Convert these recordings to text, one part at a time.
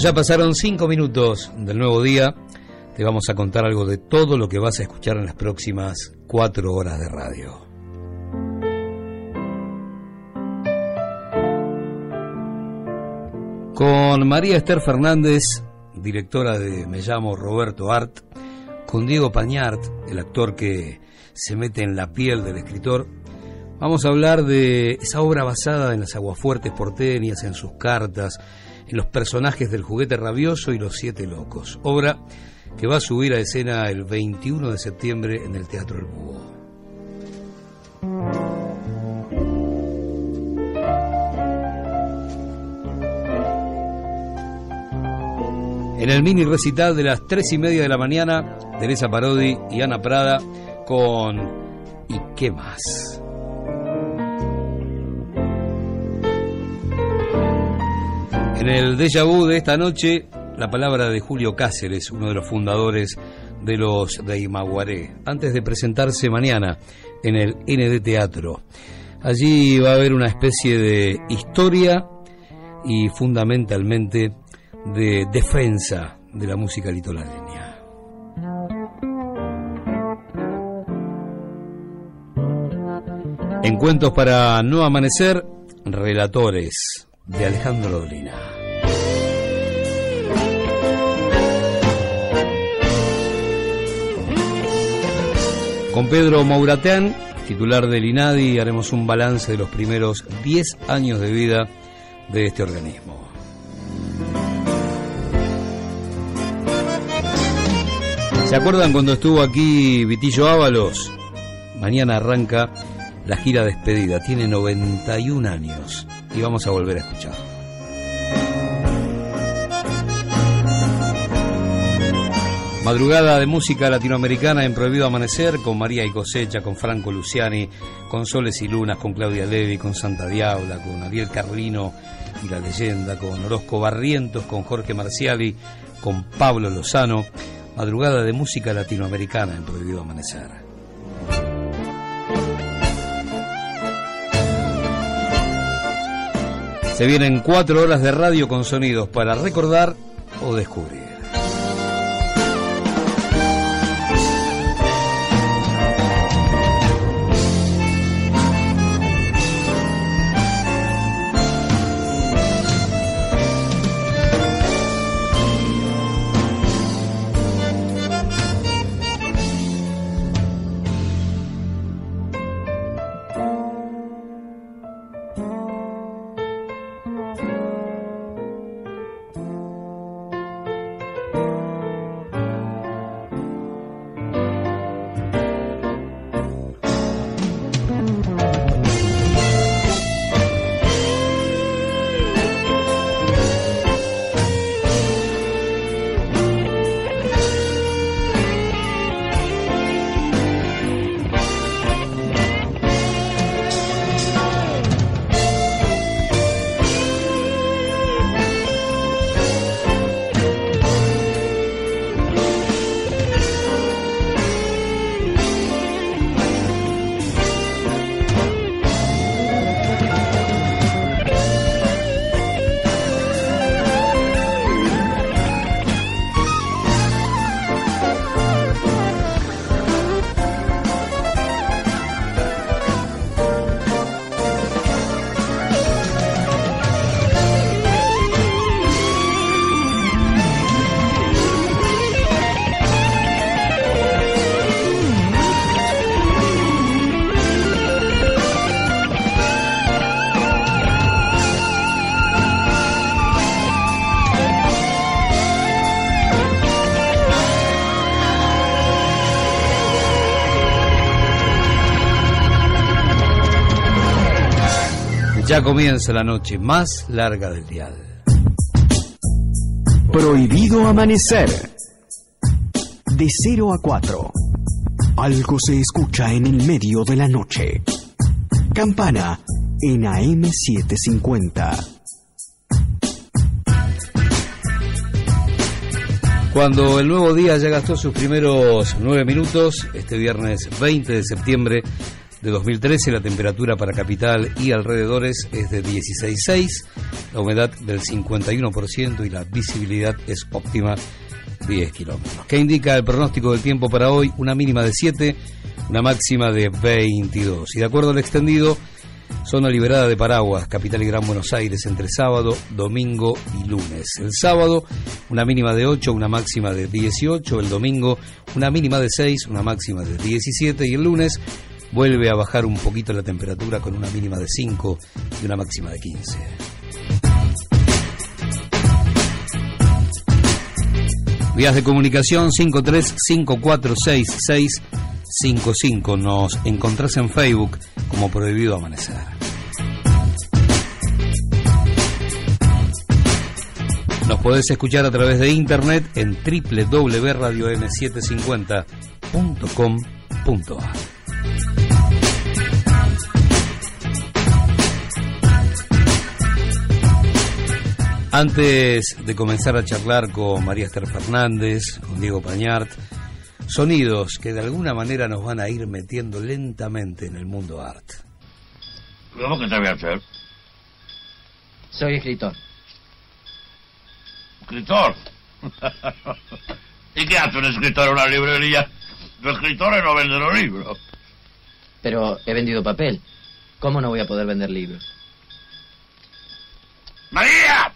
Ya pasaron cinco minutos del nuevo día, te vamos a contar algo de todo lo que vas a escuchar en las próximas cuatro horas de radio. Con María Esther Fernández, directora de Me llamo Roberto Art, con Diego Pañart, el actor que se mete en la piel del escritor, vamos a hablar de esa obra basada en las aguafuertes porteñas, en sus cartas, los personajes del juguete rabioso y los siete locos. Obra que va a subir a escena el 21 de septiembre en el Teatro El Búho. En el mini recital de las tres y media de la mañana, Teresa Parodi y Ana Prada con ¿Y qué más? En el déjà vu de esta noche, la palabra de Julio Cáceres, uno de los fundadores de los de Imaguaré, antes de presentarse mañana en el ND Teatro. Allí va a haber una especie de historia y fundamentalmente de defensa de la música litoraleña. En Cuentos para No Amanecer, relatores de Alejandro Dolina. Con Pedro Mauratán, titular del INADI, haremos un balance de los primeros 10 años de vida de este organismo. ¿Se acuerdan cuando estuvo aquí Vitillo Ábalos? Mañana arranca la gira despedida, tiene 91 años y vamos a volver a escuchar. Madrugada de música latinoamericana en Prohibido Amanecer con María y Cosecha, con Franco Luciani, con Soles y Lunas, con Claudia Levi, con Santa Diabla, con Ariel Carlino y la leyenda, con Orozco Barrientos, con Jorge Marciali, con Pablo Lozano. Madrugada de música latinoamericana en Prohibido Amanecer. Se vienen cuatro horas de radio con sonidos para recordar o descubrir. Ya comienza la noche más larga del dial. Prohibido amanecer. De 0 a 4. Algo se escucha en el medio de la noche. Campana en AM750. Cuando el nuevo día ya gastó sus primeros nueve minutos, este viernes 20 de septiembre, de 2013 la temperatura para capital y alrededores es de 16,6, la humedad del 51% y la visibilidad es óptima 10 kilómetros. ¿Qué indica el pronóstico del tiempo para hoy? Una mínima de 7, una máxima de 22. Y de acuerdo al extendido, zona liberada de paraguas, capital y Gran Buenos Aires entre sábado, domingo y lunes. El sábado, una mínima de 8, una máxima de 18. El domingo, una mínima de 6, una máxima de 17. Y el lunes, vuelve a bajar un poquito la temperatura con una mínima de 5 y una máxima de 15. Vías de comunicación 53546655. Nos encontrás en Facebook como Prohibido Amanecer. Nos podés escuchar a través de internet en www.radiom750.com.ar. Antes de comenzar a charlar con María Esther Fernández, con Diego Pañart, sonidos que de alguna manera nos van a ir metiendo lentamente en el mundo art. ¿Cómo que te voy a hacer? Soy escritor. ¿Escritor? ¿Y qué hace un escritor en una librería? Los escritores no venden los libros. Pero he vendido papel. ¿Cómo no voy a poder vender libros? ¡María!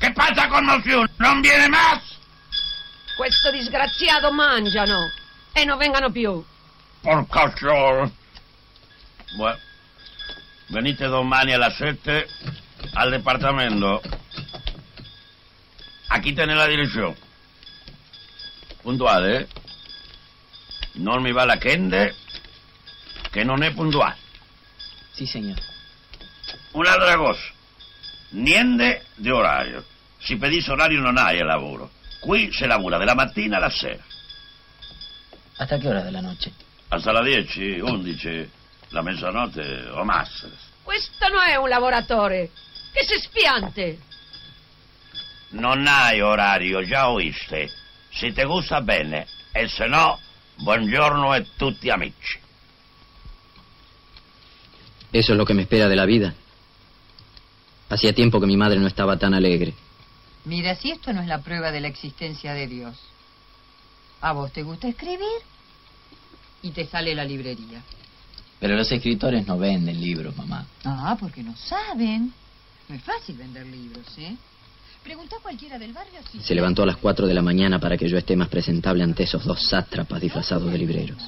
Che passa con Monsieur? Non viene más? Questo disgraziato mangiano e non vengano più. Porca ciò. Bueno, venite domani alle 7 al departamento. Aquí tiene la dirección. Puntuale, eh? Non mi va la Kende, che non è puntuale. Sí, señor. Un'altra cosa. Niente di orario. Si pedís orario non hai lavoro. Qui si lavora dalla mattina alla sera. ¿Hasta qué hora de la noche? Hasta le 10, 11, la mezzanotte o más. Questo non è un lavoratore. Che sei spiante. Non hai orario, già oíste. Se ti gusta bene, e se no, buongiorno e tutti amici. Eso es lo que me espera de la vida. Hacía tiempo que mi madre no estaba tan alegre. Mira, si esto no es la prueba de la existencia de Dios. A vos te gusta escribir y te sale la librería. Pero los escritores no venden libros, mamá. Ah, porque no saben. No es fácil vender libros, ¿eh? Pregunta a cualquiera del barrio si... Se levantó a las 4 de la mañana para que yo esté más presentable ante esos dos sátrapas disfrazados de libreros.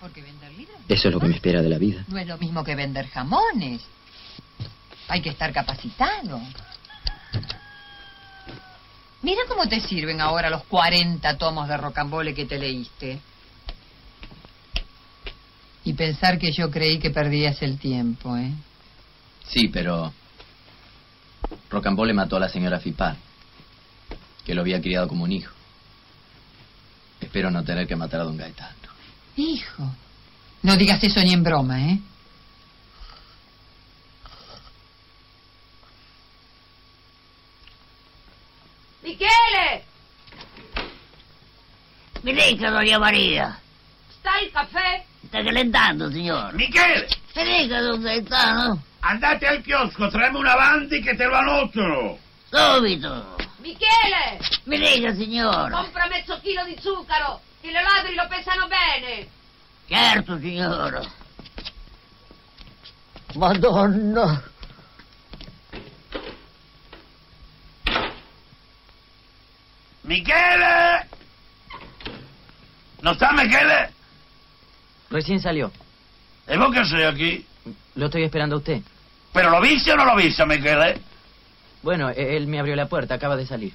Porque vender libros... Eso es lo que me espera de la vida. No es lo mismo que vender jamones. Hay que estar capacitado. Mira cómo te sirven ahora los 40 tomos de rocambole que te leíste. Y pensar que yo creí que perdías el tiempo, ¿eh? Sí, pero... Rocambole mató a la señora Fipar, que lo había criado como un hijo. Espero no tener que matar a don Gaetano. Hijo, no digas eso ni en broma, ¿eh? Michele! Mi dica, doña Maria. Sta il caffè? Sta calentando, signor. Michele, Mi dica, don Gaetano. andate al chiosco, traeme un avanti che te lo annotano. Subito. Michele! Mi dica, signor. Compra mezzo chilo di zucchero, che le ladri lo pesano bene. Certo, signor. Madonna. Michele! ¿No está Michele? Recién salió. ¿Y vos qué haces aquí? Lo estoy esperando a usted. ¿Pero lo viste o no lo viste, Michele? Bueno, e- él me abrió la puerta, acaba de salir.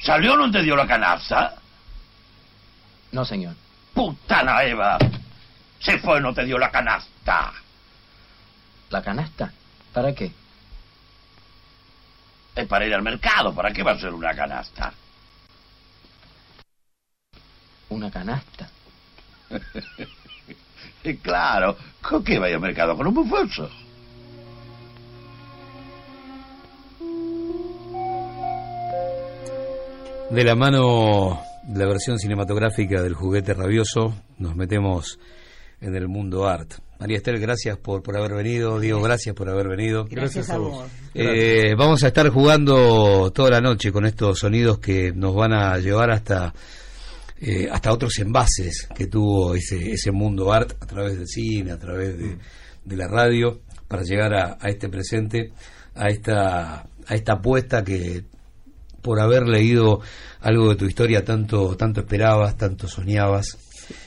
¿Salió o no te dio la canasta? No, señor. Puttana Eva. Se fue no te dio la canasta. ¿La canasta? ¿Para qué? Es para ir al mercado. ¿Para qué va a ser una canasta? Una canasta. Claro, ¿con qué vaya al mercado? Con un bufoso. De la mano de la versión cinematográfica del juguete rabioso, nos metemos en el mundo art. María Esther, gracias por, por haber venido. Diego, gracias por haber venido. Gracias, a vos. Eh, vamos a estar jugando toda la noche con estos sonidos que nos van a llevar hasta eh, hasta otros envases que tuvo ese, ese mundo art a través del cine, a través de, de la radio, para llegar a, a este presente, a esta, a esta apuesta que por haber leído algo de tu historia tanto, tanto esperabas, tanto soñabas,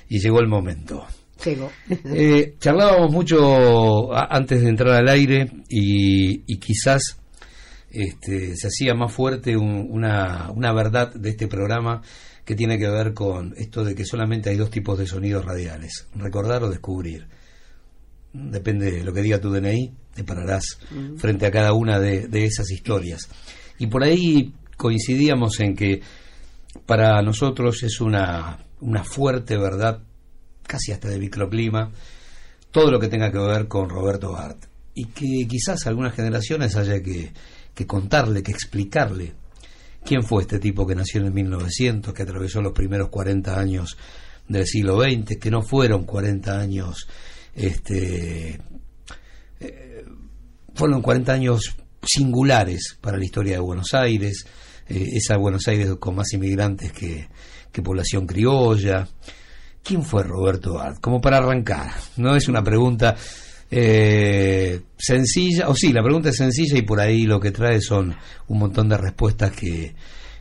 y llegó el momento. Llegó. Eh, charlábamos mucho a- antes de entrar al aire y, y quizás este, se hacía más fuerte un- una, una verdad de este programa que tiene que ver con esto de que solamente hay dos tipos de sonidos radiales, recordar o descubrir. Depende de lo que diga tu DNI, te pararás frente a cada una de, de esas historias. Y por ahí coincidíamos en que para nosotros es una, una fuerte verdad, casi hasta de microclima, todo lo que tenga que ver con Roberto Bart. Y que quizás a algunas generaciones haya que, que contarle, que explicarle quién fue este tipo que nació en el 1900, que atravesó los primeros 40 años del siglo XX, que no fueron 40 años, este, eh, fueron 40 años singulares para la historia de Buenos Aires, eh, esa Buenos Aires con más inmigrantes que, población criolla. ¿Quién fue Roberto Bart? Como para arrancar, no es una pregunta eh, sencilla, o sí, la pregunta es sencilla y por ahí lo que trae son un montón de respuestas que,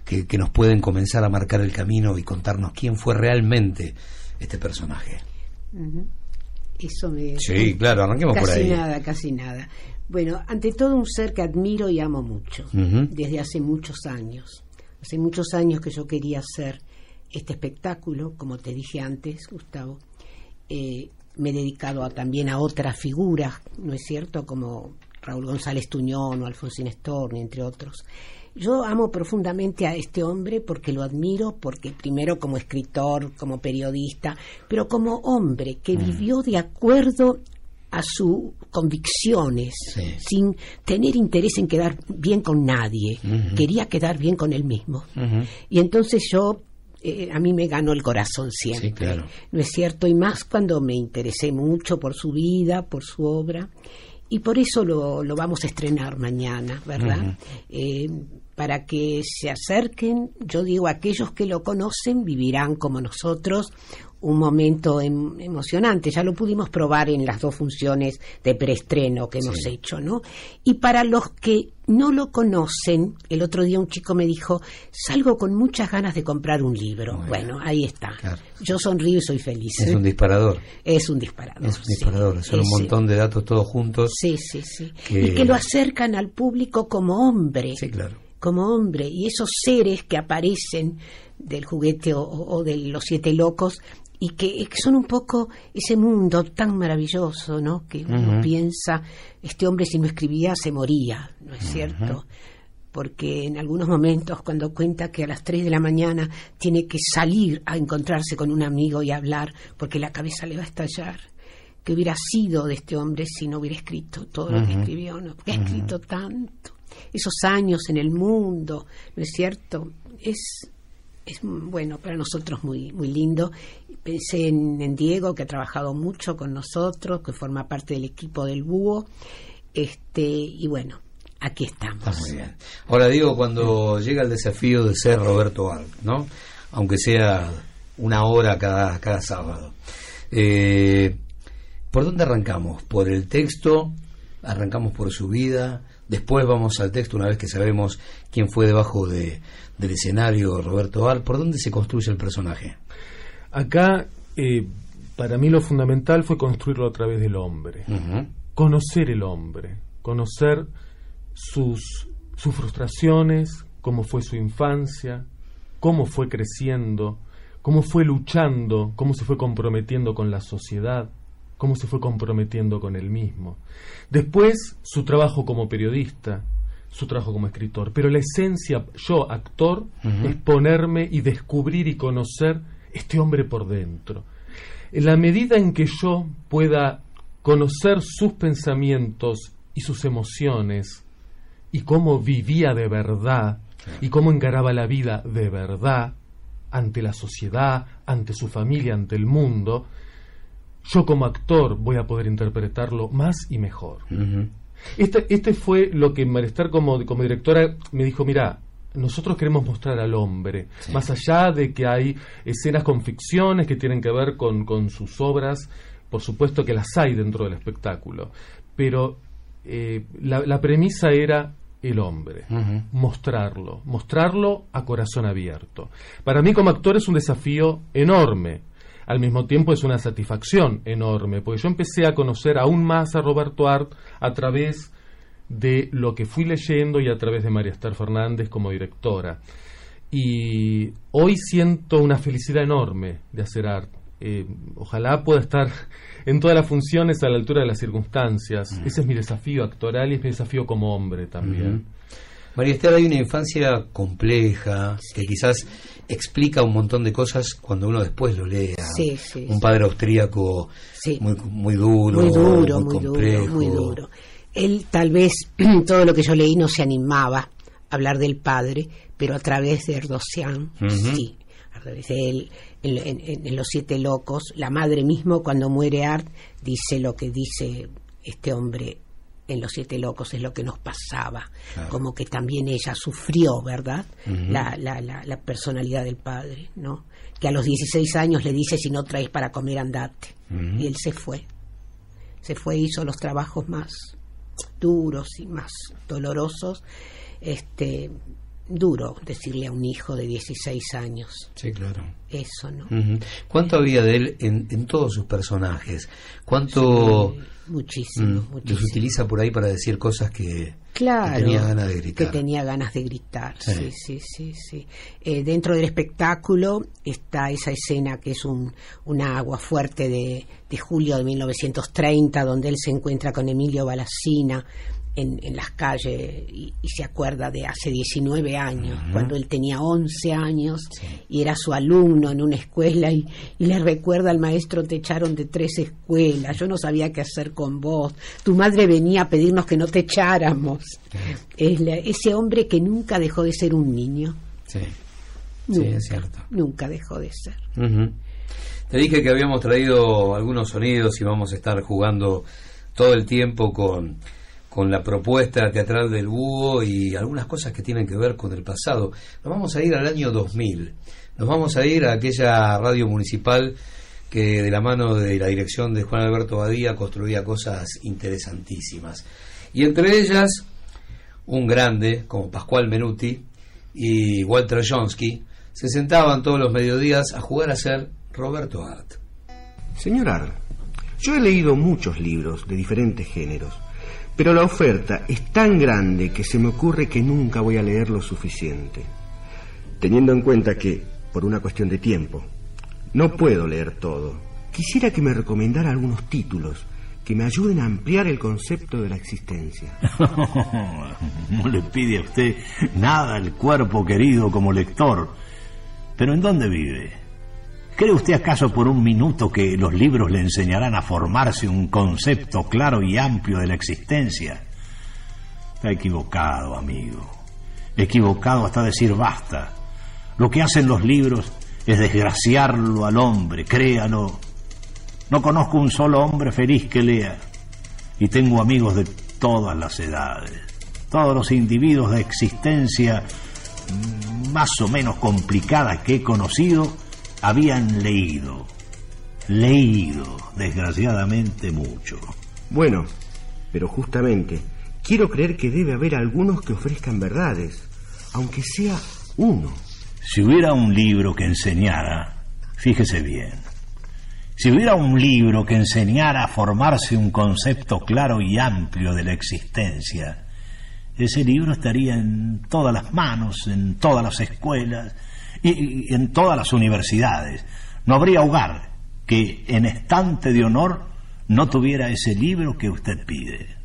que, que nos pueden comenzar a marcar el camino y contarnos quién fue realmente este personaje. Eso me... Sí, claro, arranquemos casi por ahí. nada, casi nada. Bueno, ante todo un ser que admiro y amo mucho, desde hace muchos años. Hace muchos años que yo quería hacer este espectáculo, como te dije antes, Gustavo. Eh, me he dedicado a- también a otras figuras, ¿no es cierto? Como Raúl González Tuñón o Alfonsín Storni, entre otros. Yo amo profundamente a este hombre porque lo admiro, porque primero como escritor, como periodista, pero como hombre que vivió de acuerdo a sus convicciones, Sí. sin tener interés en quedar bien con nadie. Quería quedar bien con él mismo. Y entonces yo, eh, a mí me ganó el corazón siempre. Sí, claro. ¿No es cierto? Y más cuando me interesé mucho por su vida, por su obra. Y por eso lo, lo vamos a estrenar mañana, ¿verdad? Eh, para que se acerquen, yo digo, aquellos que lo conocen vivirán como nosotros un momento em- emocionante. Ya lo pudimos probar en las dos funciones de preestreno que hemos hecho, ¿no? Y para los que no lo conocen, el otro día un chico me dijo, salgo con muchas ganas de comprar un libro. Bueno. Bueno, ahí está. Claro. Yo sonrío y soy feliz. Es un disparador. Es un disparador. Es un sí. disparador. Son un montón de datos todos juntos. Sí, sí, sí. que- Y que lo acercan al público como hombre. Sí, claro. Como hombre. Y esos seres que aparecen del juguete o, o de los siete locos y que, que son un poco ese mundo tan maravilloso, ¿no? Que uno piensa, este hombre si no escribía se moría, ¿no es cierto? Porque en algunos momentos cuando cuenta que a las 3 de la mañana tiene que salir a encontrarse con un amigo y hablar porque la cabeza le va a estallar. que hubiera sido de este hombre si no hubiera escrito todo lo que escribió? ¿no? Porque ha escrito tanto. Esos años en el mundo, ¿no es cierto? Es, es bueno, para nosotros muy, muy lindo. Pensé en, en Diego, que ha trabajado mucho con nosotros, que forma parte del equipo del Búho. Este, y bueno, aquí estamos. Está muy bien. Ahora digo, cuando llega el desafío de ser Roberto Art, ¿no? Aunque sea una hora cada, cada sábado. Eh, ¿Por dónde arrancamos? ¿Por el texto? ¿Arrancamos por su vida? Después vamos al texto una vez que sabemos quién fue debajo de, del escenario Roberto Art. ¿Por dónde se construye el personaje? Acá, eh, para mí lo fundamental fue construirlo a través del hombre. Conocer el hombre, conocer sus, sus frustraciones, cómo fue su infancia, cómo fue creciendo, cómo fue luchando, cómo se fue comprometiendo con la sociedad, cómo se fue comprometiendo con él mismo. Después, su trabajo como periodista, su trabajo como escritor. Pero la esencia, yo, actor, es ponerme y descubrir y conocer este hombre por dentro. En la medida en que yo pueda conocer sus pensamientos y sus emociones y cómo vivía de verdad y cómo encaraba la vida de verdad ante la sociedad, ante su familia, ante el mundo, yo como actor voy a poder interpretarlo más y mejor. Este, este fue lo que Marestar como, como directora me dijo, mira, nosotros queremos mostrar al hombre, más allá de que hay escenas con ficciones que tienen que ver con, con sus obras, por supuesto que las hay dentro del espectáculo, pero eh, la, la, premisa era el hombre, mostrarlo, mostrarlo a corazón abierto. Para mí como actor es un desafío enorme, al mismo tiempo es una satisfacción enorme, porque yo empecé a conocer aún más a Roberto Art a través de lo que fui leyendo y a través de María Esther Fernández como directora. Y hoy siento una felicidad enorme de hacer arte. Eh, ojalá pueda estar en todas las funciones a la altura de las circunstancias. Ese es mi desafío actoral y es mi desafío como hombre también. María Esther, hay una infancia compleja que quizás explica un montón de cosas cuando uno después lo lea. un padre austríaco muy, muy duro, muy duro, muy, duro, muy duro. Él tal vez todo lo que yo leí no se animaba a hablar del padre, pero a través de Erdosian, sí, a través de él, en, Los Siete Locos, la madre mismo cuando muere Art dice lo que dice este hombre en Los Siete Locos, es lo que nos pasaba, como que también ella sufrió, ¿verdad? la, la, la, personalidad del padre, ¿no? Que a los 16 años le dice, si no traes para comer, andate. Y él se fue. Se fue, hizo los trabajos más duros y más dolorosos. Este, duro decirle a un hijo de 16 años. Sí, claro. Eso, ¿no? ¿Cuánto había de él en, todos sus personajes? ¿Cuánto muchísimo, mm, los utiliza por ahí para decir cosas que, claro, tenía ganas de gritar? Que tenía ganas de gritar, sí, sí, sí. sí, eh, dentro del espectáculo está esa escena que es un, una agua fuerte de, de julio de 1930, donde él se encuentra con Emilio Balacina en, las calles y, se acuerda de hace 19 años, cuando él tenía 11 años y era su alumno en una escuela y, le recuerda al maestro te echaron de tres escuelas, yo no sabía qué hacer con vos, tu madre venía a pedirnos que no te echáramos. Es ese hombre que nunca dejó de ser un niño. Sí, nunca, es cierto. Nunca dejó de ser. Te dije que habíamos traído algunos sonidos y vamos a estar jugando todo el tiempo con con la propuesta teatral del búho y algunas cosas que tienen que ver con el pasado. Nos vamos a ir al año 2000, nos vamos a ir a aquella radio municipal que de la mano de la dirección de Juan Alberto Badía construía cosas interesantísimas. Y entre ellas, un grande como Pascual Menuti y Walter Jonsky se sentaban todos los mediodías a jugar a ser Roberto Art. Señor Art, yo he leído muchos libros de diferentes géneros pero la oferta es tan grande que se me ocurre que nunca voy a leer lo suficiente. Teniendo en cuenta que, por una cuestión de tiempo, no puedo leer todo, quisiera que me recomendara algunos títulos que me ayuden a ampliar el concepto de la existencia. no le pide a usted nada al cuerpo querido como lector. Pero ¿en dónde vive? ¿Cree usted acaso por un minuto que los libros le enseñarán a formarse un concepto claro y amplio de la existencia? Está equivocado, amigo. Equivocado hasta decir basta. Lo que hacen los libros es desgraciarlo al hombre, créalo. No conozco un solo hombre feliz que lea. Y tengo amigos de todas las edades. Todos los individuos de existencia más o menos complicada que he conocido habían leído, leído, desgraciadamente mucho. Bueno, pero justamente quiero creer que debe haber algunos que ofrezcan verdades, aunque sea uno. Si hubiera un libro que enseñara, fíjese bien, si hubiera un libro que enseñara a formarse un concepto claro y amplio de la existencia, ese libro estaría en todas las manos, en todas las escuelas, y, en todas las universidades. No habría hogar que en estante de honor no tuviera ese libro que usted pide.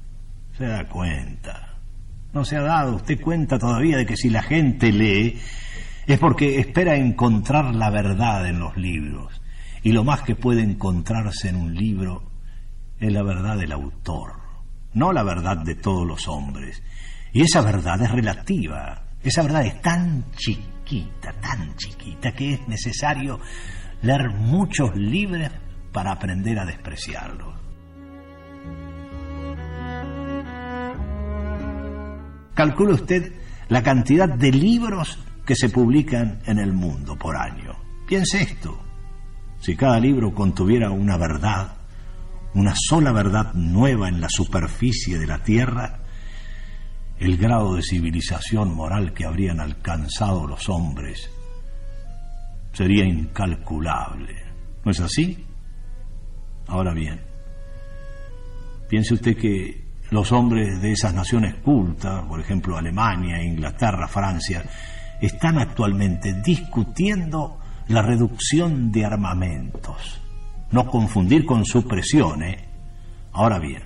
Se da cuenta. No se ha dado usted cuenta todavía de que si la gente lee es porque espera encontrar la verdad en los libros. Y lo más que puede encontrarse en un libro es la verdad del autor, no la verdad de todos los hombres. Y esa verdad es relativa. Esa verdad es tan chiquita, tan chiquita, que es necesario leer muchos libros para aprender a despreciarlos. Calcule usted la cantidad de libros que se publican en el mundo por año. Piense esto. Si cada libro contuviera una verdad, una sola verdad nueva en la superficie de la Tierra, el grado de civilización moral que habrían alcanzado los hombres sería incalculable. ¿No es así? Ahora bien, piense usted que los hombres de esas naciones cultas, por ejemplo Alemania, Inglaterra, Francia, están actualmente discutiendo la reducción de armamentos. No confundir con supresión, ¿eh? Ahora bien,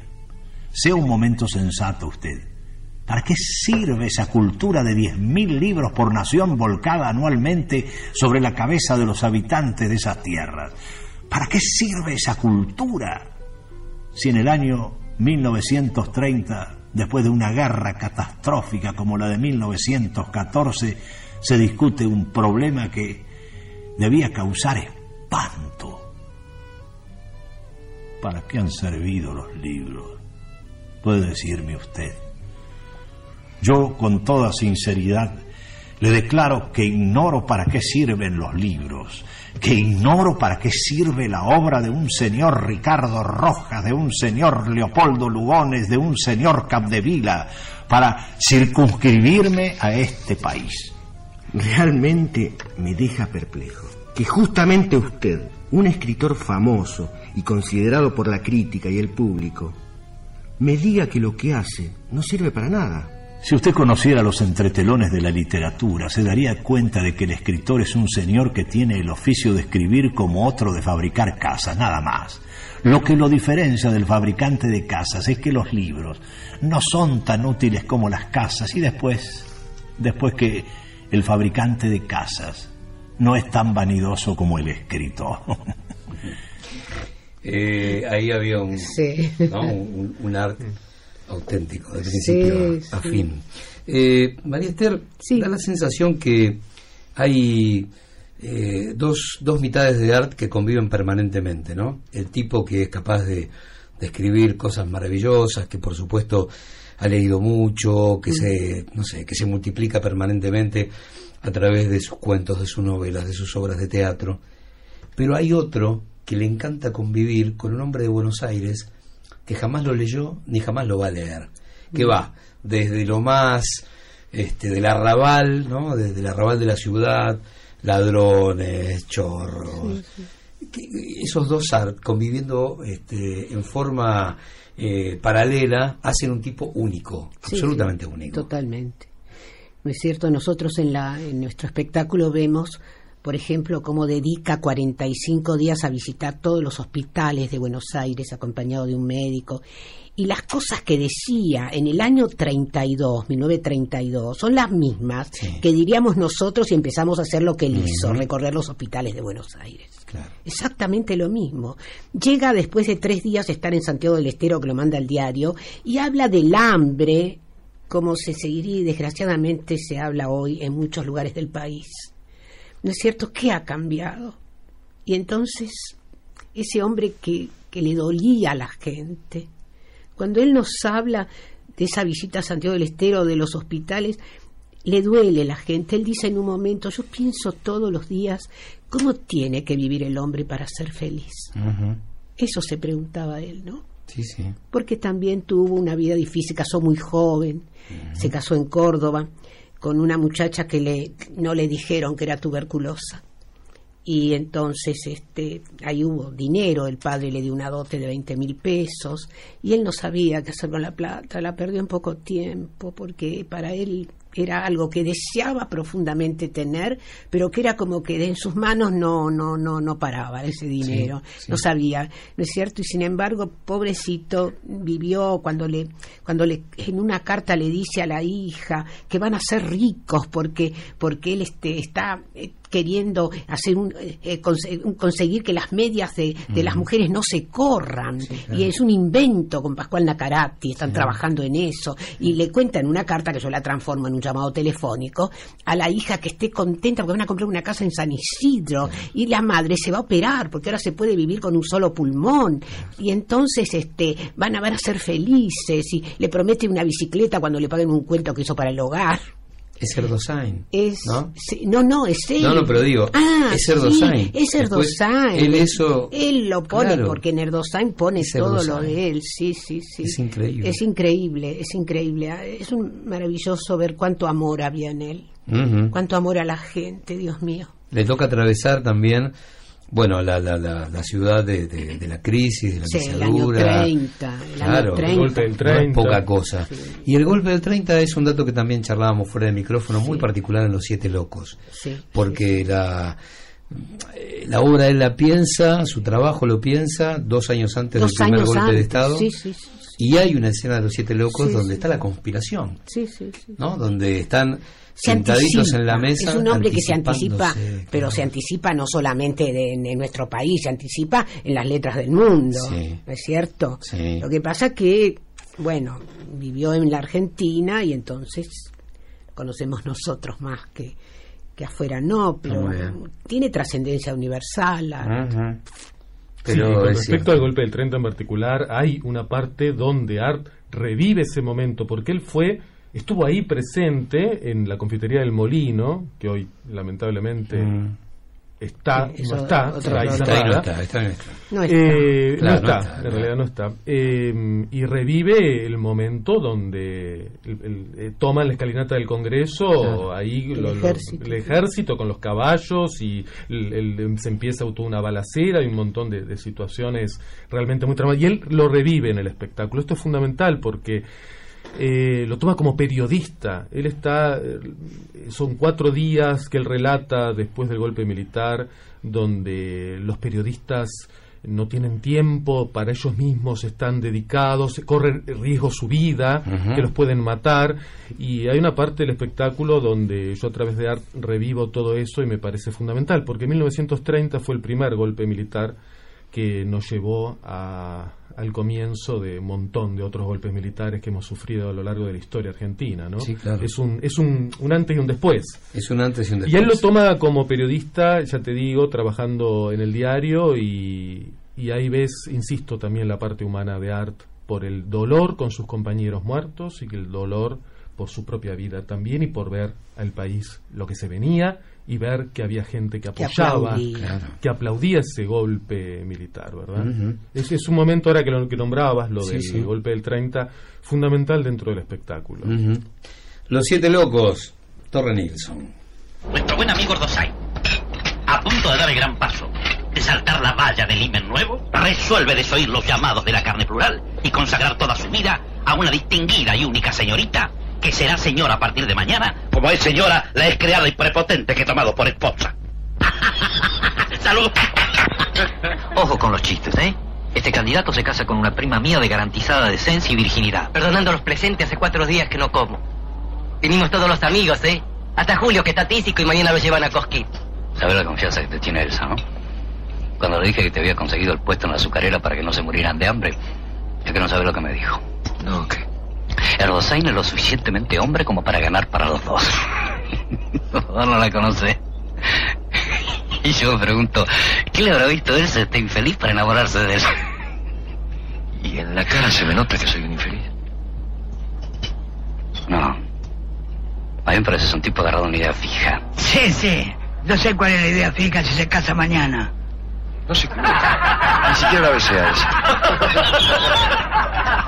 sea un momento sensato usted. ¿Para qué sirve esa cultura de 10.000 libros por nación volcada anualmente sobre la cabeza de los habitantes de esas tierras? ¿Para qué sirve esa cultura si en el año 1930, después de una guerra catastrófica como la de 1914, se discute un problema que debía causar espanto. ¿Para qué han servido los libros? Puede decirme usted. Yo, con toda sinceridad, le declaro que ignoro para qué sirven los libros, que ignoro para qué sirve la obra de un señor Ricardo Rojas, de un señor Leopoldo Lugones, de un señor Capdevila, para circunscribirme a este país. Realmente me deja perplejo que justamente usted, un escritor famoso y considerado por la crítica y el público, me diga que lo que hace no sirve para nada. Si usted conociera los entretelones de la literatura, se daría cuenta de que el escritor es un señor que tiene el oficio de escribir como otro de fabricar casas, nada más. Lo que lo diferencia del fabricante de casas es que los libros no son tan útiles como las casas y después, después que el fabricante de casas no es tan vanidoso como el escritor. Eh, ahí había un, ¿no? un, un arte auténtico, de principio Sí, a sí. fin. Eh, María Esther, da la sensación que hay eh, dos, dos mitades de arte que conviven permanentemente, ¿no? El tipo que es capaz de, de escribir cosas maravillosas, que por supuesto ha leído mucho, que se, no sé, que se multiplica permanentemente a través de sus cuentos, de sus novelas, de sus obras de teatro. Pero hay otro que le encanta convivir con un hombre de Buenos Aires que jamás lo leyó ni jamás lo va a leer. Que va desde lo más este, del arrabal, ¿no? Desde el arrabal de la ciudad, ladrones, chorros. que- esos dos conviviendo este, en forma eh, paralela hacen un tipo único, Sí, absolutamente único. Totalmente. ¿No es cierto? Nosotros en, la, en nuestro espectáculo vemos, por ejemplo, cómo dedica 45 días a visitar todos los hospitales de Buenos Aires acompañado de un médico. Y las cosas que decía en el año 32, 1932, son las mismas que diríamos nosotros si empezamos a hacer lo que él hizo, recorrer los hospitales de Buenos Aires. Exactamente lo mismo. Llega después de tres días de estar en Santiago del Estero, que lo manda el diario, y habla del hambre, como se seguiría y desgraciadamente se habla hoy en muchos lugares del país. ¿No es cierto? ¿Qué ha cambiado? Y entonces, ese hombre que, que le dolía a la gente, cuando él nos habla de esa visita a Santiago del Estero, de los hospitales, le duele la gente. Él dice en un momento, yo pienso todos los días, ¿cómo tiene que vivir el hombre para ser feliz? Eso se preguntaba él, ¿no? Sí, sí. Porque también tuvo una vida difícil, casó muy joven, se casó en Córdoba con una muchacha que le, no le dijeron que era tuberculosa. Y entonces este, ahí hubo dinero, el padre le dio una dote de 20 mil pesos y él no sabía qué hacer con la plata, la perdió en poco tiempo porque para él era algo que deseaba profundamente tener, pero que era como que en sus manos no no no no paraba ese dinero, sí. no sabía, ¿no es cierto? Y sin embargo, pobrecito vivió cuando le cuando le en una carta le dice a la hija que van a ser ricos porque porque él este está eh, queriendo hacer un, eh, conse- un- conseguir que las medias de, de las mujeres no se corran. Y es un invento con Pascual Nacarati están trabajando en eso. Y le cuentan una carta que yo la transformo en un llamado telefónico a la hija que esté contenta porque van a comprar una casa en San Isidro y la madre se va a operar porque ahora se puede vivir con un solo pulmón. Y entonces este van a ver a ser felices y le promete una bicicleta cuando le paguen un cuento que hizo para el hogar Es Erdosain. es ¿No? sí, no no es él No, no, pero digo, ah, es sí, Erdosain. es Después, Erdosain él eso- él lo pone Claro. porque en Erdosain pone todo lo de él sí sí sí Es increíble. es increíble es increíble Ah, es un maravilloso ver cuánto amor había en él cuánto amor a la gente Dios mío Le toca atravesar también, bueno, la, la, la, la ciudad de, de- de la crisis, de la Sí, el año dictadura. 30, el año claro, 30. El golpe del no es 30. poca cosa. Y el golpe del 30 es un dato que también charlábamos fuera de micrófono, muy particular en Los Siete Locos. sí Porque la, la obra él la piensa, su trabajo lo piensa, dos años antes dos del primer golpe de Estado. sí sí sí Y hay una escena de Los Siete Locos Sí, donde sí. está la conspiración, sí, sí, sí. ¿no? Donde están se sentaditos anticipa. en la mesa. Es un hombre que se anticipa, pero claro. se anticipa no solamente de, en, nuestro país, se anticipa en las letras del mundo, Sí. ¿no es cierto? Sí. Lo que pasa que, bueno, vivió en la Argentina y entonces conocemos nosotros más que, que afuera no, pero tiene trascendencia universal. la- Ujú. Sí, Pero con es respecto al golpe del 30 en particular, hay una parte donde Art revive ese momento, porque él fue, estuvo ahí presente en la confitería del Molino, que hoy lamentablemente Mm. está, Sí, eso no está, otro está no está, está, no está. No está. Eh, Claro, no no está, está, en realidad no está. Eh, y revive el momento donde el- el- eh, toman la escalinata del Congreso, Claro. ahí El lo- lo- ejército. el ejército con los caballos y el- el- se empieza toda una balacera y un montón de, de situaciones realmente muy traumáticas. Y él lo revive en el espectáculo. Esto es fundamental porque eh, lo toma como periodista. Él está, eh, son cuatro días que él relata después del golpe militar, donde los periodistas no tienen tiempo para ellos mismos, están dedicados, corre riesgo su vida, que los pueden matar. Y hay una parte del espectáculo donde yo a través de art revivo todo eso y me parece fundamental, porque 1930 fue el primer golpe militar que nos llevó a- al comienzo de un montón de otros golpes militares que hemos sufrido a lo largo de la historia argentina, ¿no? Sí, claro. Es un es un, un antes y un después. Es un antes y un Y después. él lo toma como periodista, ya te digo, trabajando en el diario y, y ahí ves, insisto, también la parte humana de Art por el dolor con sus compañeros muertos y que el dolor por su propia vida también y por ver al país lo que se venía y ver que había gente que Que apoyaba, aplaudía. Claro. que aplaudía ese golpe militar, ¿verdad? Ujú. es, es un momento ahora que lo que nombrabas, lo Sí, del sí. golpe del 30, fundamental dentro del espectáculo. Los Siete Locos, Torre Nilsson. Nuestro buen amigo a punto de dar el gran paso, de saltar la valla del himen nuevo, resuelve desoír los llamados de la carne plural y consagrar toda su vida a una distinguida y única señorita que será señora a partir de mañana, como es señora la es creada y prepotente que he tomado por esposa. ¡Salud! Ojo con los chistes, ¿eh? Este candidato se casa con una prima mía de garantizada decencia y virginidad. Perdonando los presentes, hace cuatro días que no como. Vinimos todos los amigos, ¿eh? Hasta Julio, que está tísico y mañana lo llevan a Cosquín. ¿Sabes la confianza que te tiene Elsa, no? Cuando le dije que te había conseguido el puesto en la azucarera para que no se murieran de hambre, es que no sabes lo que me dijo. No, ¿qué? Erdosain es lo suficientemente hombre como para ganar para los dos. no, no la conoce. Y yo me pregunto, ¿qué le habrá visto Elsa este infeliz para enamorarse de él? Y en la cara se me nota que soy un infeliz. No. A mí me parece un tipo agarrado a una idea fija. Sí, sí. No sé cuál es la idea fija si se casa mañana. No sé. Ni siquiera la besé a esa.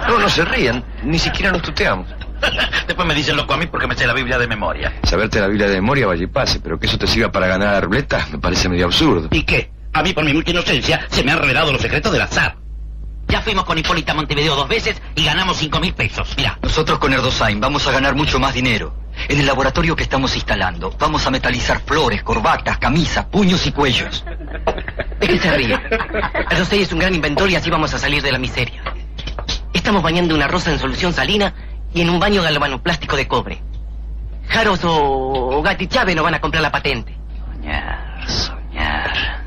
No, no se rían. Ni siquiera nos tuteamos. Después me dicen loco a mí porque me sé la Biblia de memoria. Saberte la Biblia de memoria vaya y pase, pero que eso te sirva para ganar arbletas me parece medio absurdo. ¿Y qué? A mí por mi mucha inocencia se me han revelado los secretos del azar. Ya fuimos con Hipólita a Montevideo dos veces y ganamos cinco mil pesos. Mira, Nosotros con Erdosain vamos a ganar mucho más dinero. En el laboratorio que estamos instalando, vamos a metalizar flores, corbatas, camisas, puños y cuellos. ¿De qué se ríe? Rosey es un gran inventor y así vamos a salir de la miseria. Estamos bañando una rosa en solución salina y en un baño galvanoplástico de cobre. Jaros o, Gatti Chávez nos van a comprar la patente. Soñar, soñar.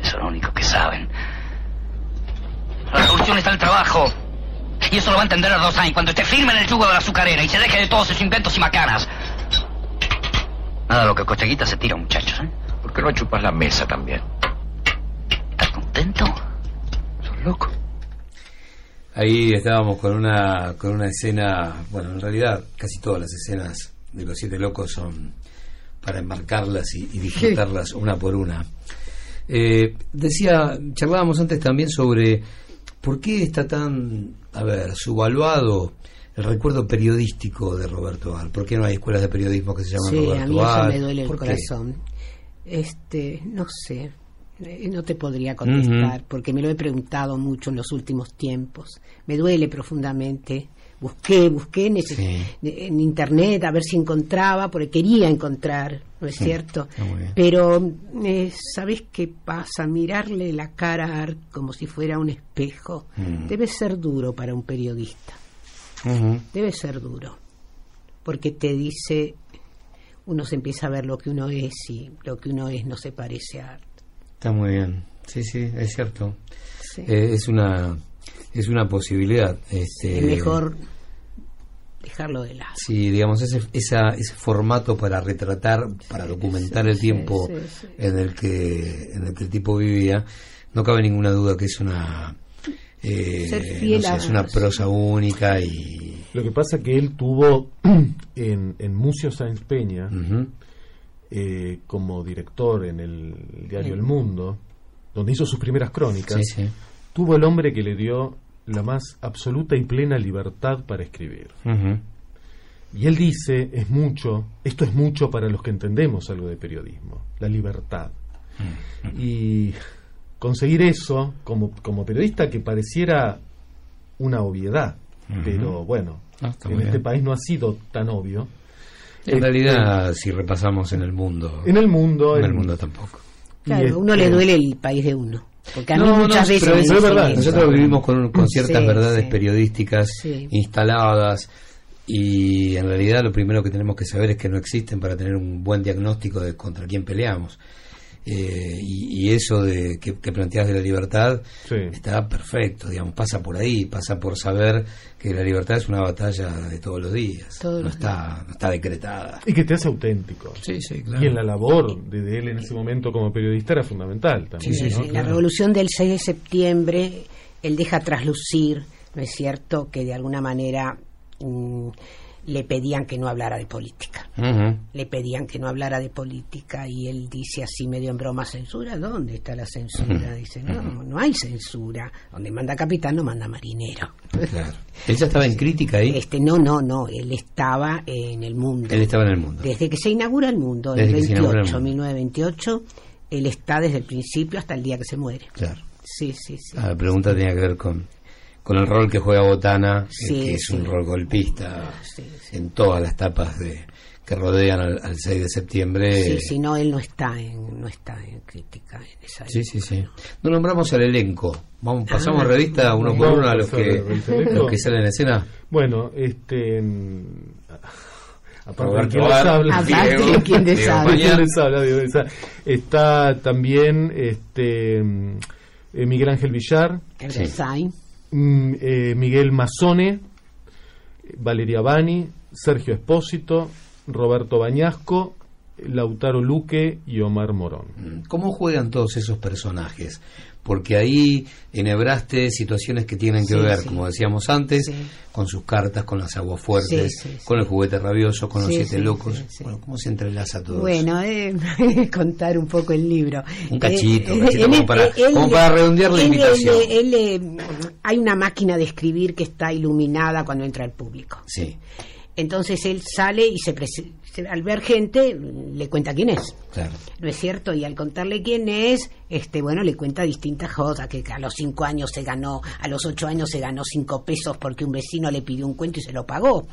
Eso es lo único que saben. La revolución está el trabajo. Y eso lo va a entender Ardosain cuando esté firme en el yugo de la azucarera y se deje de todos sus inventos y macanas. Nada, lo que Cocheguita se tira, muchachos. ¿eh? ¿Por qué no chupas la mesa también? ¿Estás contento? Sos loco. Ahí estábamos con una, con una escena, bueno, en realidad casi todas las escenas de Los Siete Locos son para enmarcarlas y, y disfrutarlas una por una. Eh, decía, charlábamos antes también sobre por qué está tan, a ver, subvaluado el recuerdo periodístico de Roberto Al. ¿Por qué no hay escuelas de periodismo que se llaman Sí, Roberto a mí eso me duele el corazón. Este, no sé, eh, no te podría contestar porque me lo he preguntado mucho en los últimos tiempos. Me duele profundamente. Busqué, busqué en, ese- Sí. en internet a ver si encontraba, porque quería encontrar, ¿no es Sí, cierto? Pero, eh, ¿sabes qué pasa? Mirarle la cara a Art como si fuera un espejo Mm. debe ser duro para un periodista. Debe ser duro, porque te dice, uno se empieza a ver lo que uno es y lo que uno es no se parece a Art. Está muy bien. Sí, sí, es cierto. Sí. Eh, es una es una posibilidad. Este, es mejor dejarlo de lado. Sí, digamos, ese, esa, ese formato para retratar, para documentar el tiempo sí, sí. en el que en el que el tipo vivía, no cabe ninguna duda que es una eh, no sé, es una prosa única y Lo que pasa que él tuvo en, en Mucio Sáenz Peña, eh, como director en el diario El Mundo, donde hizo sus primeras crónicas, Sí, sí. Tuvo el hombre que le dio la más absoluta y plena libertad para escribir. Y él dice, es mucho, esto es mucho para los que entendemos algo de periodismo, la libertad. Y conseguir eso como, como periodista que pareciera una obviedad, pero bueno, Ah, en este país no ha sido tan obvio. En Este, realidad, si repasamos en el mundo, en el mundo, en en- el mundo tampoco. Claro, a uno este- le duele el país de uno. Porque a mí No, muchas no, veces pero es verdad. eso. Nosotros vivimos con, con ciertas Sí, verdades sí. periodísticas Sí. instaladas y en realidad lo primero que tenemos que saber es que no existen para tener un buen diagnóstico de contra quién peleamos. Eh, y, y eso de que, que planteas de la libertad está perfecto, digamos, pasa por ahí, pasa por saber que la libertad es una batalla de todos los días, Todos no los está, no está decretada. Y que te hace auténtico. Sí, sí, claro. Y en la labor de, de él en ese momento como periodista era fundamental también. Sí, ¿no? sí, La Claro. revolución del 6 de septiembre, él deja traslucir, ¿no es cierto?, que de alguna manera mm, le pedían que no hablara de política. Le pedían que no hablara de política y él dice así medio en broma, ¿censura? ¿Dónde está la censura? Dice, no, no hay censura. Donde manda capitán no manda marinero. Claro. Él ya estaba en crítica ahí. Este, no, no, no, él estaba en el mundo. Él estaba en el mundo. Desde que se inaugura el mundo, Desde el que se inaugura el 28, mundo. 1928, él está desde el principio hasta el día que se muere. Claro. Sí, sí, sí. Ah, La pregunta tenía que ver con, con el rol que juega Botana, eh, Sí, que es sí. un rol golpista Sí, en todas las tapas de, que rodean al, al 6 de septiembre. Sí, sí, no, él no está en, no está en crítica en esa Sí, sí, sí. No nombramos al elenco. Vamos, pasamos Ah, revista uno por uno a los que, los que salen en escena. Bueno, este. mm, Aparte quién les habla, Aparte Diego, de quién les Diego habla. ¿Quién Pañal. les habla? Diego les habla. Está también este mm, eh, Miguel Ángel Villar, El Sí. design. Mm, eh, Miguel Mazzone, Valeria Bani, Sergio Espósito, Roberto Bañasco, Lautaro Luque y Omar Morón. ¿Cómo juegan todos esos personajes? Porque ahí enhebraste situaciones que tienen que Sí, ver, sí. como decíamos antes, Sí. con sus cartas, con las aguas fuertes, con el juguete rabioso, con los siete locos. Bueno, ¿cómo se entrelaza todo eso? Bueno, eh, contar un poco el libro. Un cachito, Eh, cachito, como para- él- como para redondear la él- invitación. él- hay una máquina de escribir que está iluminada cuando entra el público. Sí, Entonces él sale y se, al ver gente le cuenta quién es. claro. ¿no es cierto? Y al contarle quién es, este, bueno, le cuenta distintas cosas, que a los cinco años se ganó, a los ocho años se ganó cinco pesos porque un vecino le pidió un cuento y se lo pagó.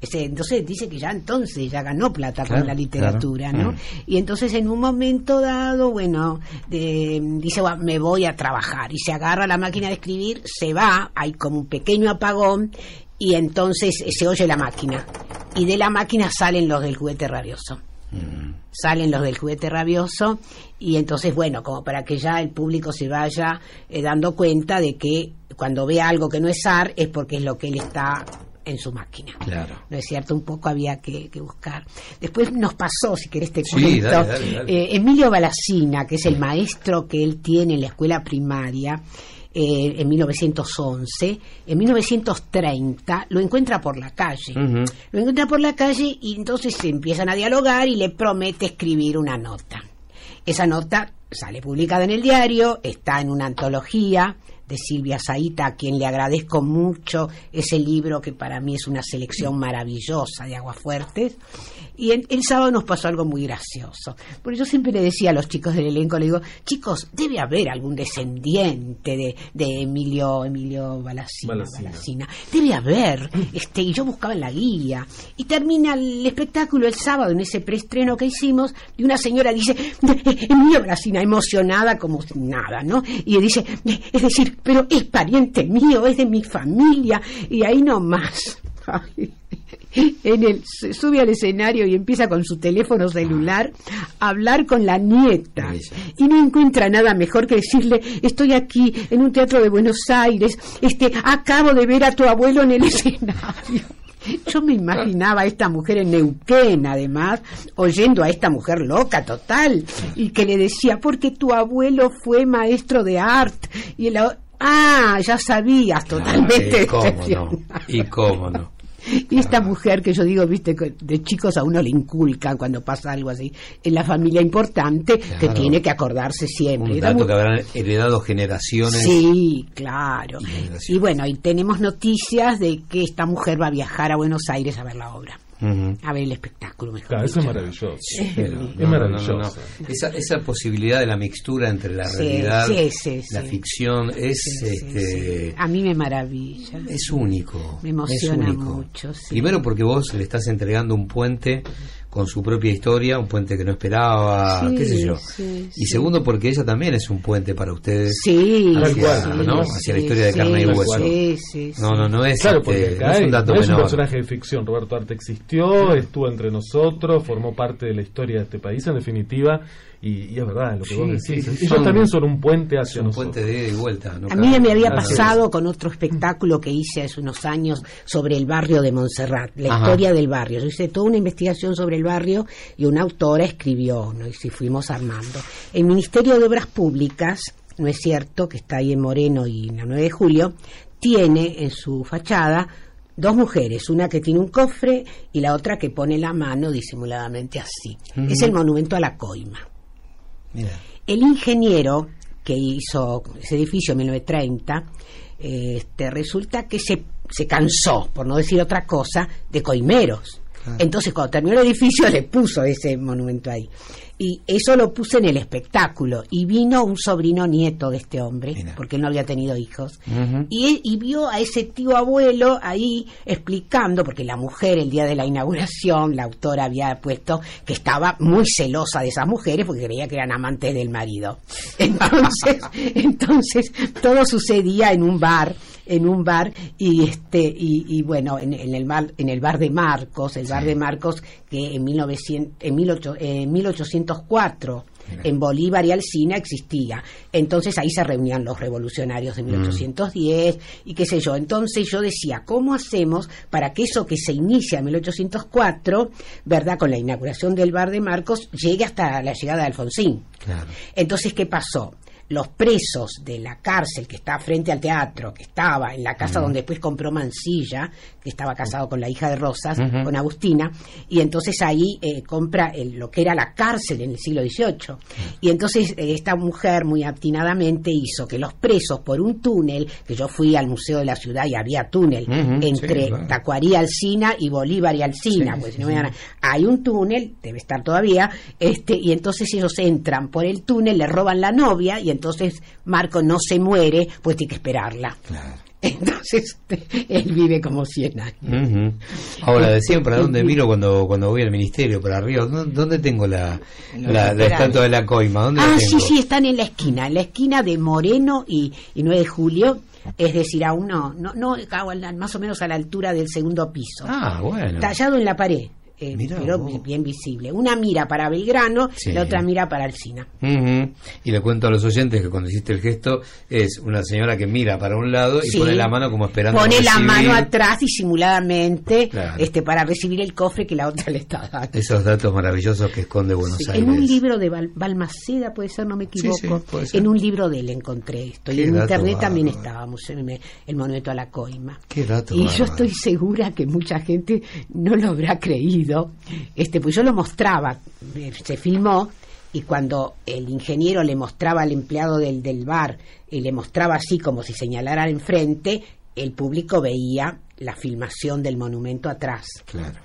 Ese, entonces dice que ya entonces ya ganó plata Claro, con la literatura, claro. ¿no? Mm. Y entonces en un momento dado, bueno, de- dice, "Bueno, me voy a trabajar y se agarra la máquina de escribir, se va, hay como un pequeño apagón y entonces se oye la máquina y de la máquina salen los del juguete rabioso. Mm. salen los del juguete rabioso y entonces, bueno, como para que ya el público se vaya eh, dando cuenta de que cuando ve algo que no es AR es porque es lo que él está en su máquina. Claro. ¿No es cierto? Un poco había que, que buscar. Después nos pasó, si querés te Sí, cuento, dale, dale, dale. eh, Emilio Balacina, que es el maestro que él tiene en la escuela primaria, eh, en 1911, en 1930 lo encuentra por la calle. Lo encuentra por la calle y entonces se empiezan a dialogar y le promete escribir una nota. Esa nota sale publicada en el diario, está en una antología de Silvia Saita, a quien le agradezco mucho ese libro que para mí es una selección maravillosa de Aguafuertes. Y el, el sábado nos pasó algo muy gracioso. Porque yo siempre le decía a los chicos del elenco, le digo, chicos, debe haber algún descendiente de, de Emilio, Emilio Balacina, Balacina. Balacina. Debe haber. Este, y yo buscaba en la guía. Y termina el espectáculo el sábado en ese preestreno que hicimos, y una señora dice, Emilio Balacina, emocionada como nada, ¿no? Y dice, es decir, pero es pariente mío, es de mi familia, y ahí nomás. Ay, en el, se sube al escenario y empieza con su teléfono celular a hablar con la nieta. Y no encuentra nada mejor que decirle estoy aquí en un teatro de Buenos Aires este acabo de ver a tu abuelo en el escenario yo me imaginaba a esta mujer en Neuquén, además, oyendo a esta mujer loca total, y que le decía, porque tu abuelo fue maestro de arte, y el, ah, ya sabías, totalmente ¿Y cómo no? ¿Y cómo no? Y esta mujer que yo digo, viste, que de chicos a uno le inculcan cuando pasa algo así, en la familia importante, que Claro. tiene que acordarse siempre. Un dato muy- que habrán heredado generaciones. Sí, claro. Y bueno, y tenemos noticias de que esta mujer va a viajar a Buenos Aires a ver la obra, A ver el espectáculo mejor. Claro, eso es maravilloso. Sí. Pero, es no, maravilloso. no, no, no. Esa, esa posibilidad de la mixtura entre la Sí, realidad, sí, sí, la sí. ficción, es, Sí, sí, este, A mí me maravilla. es único. Me emociona es único. mucho, sí. Primero porque vos le estás entregando un puente con su propia historia, un puente que no esperaba, Sí, qué sé yo. sí, y sí. segundo porque ella también es un puente para ustedes. Sí, hacia, sí, ¿no? sí, hacia la historia de sí, carne y hueso. sí, sí, No, no, no es, Claro, este, porque no acá es un dato no es un personaje de ficción. Roberto Arte existió, estuvo entre nosotros, formó parte de la historia de este país, en definitiva, y, y es verdad lo que Sí, vos decís. sí, sí, Ellos son- también son un puente hacia un nosotros. puente de ida y vuelta. ¿no? A mí me había pasado con otro espectáculo que hice hace unos años sobre el barrio de Montserrat, la Ajá. historia del barrio. Yo hice toda una investigación sobre el barrio y una autora escribió, ¿no? y si fuimos armando. El Ministerio de Obras Públicas, no es cierto, que está ahí en Moreno y en la 9 de julio, tiene en su fachada dos mujeres, una que tiene un cofre y la otra que pone la mano disimuladamente así. Es el monumento a la coima. Mira. El ingeniero que hizo ese edificio en 1930, eh, este, resulta que se, se cansó, por no decir otra cosa, de coimeros. Entonces, cuando terminó el edificio, le puso ese monumento ahí. Y eso lo puse en el espectáculo. Y vino un sobrino nieto de este hombre, porque él no había tenido hijos. Y, y vio a ese tío abuelo ahí explicando, porque la mujer el día de la inauguración, la autora había puesto que estaba muy celosa de esas mujeres porque creía que eran amantes del marido. Entonces, entonces todo sucedía en un bar, en un bar y este y, y bueno, en, en el bar en el bar de Marcos, el bar de Marcos que en 1900 en 18 en 1804 en Bolívar y Alcina existía. Entonces ahí se reunían los revolucionarios de 1810 y qué sé yo. Entonces yo decía, ¿cómo hacemos para que eso que se inicia en 1804, ¿verdad? Con la inauguración del bar de Marcos, llegue hasta la llegada de Alfonsín? Entonces, ¿qué pasó? Los presos de la cárcel que está frente al teatro, que estaba en la casa donde después compró Mancilla, que estaba casado con la hija de Rosas, con Agustina, y entonces ahí eh, compra el- lo que era la cárcel en el siglo XVIII. Y entonces eh, esta mujer muy atinadamente hizo que los presos por un túnel, que yo fui al Museo de la Ciudad y había túnel entre sí, claro. Tacuarí Alcina y Bolívar y Alcina, Sí, pues sí, no me hay un túnel, debe estar todavía, este, y entonces ellos entran por el túnel, le roban la novia, y entonces Marco no se muere, pues tiene que esperarla. Entonces él vive como 100 años. Ujú. Ahora, decían para dónde miro cuando, cuando voy al ministerio, para arriba. ¿Dó- ¿Dónde tengo la, la, la estatua de la coima? ¿Dónde la Ah, tengo? sí, sí, están en la esquina, en la esquina de Moreno y, y 9 de Julio, es decir, a uno, no, no, más o menos a la altura del segundo piso. Ah, bueno. Tallado en la pared. Eh, pero vos. bien visible. Una mira para Belgrano, Sí. la otra mira para Alcina. Ujú. Y le cuento a los oyentes que cuando hiciste el gesto es una señora que mira para un lado y Sí. pone la mano como esperando Pone la mano atrás disimuladamente Claro. este, para recibir el cofre que la otra le está dando. esos datos maravillosos que esconde Buenos Sí, Aires. en un libro de Bal- Balmaceda, puede ser, no me equivoco. En un libro de él encontré esto. Y en internet también estábamos en el, monumento a la coima. Qué dato Y yo estoy segura que mucha gente no lo habrá creído. Este, pues yo lo mostraba, se filmó. Y cuando el ingeniero le mostraba al empleado del, del bar y le mostraba así como si señalara enfrente, el público veía la filmación del monumento atrás. Claro.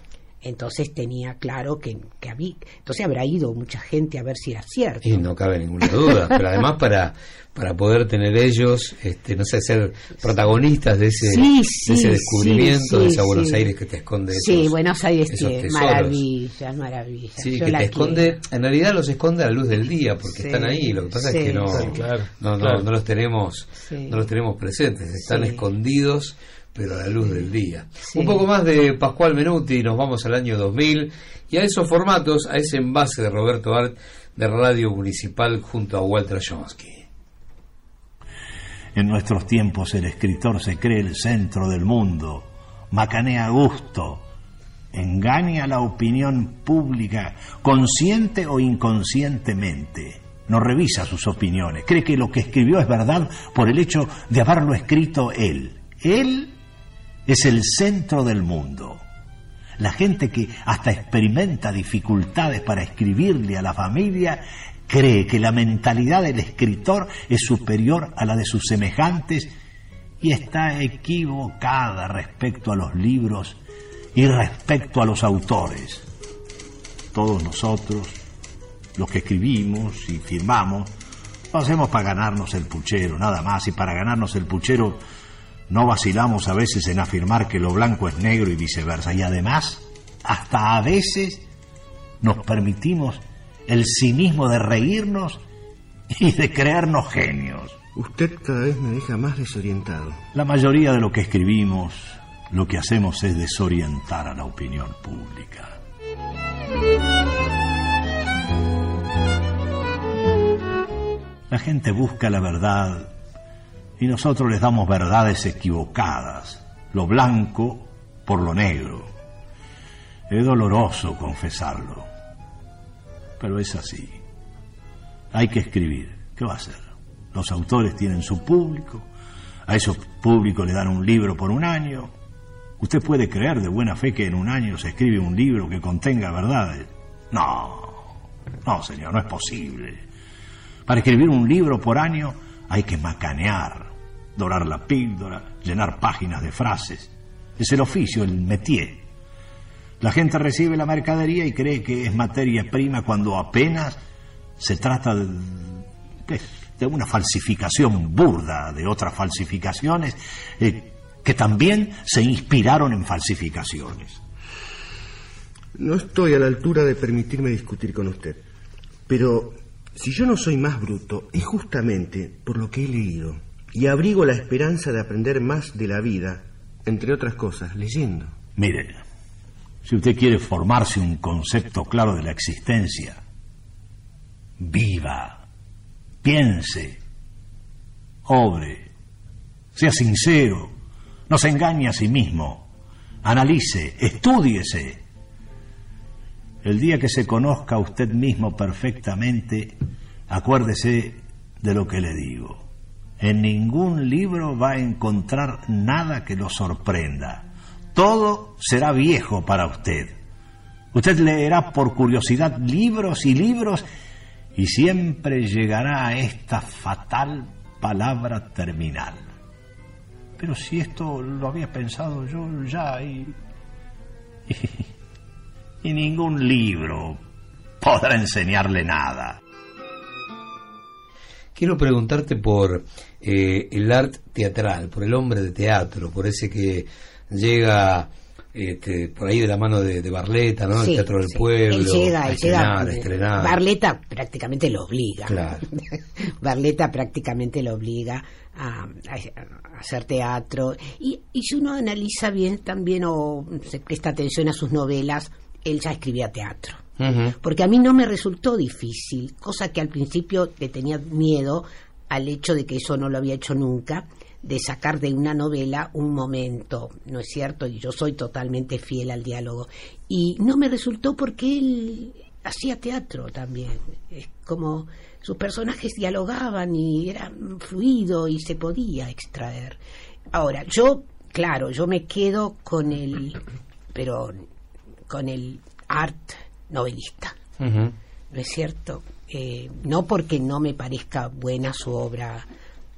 Entonces tenía claro que, que había. Entonces habrá ido mucha gente a ver si era cierto. Y no cabe ninguna duda, pero además para para poder tener ellos, este, no sé, ser protagonistas de ese, Sí, de sí, ese descubrimiento, sí, de esa sí. Buenos Aires que te esconde Sí, esos- Buenos Aires tiene maravillas, maravillas. Sí, Yo que la te quiero. esconde, en realidad los esconde a la luz del día, porque Sí, están ahí, lo que pasa sí, es que no, sí. Claro, no, no, claro. no los tenemos, Sí. no los tenemos presentes, están Sí. escondidos, pero a la luz del día. Sí. Un poco más de Pascual Menuti, nos vamos al año 2000, y a esos formatos, a ese envase de Roberto Art de Radio Municipal junto a Walter Jonsky. En nuestros tiempos el escritor se cree el centro del mundo, macanea a gusto, engaña a la opinión pública, consciente o inconscientemente. No revisa sus opiniones, cree que lo que escribió es verdad por el hecho de haberlo escrito él. Él es el centro del mundo. La gente que hasta experimenta dificultades para escribirle a la familia cree que la mentalidad del escritor es superior a la de sus semejantes y está equivocada respecto a los libros y respecto a los autores. Todos nosotros, los que escribimos y firmamos, lo hacemos para ganarnos el puchero, nada más, y para ganarnos el puchero no vacilamos a veces en afirmar que lo blanco es negro y viceversa. Y además, hasta a veces nos permitimos el cinismo de reírnos y de creernos genios. Usted cada vez me deja más desorientado. La mayoría de lo que escribimos, lo que hacemos es desorientar a la opinión pública. La gente busca la verdad y nosotros les damos verdades equivocadas, lo blanco por lo negro. Es doloroso confesarlo, pero es así. Hay que escribir. ¿Qué va a hacer? Los autores tienen su público, a esos públicos le dan un libro por un año. ¿Usted puede creer de buena fe que en un año se escribe un libro que contenga verdades? No, no, señor, no es posible. Para escribir un libro por año hay que macanear, dorar la píldora, llenar páginas de frases. Es el oficio, el métier. La gente recibe la mercadería y cree que es materia prima cuando apenas se trata de, una falsificación burda de otras falsificaciones eh, que también se inspiraron en falsificaciones. No estoy a la altura de permitirme discutir con usted. Pero si yo no soy más bruto, es justamente por lo que he leído. Y abrigo la esperanza de aprender más de la vida, entre otras cosas, leyendo. Mire, si usted quiere formarse un concepto claro de la existencia, viva, piense, obre, sea sincero, no se engañe a sí mismo, analice, estúdiese. El día que se conozca a usted mismo perfectamente, acuérdese de lo que le digo. En ningún libro va a encontrar nada que lo sorprenda. Todo será viejo para usted. Usted leerá por curiosidad libros y libros y siempre llegará a esta fatal palabra terminal. Pero si esto lo había pensado yo ya y... y, ningún libro podrá enseñarle nada. Quiero preguntarte por eh, el arte teatral, por el hombre de teatro, por ese que llega este, por ahí de la mano de, de Barleta, ¿no? Sí, el Teatro del sí. Pueblo, Él llega, a él estrenar, llega, a estrenar. Barleta prácticamente lo obliga. Claro. Barleta prácticamente lo obliga a, a- a hacer teatro. Y, y si uno analiza bien también o se presta atención a sus novelas, él ya escribía teatro. Porque a mí no me resultó difícil, cosa que al principio le tenía miedo al hecho de que eso no lo había hecho nunca, de sacar de una novela un momento, ¿no es cierto? Y yo soy totalmente fiel al diálogo. Y no me resultó porque él hacía teatro también. Es como sus personajes dialogaban y era fluido y se podía extraer. Ahora, yo, claro, yo me quedo con el, pero con el art novelista. ¿No es cierto? Eh, no porque no me parezca buena su obra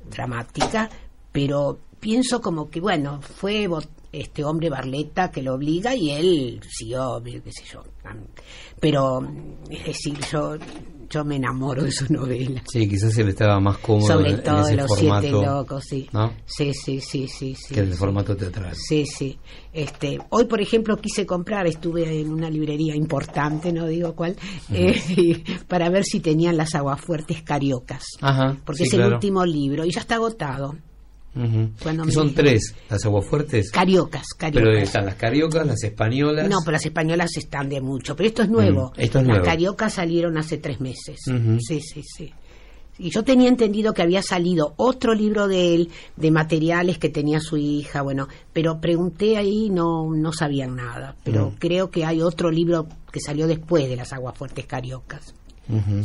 dramática, pero pienso como que, bueno, fue este hombre Barleta que lo obliga y él siguió, qué sé yo. Pero, es decir, yo yo me enamoro de su novela. Sí, quizás él estaba más cómodo Sobre en, todo ese los formato, siete locos, sí. ¿no? Sí, sí, sí, sí, sí. que el formato teatral. Sí, sí. Este, hoy, por ejemplo, quise comprar, estuve en una librería importante, no digo cuál, eh, para ver si tenían las aguafuertes cariocas. Ajá, Porque sí, es el claro. último libro y ya está agotado. Cuando Que son tres, las aguafuertes. Cariocas, Pero cariocas. están las cariocas, las españolas. No, pero las españolas están de mucho. Pero esto es nuevo. Esto es las nuevo. cariocas salieron hace tres meses. Sí, sí, sí. Y yo tenía entendido que había salido otro libro de él, de materiales que tenía su hija, bueno, pero pregunté ahí, no, no sabían nada. Pero creo que hay otro libro que salió después de las aguafuertes cariocas.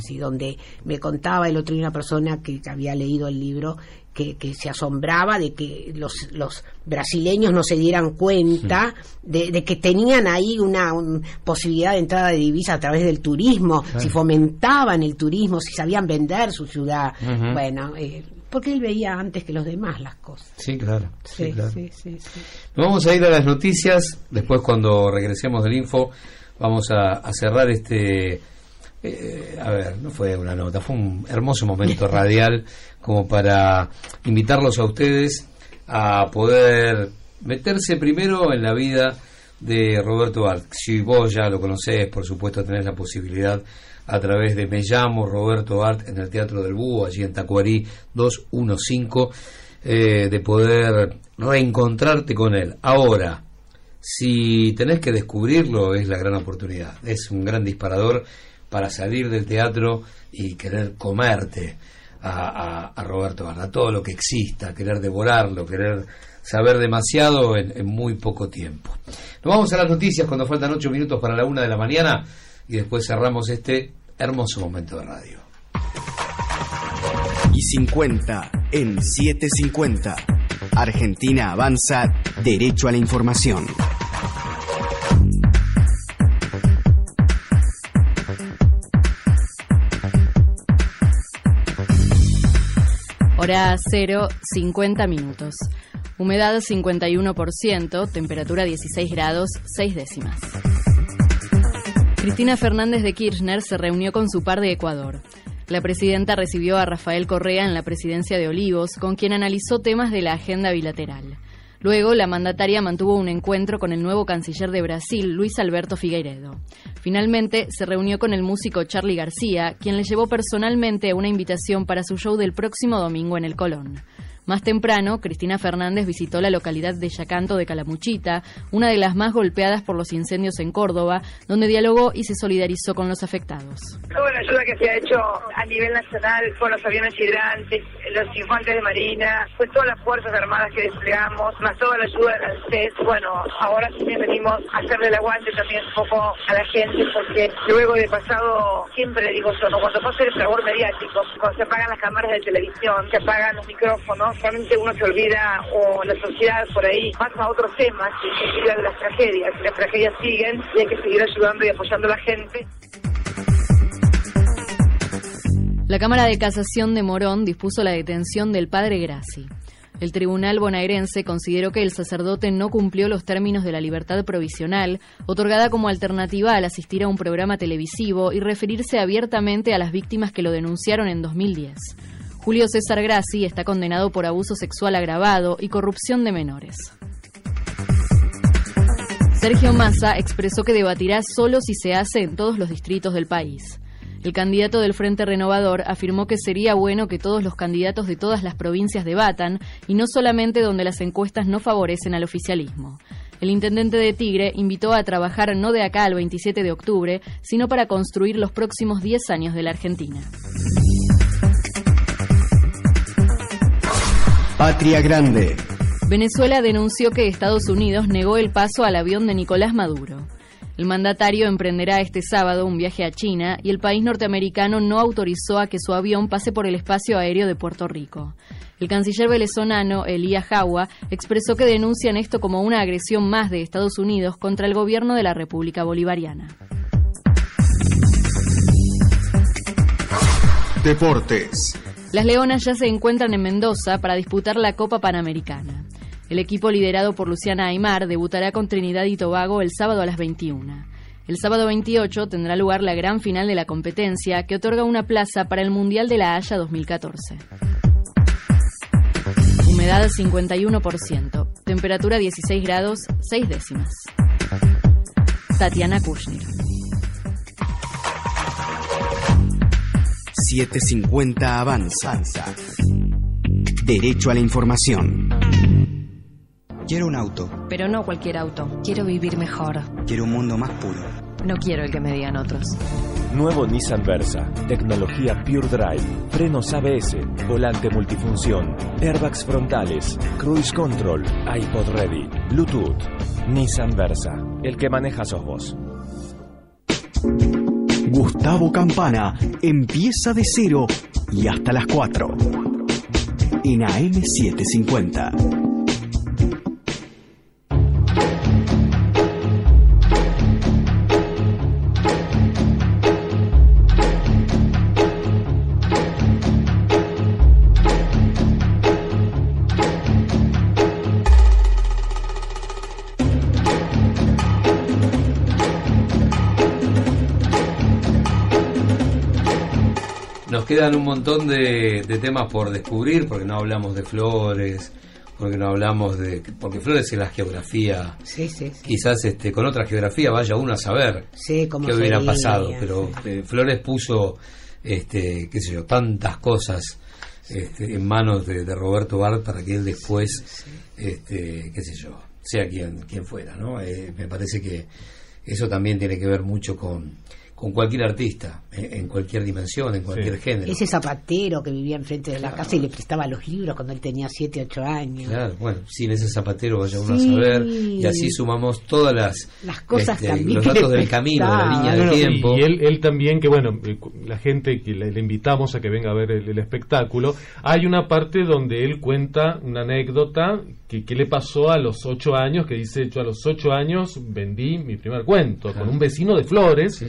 Sí, donde me contaba el otro día una persona que había leído el libro que, que se asombraba de que los, los brasileños no se dieran cuenta de, de que tenían ahí una un- posibilidad de entrada de divisa a través del turismo, Claro. si fomentaban el turismo, si sabían vender su ciudad. Bueno, eh, porque él veía antes que los demás las cosas. Sí, claro. Sí, Sí, claro. vamos a ir a las noticias. Después, cuando regresemos del info, vamos a, a cerrar este. eh, a ver, no fue una nota, fue un hermoso momento radial como para invitarlos a ustedes a poder meterse primero en la vida de Roberto Art. Si vos ya lo conocés, por supuesto tenés la posibilidad a través de Me llamo Roberto Art en el Teatro del Búho, allí en Tacuarí 215, eh, de poder reencontrarte con él. Ahora, si tenés que descubrirlo, es la gran oportunidad. Es un gran disparador para salir del teatro y querer comerte a, Roberto Art, a todo lo que exista, querer devorarlo, querer saber demasiado en, en muy poco tiempo. Nos vamos a las noticias cuando faltan ocho minutos para la una de la mañana y después cerramos este hermoso momento de radio. Y 50 en 750. Argentina avanza derecho a la información. Hora 0, 50 minutos. Humedad 51%, temperatura 16 grados, 6 décimas. Cristina Fernández de Kirchner se reunió con su par de Ecuador. La presidenta recibió a Rafael Correa en la presidencia de Olivos, con quien analizó temas de la agenda bilateral. Luego, la mandataria mantuvo un encuentro con el nuevo canciller de Brasil, Luis Alberto Figueiredo. Finalmente, se reunió con el músico Charlie García, quien le llevó personalmente una invitación para su show del próximo domingo en el Colón. Más temprano, Cristina Fernández visitó la localidad de Yacanto de Calamuchita, una de las más golpeadas por los incendios en Córdoba, donde dialogó y se solidarizó con los afectados. Toda la ayuda que se ha hecho a nivel nacional con los aviones hidrantes, los infantes de marina, pues todas las fuerzas armadas que desplegamos, más toda la ayuda del ANSES, bueno, ahora también venimos a hacerle el aguante también un poco a la gente, porque luego de pasado, siempre digo yo, cuando pasa el fragor mediático, cuando se apagan las cámaras de televisión, se apagan los micrófonos, realmente uno se olvida, o la sociedad por ahí pasa a otros temas, y se olvida de las tragedias, las tragedias siguen, y hay que seguir ayudando y apoyando a la gente. La Cámara de Casación de Morón dispuso la detención del padre Grassi. El tribunal bonaerense consideró que el sacerdote no cumplió los términos de la libertad provisional, otorgada como alternativa al asistir a un programa televisivo y referirse abiertamente a las víctimas que lo denunciaron en 2010. Julio César Grassi está condenado por abuso sexual agravado y corrupción de menores. Sergio Massa expresó que debatirá solo si se hace en todos los distritos del país. El candidato del Frente Renovador afirmó que sería bueno que todos los candidatos de todas las provincias debatan y no solamente donde las encuestas no favorecen al oficialismo. el intendente de Tigre invitó a trabajar no de acá al 27 de octubre, sino para construir los próximos 10 años de la Argentina. Patria Grande. Venezuela denunció que Estados Unidos negó el paso al avión de Nicolás Maduro. El mandatario emprenderá este sábado un viaje a China y el país norteamericano no autorizó a que su avión pase por el espacio aéreo de Puerto Rico. El canciller venezolano Elías Jawa expresó que denuncian esto como una agresión más de Estados Unidos contra el gobierno de la República Bolivariana. Deportes. Las Leonas ya se encuentran en Mendoza para disputar la Copa Panamericana. El equipo liderado por Luciana Aymar debutará con Trinidad y Tobago el sábado a las 21. El sábado 28 tendrá lugar la gran final de la competencia que otorga una plaza para el Mundial de la Haya 2014. Humedad 51%, temperatura 16 grados 6 décimas. Tatiana Kushner. 750 Avanza. Derecho a la información. Quiero un auto. Pero no cualquier auto. Quiero vivir mejor. Quiero un mundo más puro. No quiero el que me digan otros. Nuevo Nissan Versa. Tecnología Pure Drive. Frenos ABS. Volante multifunción. Airbags frontales. Cruise Control. iPod Ready. Bluetooth. Nissan Versa. El que maneja sos vos. Gustavo Campana empieza de cero y hasta las 4. En AM750. Quedan un montón de, de temas por descubrir, porque no hablamos de flores, porque no hablamos de... Porque flores es la geografía. Sí, sí, sí. Quizás este, con otra geografía vaya uno a saber qué hubiera sería, pasado, pero eh, Flores puso, este, qué sé yo, tantas cosas este, en manos de, de Roberto Bart para que él después, este, qué sé yo, sea quien, quien fuera, ¿no? Eh, me parece que eso también tiene que ver mucho con, con cualquier artista, eh, en cualquier dimensión, en cualquier género. Ese zapatero que vivía enfrente de la casa y le prestaba los libros cuando él tenía 7, 8 años. Claro, bueno, sin ese zapatero vaya uno Sí. a saber, y así sumamos todas las, Las cosas este, también los datos del camino, de la línea No, del no, tiempo. Y, él, él también, que bueno, eh, la gente que le, le invitamos a que venga a ver el, el espectáculo, hay una parte donde él cuenta una anécdota que, que le pasó a los ocho años, que dice, yo a los ocho años vendí mi primer cuento con un vecino de Flores,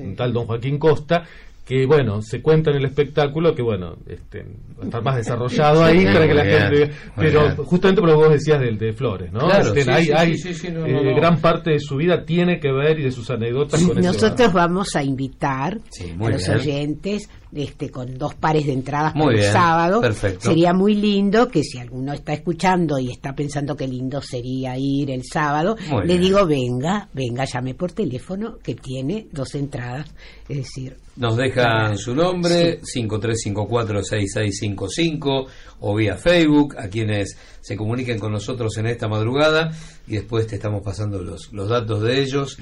un tal don Joaquín Costa, que bueno, se cuenta en el espectáculo que bueno, este, va a estar más desarrollado ahí Sí, para que la bien, gente... Pero bien. justamente por lo que vos decías del de Flores, ¿no? Claro, Este, sí, hay, sí, hay, sí, sí, sí, no, eh, no, no. gran parte de su vida tiene que ver y de sus anécdotas con ese Nosotros vamos a invitar a los bien. oyentes este, con dos pares de entradas Muy para el bien, sábado. perfecto. Sería muy lindo que si alguno está escuchando y está pensando que lindo sería ir el sábado, Muy le bien. digo, venga, venga, llame por teléfono que tiene dos entradas. Es decir, Nos dejan su nombre, 53546655 o vía Facebook, a quienes se comuniquen con nosotros en esta madrugada y después te estamos pasando los, los datos de ellos,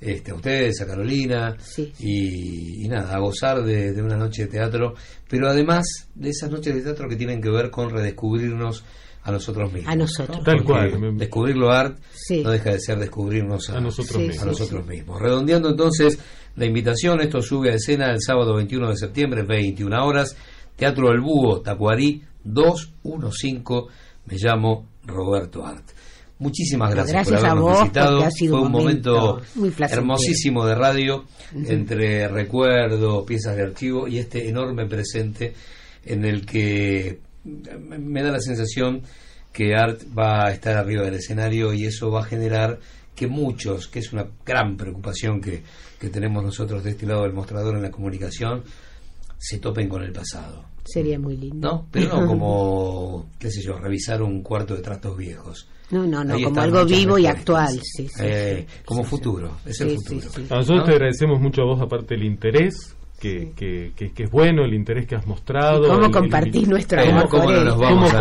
este, a ustedes, a Carolina, y, y nada, a gozar de, de una noche de teatro, pero además de esas noches de teatro que tienen que ver con redescubrirnos a nosotros mismos. A nosotros. ¿no? Tal Porque cual. Descubrirlo art Sí. no deja de ser descubrirnos a, A nosotros a mismos. nosotros mismos. Redondeando entonces la invitación, esto sube a escena el sábado 21 de septiembre, 21 horas, Teatro El Búho, Tacuarí 215, me llamo Roberto Art. Muchísimas gracias, Gracias por a habernos vos, visitado. porque ha sido Fue un momento, hermosísimo de radio, entre recuerdo, piezas de archivo y este enorme presente en el que me da la sensación que Art va a estar arriba del escenario y eso va a generar que muchos, que es una gran preocupación que, que tenemos nosotros de este lado del mostrador en la comunicación, se topen con el pasado. Sería muy lindo. ¿No? Pero no como, qué sé yo, revisar un cuarto de tratos viejos. No, no, no, Ahí como algo vivo y actual. Sí, sí, Eh, sí. como futuro, es el Sí, futuro. sí, sí. A nosotros ¿No? te agradecemos mucho a vos, aparte el interés que, que, que, que es bueno, el interés que has mostrado. ¿Y cómo el- compartís el- nuestro cómo- amor cómo no él? nos Cómo vamos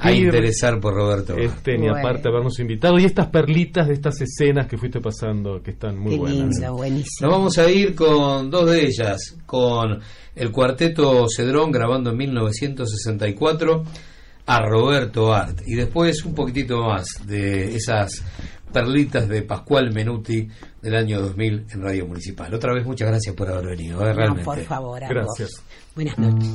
a, interesar por Roberto. Este, ni Bueno. aparte habernos invitado. Y estas perlitas de estas escenas que fuiste pasando, que están muy Qué buenas. lindo, buenísimo. Nos vamos a ir con dos de ellas, con el cuarteto Cedrón grabando en 1964 a Roberto Art y después un poquitito más de esas perlitas de Pascual Menuti del año 2000 en Radio Municipal. Otra vez muchas gracias por haber venido, eh, No, realmente. por favor, a Gracias. vos. Buenas noches.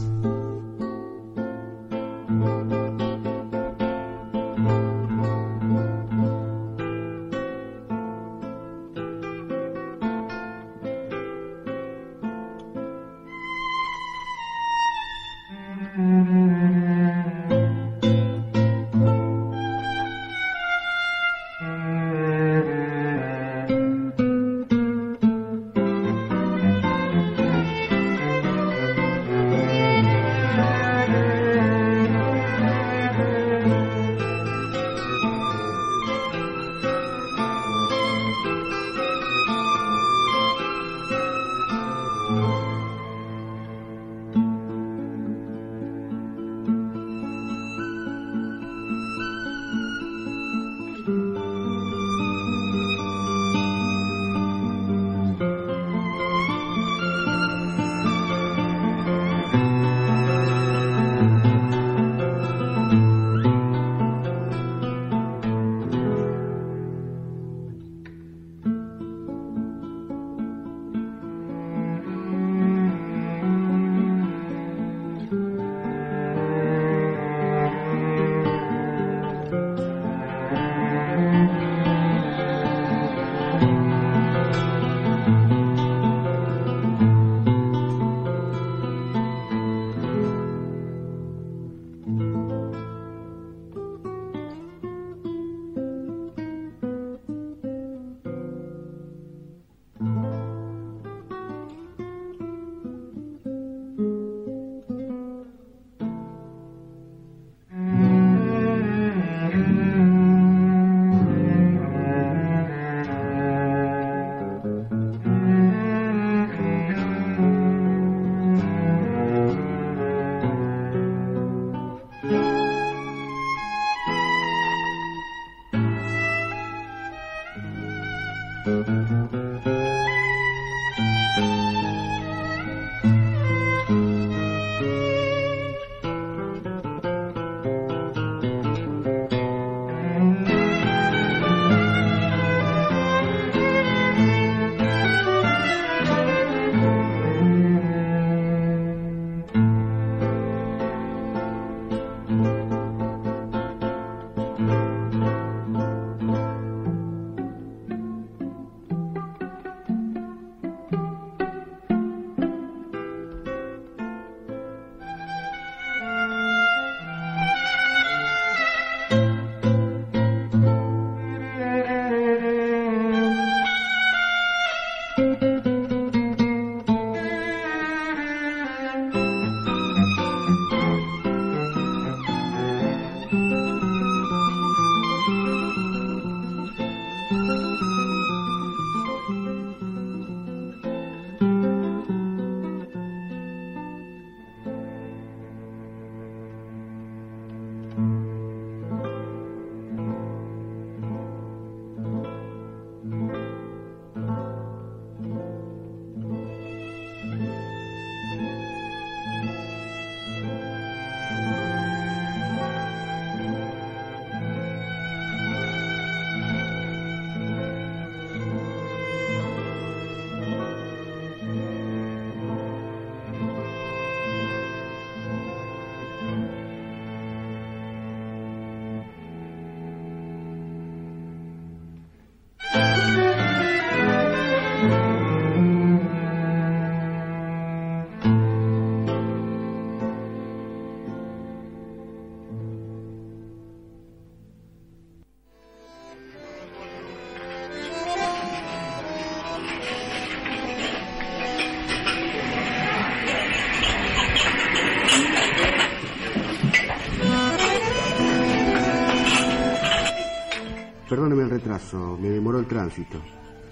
Me demoró el tránsito.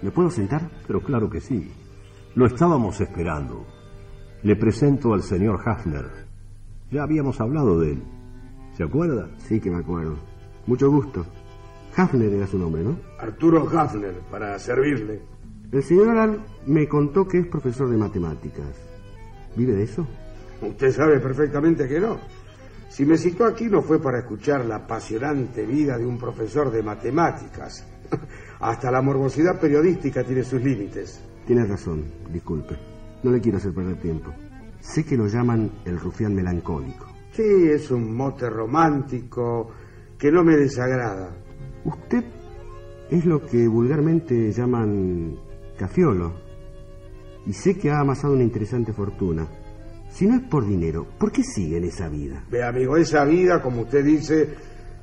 ¿Me puedo sentar? Pero claro que sí. Lo estábamos esperando. Le presento al señor Hafner. Ya habíamos hablado de él. ¿Se acuerda? Sí que me acuerdo. Mucho gusto. Hafner era su nombre, ¿no? Arturo Hafner, para servirle. El señor Alan me contó que es profesor de matemáticas. ¿Vive de eso? Usted sabe perfectamente que no. Si me citó aquí no fue para escuchar la apasionante vida de un profesor de matemáticas. Hasta la morbosidad periodística tiene sus límites. Tienes razón, disculpe. No le quiero hacer perder tiempo. Sé que lo llaman el rufián melancólico. Sí, es un mote romántico que no me desagrada. Usted es lo que vulgarmente llaman cafiolo. Y sé que ha amasado una interesante fortuna. Si no es por dinero, ¿por qué sigue en esa vida? Ve, amigo, esa vida, como usted dice,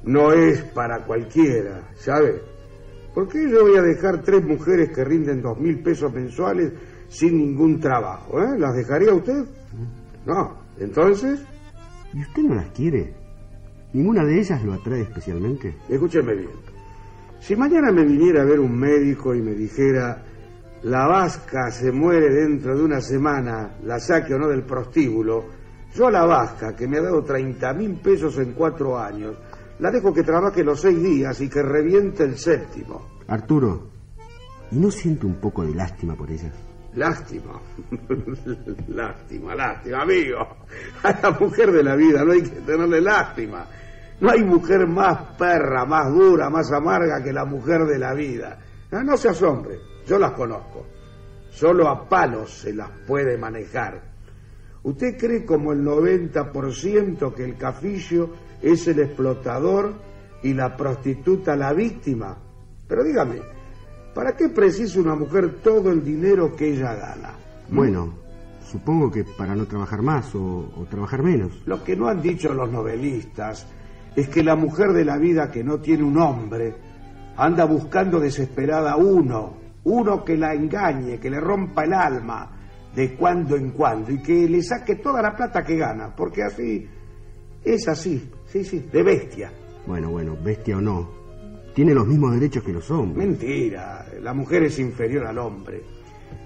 no es para cualquiera, ¿sabe? ¿Por qué yo voy a dejar tres mujeres que rinden dos mil pesos mensuales sin ningún trabajo? ¿eh? ¿Las dejaría usted? No. ¿Entonces? ¿Y usted no las quiere? ¿Ninguna de ellas lo atrae especialmente? Escúcheme bien. Si mañana me viniera a ver un médico y me dijera la vasca se muere dentro de una semana, la saque o no del prostíbulo, yo a la vasca, que me ha dado 30 mil pesos en cuatro años, la dejo que trabaje los seis días y que reviente el séptimo. Arturo, ¿y no siente un poco de lástima por ella? Lástima, lástima, lástima, amigo. A la mujer de la vida no hay que tenerle lástima. No hay mujer más perra, más dura, más amarga que la mujer de la vida. No, no se asombre, yo las conozco. Solo a palos se las puede manejar. ¿Usted cree como el 90% que el cafillo es el explotador y la prostituta la víctima? Pero dígame, ¿para qué precisa una mujer todo el dinero que ella gana? Bueno, supongo que para no trabajar más o, o trabajar menos. Lo que no han dicho los novelistas es que la mujer de la vida que no tiene un hombre anda buscando desesperada uno, uno que la engañe, que le rompa el alma de cuando en cuando y que le saque toda la plata que gana, porque así es así, sí, sí, de bestia. Bueno, bueno, bestia o no, tiene los mismos derechos que los hombres. Mentira, la mujer es inferior al hombre.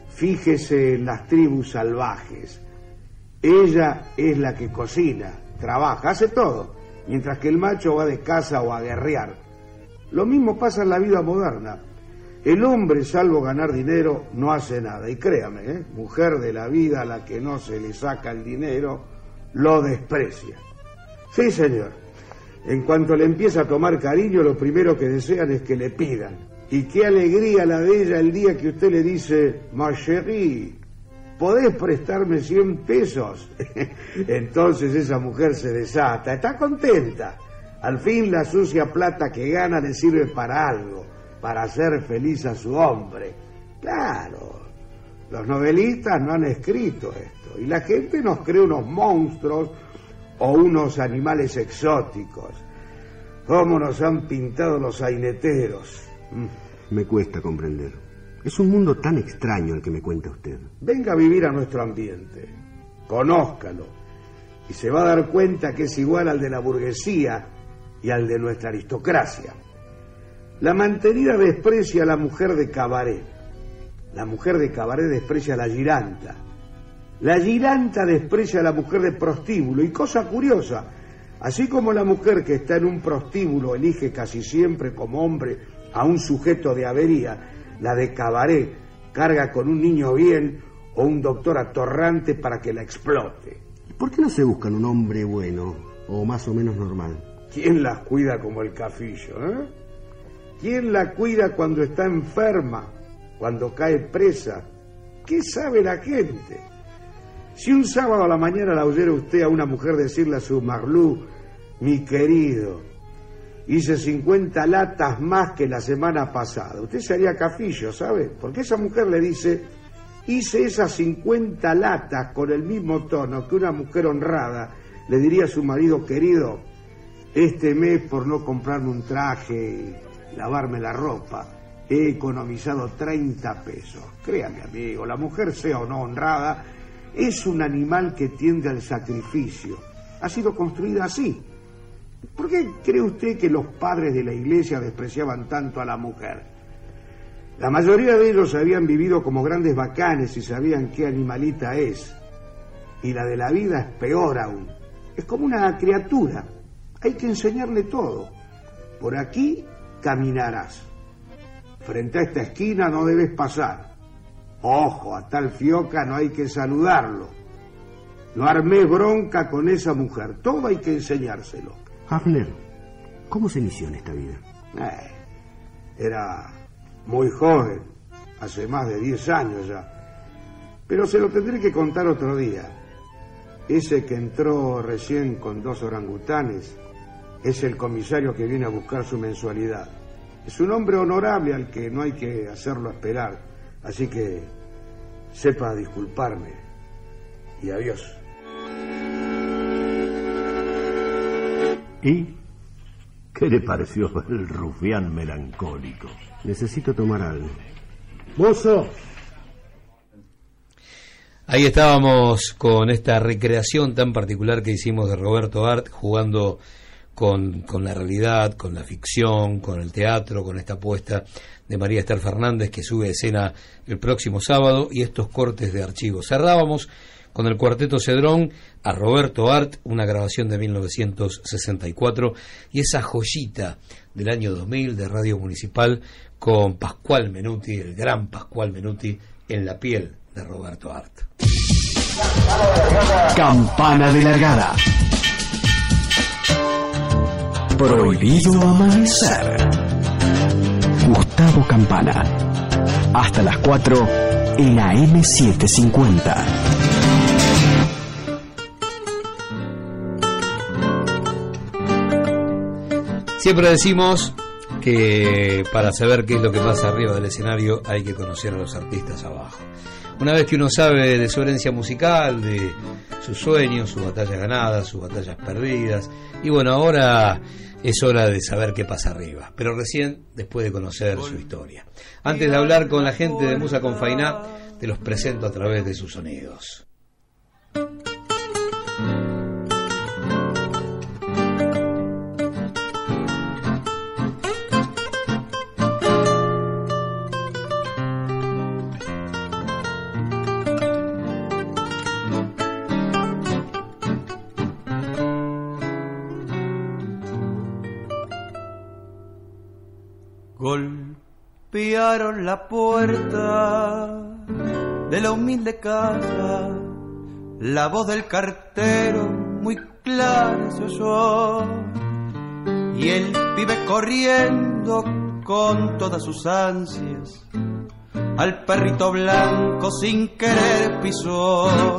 Fíjese en las tribus salvajes. Ella es la que cocina, trabaja, hace todo, mientras que el macho va de casa o a guerrear. Lo mismo pasa en la vida moderna. El hombre, salvo ganar dinero, no hace nada. Y créame, ¿eh? mujer de la vida a la que no se le saca el dinero, lo desprecia. Sí, señor. En cuanto le empieza a tomar cariño, lo primero que desean es que le pidan. Y qué alegría la de ella el día que usted le dice, ma chérie, ¿podés prestarme 100 pesos? Entonces esa mujer se desata, está contenta. Al fin la sucia plata que gana le sirve para algo, para hacer feliz a su hombre. Claro, los novelistas no han escrito esto y la gente nos cree unos monstruos o unos animales exóticos. ¿Cómo nos han pintado los saineteros? Mm, Me cuesta comprender. Es un mundo tan extraño el que me cuenta usted. Venga a vivir a nuestro ambiente, conózcalo, y se va a dar cuenta que es igual al de la burguesía y al de nuestra aristocracia. La mantenida desprecia a la mujer de cabaret. La mujer de cabaret desprecia a la giranta. La giranta desprecia a la mujer de prostíbulo. Y cosa curiosa, así como la mujer que está en un prostíbulo elige casi siempre como hombre a un sujeto de avería, la de cabaret carga con un niño bien o un doctor atorrante para que la explote. ¿Por qué no se buscan un hombre bueno o más o menos normal? ¿Quién las cuida como el cafillo? Eh? ¿Quién la cuida cuando está enferma, cuando cae presa? ¿Qué sabe la gente? Si un sábado a la mañana la oyera usted a una mujer decirle a su marlú, mi querido, hice 50 latas más que la semana pasada, usted se haría cafillo, ¿sabe? Porque esa mujer le dice, hice esas 50 latas con el mismo tono que una mujer honrada le diría a su marido querido, este mes por no comprarme un traje y lavarme la ropa, he economizado 30 pesos. Créame, amigo, la mujer sea o no honrada, es un animal que tiende al sacrificio. Ha sido construida así. ¿Por qué cree usted que los padres de la iglesia despreciaban tanto a la mujer? La mayoría de ellos habían vivido como grandes bacanes y sabían qué animalita es. Y la de la vida es peor aún. Es como una criatura. Hay que enseñarle todo. Por aquí caminarás. Frente a esta esquina no debes pasar. Ojo, a tal fioca no hay que saludarlo. No armé bronca con esa mujer. Todo hay que enseñárselo. Hafner, ¿cómo se inició en esta vida? Eh, era muy joven, hace más de 10 años ya. Pero se lo tendré que contar otro día. Ese que entró recién con dos orangutanes es el comisario que viene a buscar su mensualidad. Es un hombre honorable al que no hay que hacerlo esperar. Así que sepa disculparme. Y adiós. ¿Y qué le pareció el rufián melancólico? Necesito tomar algo. ¡Mozo! Ahí estábamos con esta recreación tan particular que hicimos de Roberto Art, jugando con, con, la realidad, con la ficción, con el teatro, con esta apuesta de María Esther Fernández que sube escena el próximo sábado y estos cortes de archivos. Cerrábamos con el cuarteto Cedrón a Roberto Art, una grabación de 1964 y esa joyita del año 2000 de Radio Municipal con Pascual Menuti, el gran Pascual Menuti, en la piel de Roberto Art. Campana de largada. Prohibido amanecer. Gustavo Campana. Hasta las 4 en la M750. Siempre decimos que para saber qué es lo que pasa arriba del escenario hay que conocer a los artistas abajo. Una vez que uno sabe de su herencia musical, de sus sueños, sus batallas ganadas, sus batallas perdidas, y bueno, ahora es hora de saber qué pasa arriba, pero recién después de conocer su historia. Antes de hablar con la gente de Musa Confainá, te los presento a través de sus sonidos. Golpearon la puerta de la humilde casa, la voz del cartero muy clara se oyó, y el pibe corriendo con todas sus ansias, al perrito blanco sin querer pisó.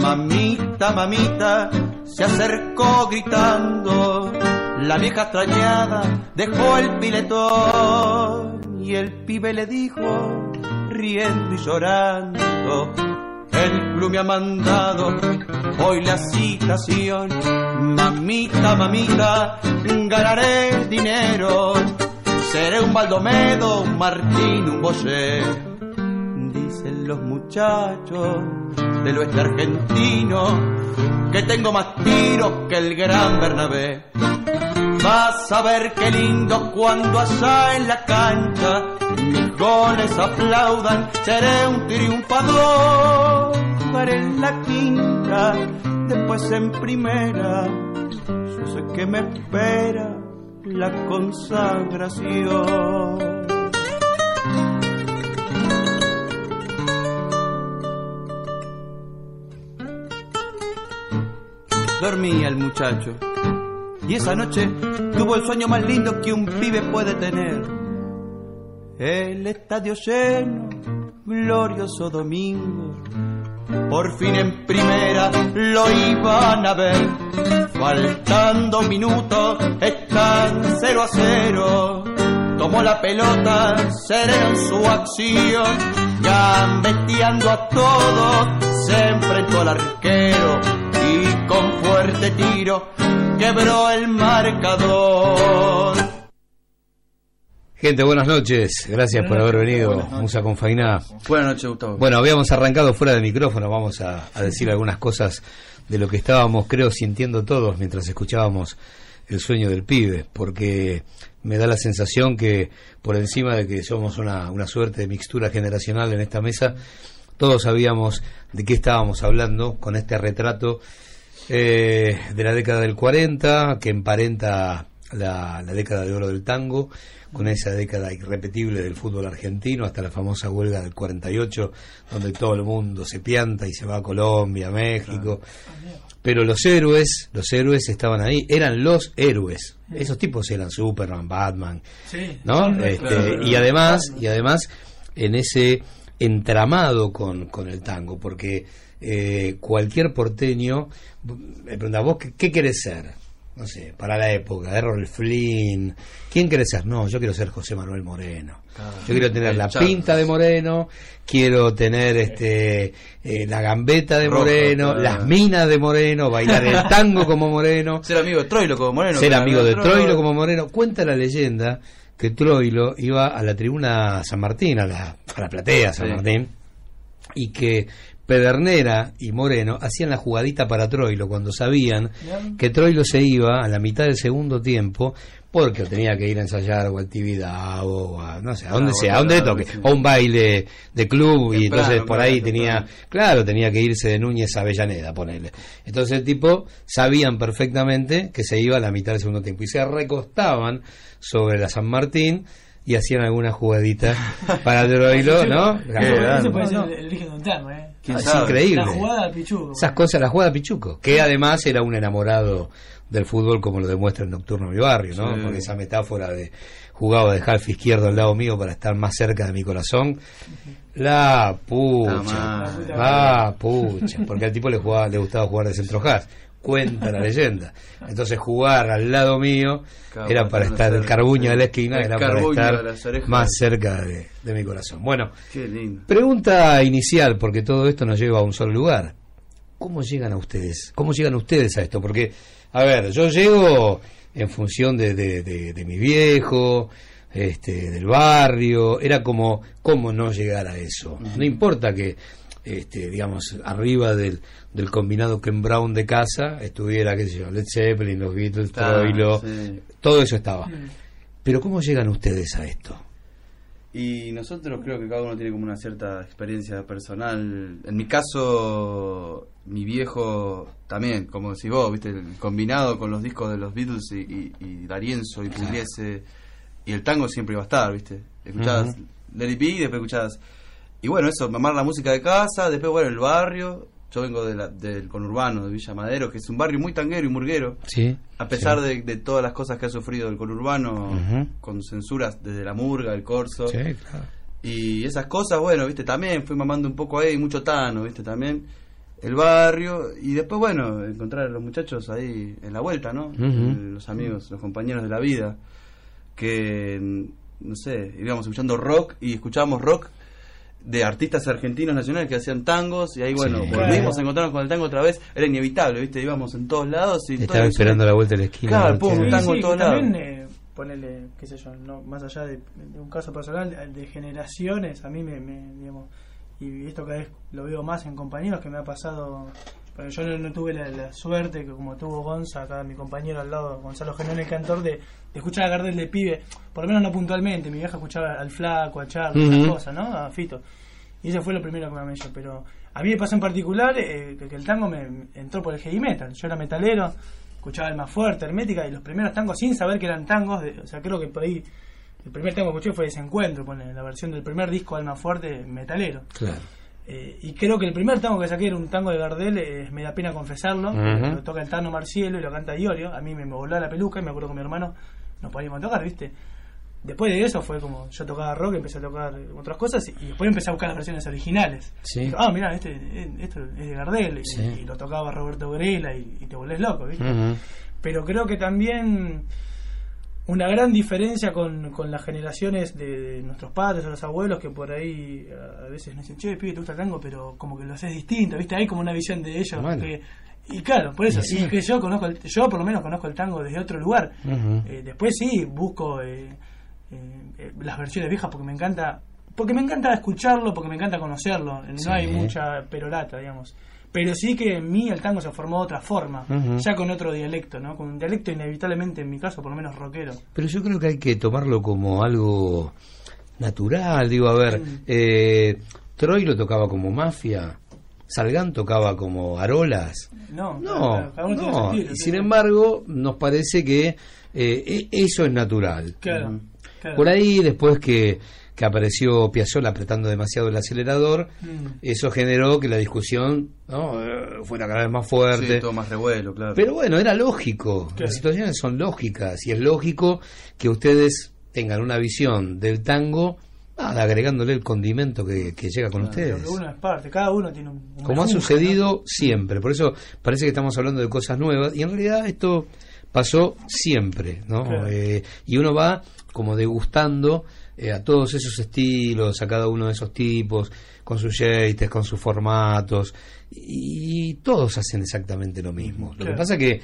Mamita, mamita, se acercó gritando, la vieja extrañada dejó el piletón y el pibe le dijo, riendo y llorando, el club me ha mandado hoy la citación. Mamita, mamita, ganaré dinero, seré un Baldomedo, un Martín, un Boyer. Dicen los muchachos del oeste argentino que tengo más tiros que el gran Bernabé. Vas a ver qué lindo cuando allá en la cancha mis goles aplaudan, seré un triunfador. Jugaré en la quinta, después en primera, yo sé que me espera la consagración. dormía el muchacho. Y esa noche tuvo el sueño más lindo que un pibe puede tener. El estadio lleno, glorioso domingo. Por fin en primera lo iban a ver. Faltando minutos, están 0 a 0. Tomó la pelota, sereno en su acción. Gambeteando a todos, se enfrentó al arquero y con fuerte tiro quebró el marcador. Gente, buenas noches. Gracias por haber venido, Musa Confainá. Buenas noches, Gustavo. Bueno, habíamos arrancado fuera de micrófono. Vamos a, a, decir algunas cosas de lo que estábamos, creo, sintiendo todos mientras escuchábamos el sueño del pibe, porque me da la sensación que por encima de que somos una, una suerte de mixtura generacional en esta mesa, todos sabíamos de qué estábamos hablando con este retrato eh, de la década del 40 que emparenta la, la década de oro del tango con esa década irrepetible del fútbol argentino hasta la famosa huelga del 48 donde todo el mundo se pianta y se va a Colombia, México. Pero los héroes, los héroes estaban ahí, eran los héroes. Esos tipos eran Superman, Batman, Sí, ¿no? Este, claro. y además, y además en ese entramado con, con el tango, porque eh, cualquier porteño me pregunta, ¿vos qué, qué querés ser? No sé, para la época, Errol Flynn. ¿Quién querés ser? No, yo quiero ser José Manuel Moreno. Yo quiero tener la Charles. pinta de Moreno, quiero tener este eh, la gambeta de Rojo, Moreno, claro. las minas de Moreno, bailar el tango como Moreno. Ser amigo de Troilo como Moreno. Ser amigo de Troilo. Troilo como Moreno. Cuenta la leyenda que Troilo iba a la tribuna San Martín, a la, a la platea San Sí. Martín, y que Pedernera y Moreno hacían la jugadita para Troilo cuando sabían que Troilo se iba a la mitad del segundo tiempo porque tenía que ir a ensayar o a actividad o a, no sé, a donde Ah, sea, a bueno, donde le claro, toque, sí. o un baile de club y entonces por ahí tenía, claro, tenía que irse de Núñez a Avellaneda, ponele. Entonces el tipo sabían perfectamente que se iba a la mitad del segundo tiempo y se recostaban sobre la San Martín y hacían alguna jugadita para Troilo, ¿no? Eso puede ser el, el origen de un termo, ¿eh? Ah, es increíble. La jugada. Esas cosas, la jugada Pichuco, que además era un enamorado del fútbol como lo demuestra el Nocturno de mi barrio, ¿no? Sí. Porque esa metáfora de jugaba de half izquierdo al lado mío para estar más cerca de mi corazón, la pucha, la pucha, porque al tipo le jugaba, le gustaba jugar de centro half, cuenta la leyenda. Entonces jugar al lado mío era para estar el carbuño de la esquina, era para estar más cerca de, de mi corazón. Bueno, Qué lindo. Pregunta inicial, porque todo esto nos lleva a un solo lugar. ¿Cómo llegan a ustedes? ¿Cómo llegan ustedes a esto? Porque, a ver, yo llego en función de, de, de- de mi viejo, este, del barrio. Era como, ¿cómo no llegar a eso? No importa que, este, digamos, arriba del, del combinado Ken Brown de casa estuviera, qué sé yo, Led Zeppelin, los Beatles, Troilo, sí. todo eso estaba. Pero ¿cómo llegan ustedes a esto? Y nosotros creo que cada uno tiene como una cierta experiencia personal. En mi caso, mi viejo también, como decís vos, viste, el combinado con los discos de los Beatles y, y, y D'Arienzo y Pugliese, y el tango siempre iba a estar, viste. Escuchabas Ujú. Let It Be y después escuchabas... Y bueno, eso, mamar la música de casa, después, bueno, el barrio. Yo vengo de la- del conurbano, de Villa Madero, que es un barrio muy tanguero y murguero. Sí. A pesar sí. de, de todas las cosas que ha sufrido el conurbano, con censuras desde la murga, el corso. Sí, claro. Y esas cosas, bueno, viste, también fui mamando un poco ahí, mucho tano, viste, también. El barrio, y después, bueno, encontrar a los muchachos ahí en la vuelta, ¿no? Eh, Los amigos, los compañeros de la vida, que, no sé, íbamos escuchando rock y escuchábamos rock de artistas argentinos nacionales que hacían tangos y ahí bueno Sí. volvimos a encontrarnos con el tango otra vez era inevitable viste íbamos en todos lados y Estaba todo- esperando la vuelta de la esquina. Claro, ¿no? pum, Sí. un tango Sí, en todos lados también, eh, ponele, qué sé yo, no, más allá de, de un caso personal, de, de generaciones, a mí me, me, digamos, y esto cada vez lo veo más en compañeros que me ha pasado, pero yo no, no tuve la, la suerte que como tuvo Gonza, acá mi compañero al lado, Gonzalo Genón, el cantor, de, de escuchar a Gardel de pibe, por lo menos no puntualmente, mi vieja escuchaba al Flaco, a Charlie, Ujú. esas cosas, ¿no? A Fito. Y eso fue lo primero que me yo, pero a mí me pasó en particular eh, que, que el tango me me entró por el heavy metal. Yo era metalero, escuchaba el más fuerte, Hermética, y los primeros tangos sin saber que eran tangos, de- o sea, creo que por ahí el primer tango que escuché fue Desencuentro, pone, la versión del primer disco Alma Fuerte metalero. Claro. Eh, y creo que el primer tango que saqué era un tango de Gardel, eh, me da pena confesarlo, lo toca el Tano Marcielo y lo canta Iorio, a mí me, me voló la peluca y me acuerdo con mi hermano nos poníamos a tocar, ¿viste? Después de eso fue como yo tocaba rock, empecé a tocar otras cosas y después empecé a buscar las versiones originales. Sí. Ah, mira, este, esto es de Gardel y- Sí. y, lo tocaba Roberto Grela y, y te volvés loco, ¿viste? Pero creo que también una gran diferencia con, con las generaciones de, de nuestros padres o los abuelos que por ahí a veces nos dicen, che, pibe, te gusta el tango, pero como que lo haces distinto, ¿viste? Hay como una visión de ellos. Bueno. que- y claro, por eso, sí. y que yo conozco, el- yo por lo menos conozco el tango desde otro lugar. Eh, después sí, busco eh, eh, eh, las versiones viejas porque me encanta, porque me encanta escucharlo, porque me encanta conocerlo. No Sí. hay mucha perorata, digamos. Pero sí que en mí el tango se formó de otra forma, ya con otro dialecto, ¿no? Con un dialecto inevitablemente, en mi caso, por lo menos rockero. Pero yo creo que hay que tomarlo como algo natural, digo, a ver, eh, Troilo tocaba como mafia, Salgán tocaba como Arolas. No, No, claro, no. y sin embargo, nos parece que eh, e- eso es natural. Claro. Por ahí, después que, que apareció Piazzolla apretando demasiado el acelerador, Mm. eso generó que la discusión ¿no? Eh, fuera cada vez más fuerte. Sí, todo más revuelo, claro. Pero bueno, era lógico. Claro. Las situaciones son lógicas y es lógico que ustedes tengan una visión del tango, nada, agregándole el condimento que, que llega con ustedes. Porque uno es parte, cada uno tiene un. un Como ha sucedido siempre. Por eso parece que estamos hablando de cosas nuevas y en realidad esto pasó siempre, ¿no? Claro. Eh, y uno va como degustando eh, a todos esos estilos, a cada uno de esos tipos, con sus jeites, con sus formatos, y, todos hacen exactamente lo mismo. Lo que pasa que,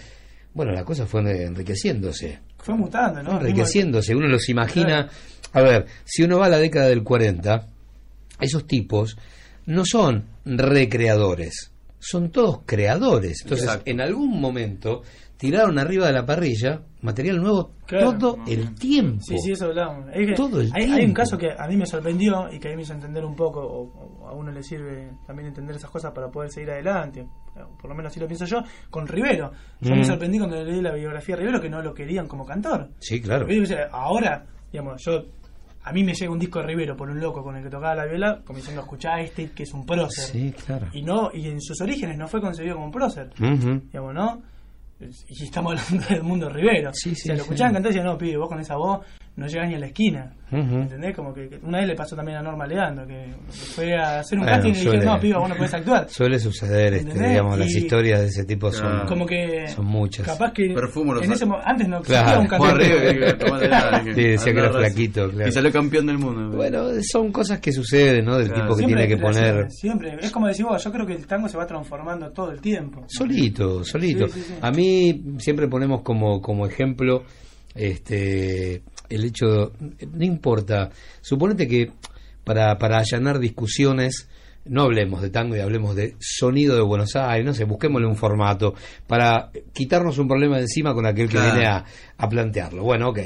bueno, la cosa fue enriqueciéndose Fue mutando, ¿no? enriqueciéndose. Uno los imagina. A ver, si uno va a la década del 40, esos tipos no son recreadores, son todos creadores. Entonces, Exacto. en algún momento tiraron arriba de la parrilla material nuevo Claro. todo el tiempo. Sí, sí, eso hablábamos. Es que Todo el hay, hay un tiempo. caso que a mí me sorprendió y que a mí me hizo entender un poco, o, o a uno le sirve también entender esas cosas para poder seguir adelante, por lo menos así lo pienso yo, con Rivero. Yo Mm. me sorprendí cuando leí la biografía de Rivero que no lo querían como cantor. Sí, claro. Ahora, digamos, yo a mí me llega un disco de Rivero por un loco con el que tocaba la viola, como diciendo, escuchá este que es un prócer. Sí, claro. Y no y en sus orígenes no fue concebido como un prócer. Ujú. Digamos, ¿no? Y estamos hablando del mundo Rivero. Sí, o sí, sea, lo sí. escuchaban cantar y decían, no, pibe, vos con esa voz no llegás ni a la esquina. Ujú. ¿Entendés? Como que, que una vez le pasó también a Norma Leandro, que fue a hacer un Bueno, casting y le dijeron, no, pibe, vos no podés actuar. Suele suceder, este, digamos, las historias de ese tipo son, Como que son muchas. capaz que Perfumo en ese antes no existía Claro. un que tomate nada, Sí, decía que era flaquito, claro. Y salió campeón del mundo. Bueno, son cosas que suceden, ¿no? Del Claro. tipo que Siempre tiene que poner... Siempre, es como decís vos, yo creo que el tango se va transformando todo el tiempo. Solito, solito. Sí, sí, sí. A mí siempre ponemos como, como ejemplo este el hecho, no importa, suponete que para, para allanar discusiones, no hablemos de tango y hablemos de sonido de Buenos Aires, no sé, busquémosle un formato para quitarnos un problema de encima con aquel que Claro. viene a, a plantearlo. Bueno, ok.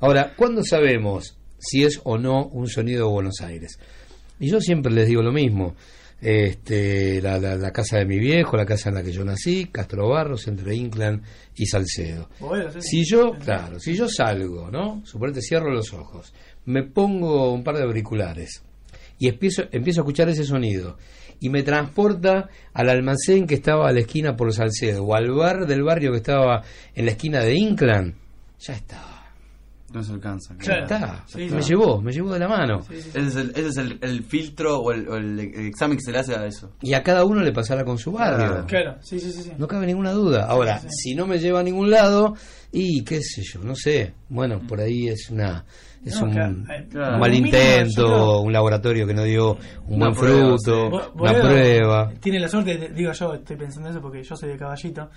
Ahora, ¿cuándo sabemos si es o no un sonido de Buenos Aires? Y yo siempre les digo lo mismo. Este, la, la- la casa de mi viejo, la casa en la que yo nací, Castro Barros, entre Inclán y Salcedo. Bueno, sí, Si yo, claro, si yo salgo, ¿no? Suponete cierro los ojos, me pongo un par de auriculares y empiezo, empiezo a escuchar ese sonido y me transporta al almacén que estaba a la esquina por Salcedo o al bar del barrio que estaba en la esquina de Inclán, ya está. No se alcanza. Ya está. Sí, me claro. llevó, me llevó de la mano. Ese es, el, ese es el, el filtro o el, o el examen que se le hace a eso. Y a cada uno le pasará con su barrio. Claro, sí, sí, sí. sí. No cabe ninguna duda. Ahora, si no me lleva a ningún lado, y qué sé yo, no sé. Bueno, por ahí es una es No, un, claro, un eh, mal intento, un laboratorio que no dio un buen prueba, fruto, Bo- una prueba. Tiene la suerte, digo yo, estoy pensando eso porque yo soy de caballito.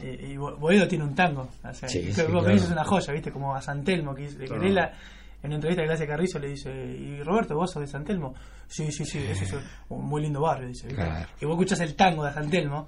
Eh, y Bo- Boedo tiene un tango. O sea, Sí, que sí, vos claro. me dices una joya, ¿viste? Como a San Telmo, que, que Claro. la- en una entrevista que le hace Carrizo le dice, ¿y Roberto, vos sos de San Telmo? Sí, sí, sí, ese es un muy lindo barrio, dice. ¿viste? Claro. Y vos escuchás el tango de San Telmo.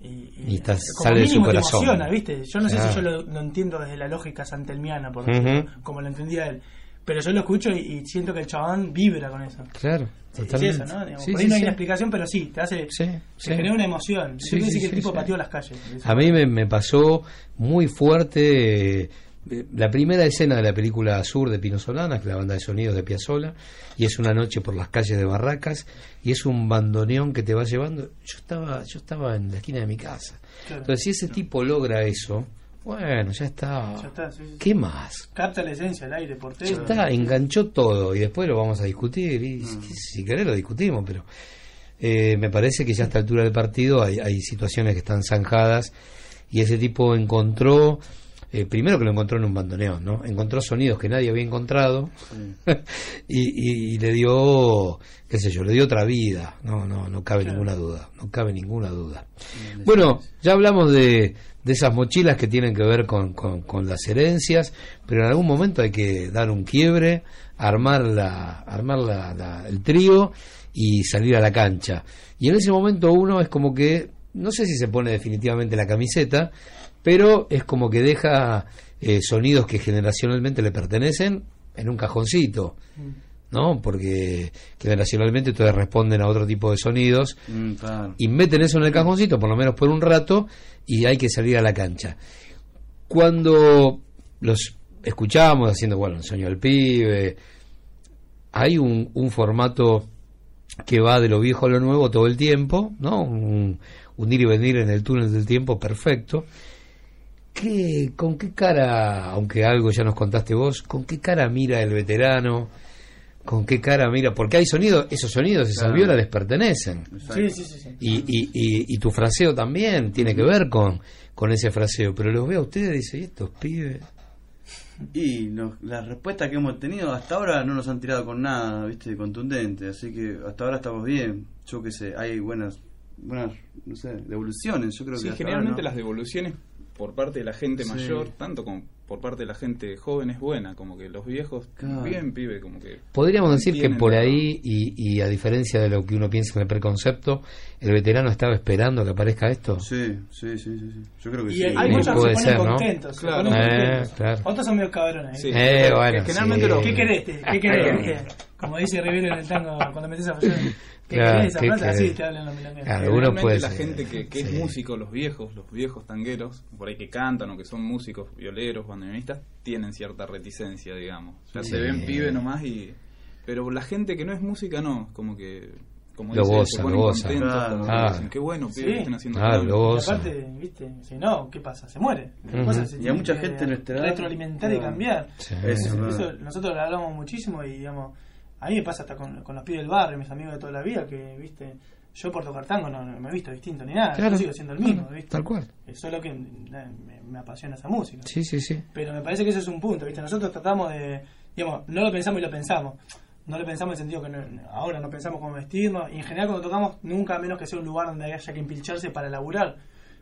Y, y- Y estás- como sale de su mínimo te corazón. emociona, ¿viste? Yo no sé si yo lo, lo entiendo desde la lógica santelmiana, por Ujú. decirlo, como lo entendía él. Pero yo lo escucho y, y siento que el chabón vibra con eso. Claro, totalmente. eso, ¿no? Digamos, Sí, por ahí sí, no hay una explicación, pero sí, te hace. Sí, te genera una emoción. Sí, decir que sí, el tipo pateó las calles. A mí me, me pasó muy fuerte eh, la primera escena de la película Sur de Pino Solanas, que es la banda de sonidos de Piazzola, y es una noche por las calles de Barracas, y es un bandoneón que te va llevando. Yo estaba, yo estaba en la esquina de mi casa. Claro. Entonces, si ese tipo logra eso, bueno, ya está. Ya está, sí, sí. ¿Qué más? Capta la esencia, el aire, por Ya está, enganchó todo y después lo vamos a discutir y Mm. si- si querés lo discutimos, pero eh, me parece que ya a esta altura del partido hay, hay situaciones que están zanjadas y ese tipo encontró, eh, primero que lo encontró en un bandoneón, ¿no? Encontró sonidos que nadie había encontrado y, y- y le dio, qué sé yo, le dio otra vida, no, no, no cabe ninguna duda, no cabe ninguna duda. Bueno, ya hablamos de, de esas mochilas que tienen que ver con, con- las herencias, pero en algún momento hay que dar un quiebre, armar, la, armar la- la- el trío y salir a la cancha. Y en ese momento uno es como que, no sé si se pone definitivamente la camiseta, pero es como que deja eh, sonidos que generacionalmente le pertenecen en un cajoncito. ¿No? Porque generacionalmente ustedes responden a otro tipo de sonidos Mm, claro. y meten eso en el cajoncito, por lo menos por un rato, y hay que salir a la cancha. Cuando los escuchamos haciendo, bueno, el sueño del pibe, hay un, un formato que va de lo viejo a lo nuevo todo el tiempo, ¿no? Un, un ir y venir en el túnel del tiempo perfecto. ¿Qué, ¿Con qué cara, aunque algo ya nos contaste vos, con qué cara mira el veterano? ¿Con qué cara mira? Porque hay sonidos, esos sonidos, esas Claro. violas les pertenecen. Sí, sí, sí. sí. Y, y, y, y tu fraseo también tiene que ver con, con ese fraseo. Pero los veo a ustedes y dice, "¿Y estos pibes. Y los- las respuestas que hemos tenido hasta ahora no nos han tirado con nada, viste, contundente, así que hasta ahora estamos bien. Yo qué sé, hay buenas, buenas, no sé, devoluciones, yo creo Sí, que generalmente ahora las devoluciones por parte de la gente Sí. mayor, tanto como por parte de la gente joven es buena, como que los viejos, Claro. bien pibe, como que... Podríamos decir que por ahí, y, y a diferencia de lo que uno piensa en el preconcepto, el veterano estaba esperando que aparezca esto. Sí, sí, sí, sí, sí. Yo creo que Y sí. hay muchos que se ser, ponen ¿no? contentos. se Claro. ponen Eh, contentos. claro. Otros son medio cabrones. Sí. Eh, bueno, generalmente sí. los- ¿Qué querés? te- ¿Qué querés? viste? Como dice Rivero en el tango cuando metes a fallar. ¿Qué Claro, querés? Esa ¿qué plata? Así querés? te hablan los. Claro, la ser, gente que, que sí. es músico, los viejos, los viejos tangueros, por ahí que cantan o que son músicos, violeros, bandoneonistas, tienen cierta reticencia, digamos. Ya Sí. se ven pibe nomás y... Pero la gente que no es música no, como que... Como Lo dice, goza, se lo goza. Claro. Ah. dicen, qué bueno, pibe, Sí. que estén haciendo Claro, algo". lo Y goza. aparte, ¿viste? Si no, ¿qué pasa? Se muere. Se Y a mucha gente nuestra edad- Retroalimentar y cambiar. Sí. Eso, eso nosotros lo hablamos muchísimo y, digamos, a mí me pasa hasta con, con los pibes del barrio, mis amigos de toda la vida, que, ¿viste? Yo por tocar tango no, no me he visto distinto ni nada. Claro. Yo sigo siendo el mismo, ¿viste? Tal cual. Es solo que nada, me, me apasiona esa música. Sí, sí, sí. Pero me parece que eso es un punto, ¿viste? Nosotros tratamos de, digamos, no lo pensamos y lo pensamos. No lo pensamos en el sentido que no- ahora no pensamos cómo vestirnos. Y en general cuando tocamos, nunca menos que sea un lugar donde haya que empilcharse para laburar.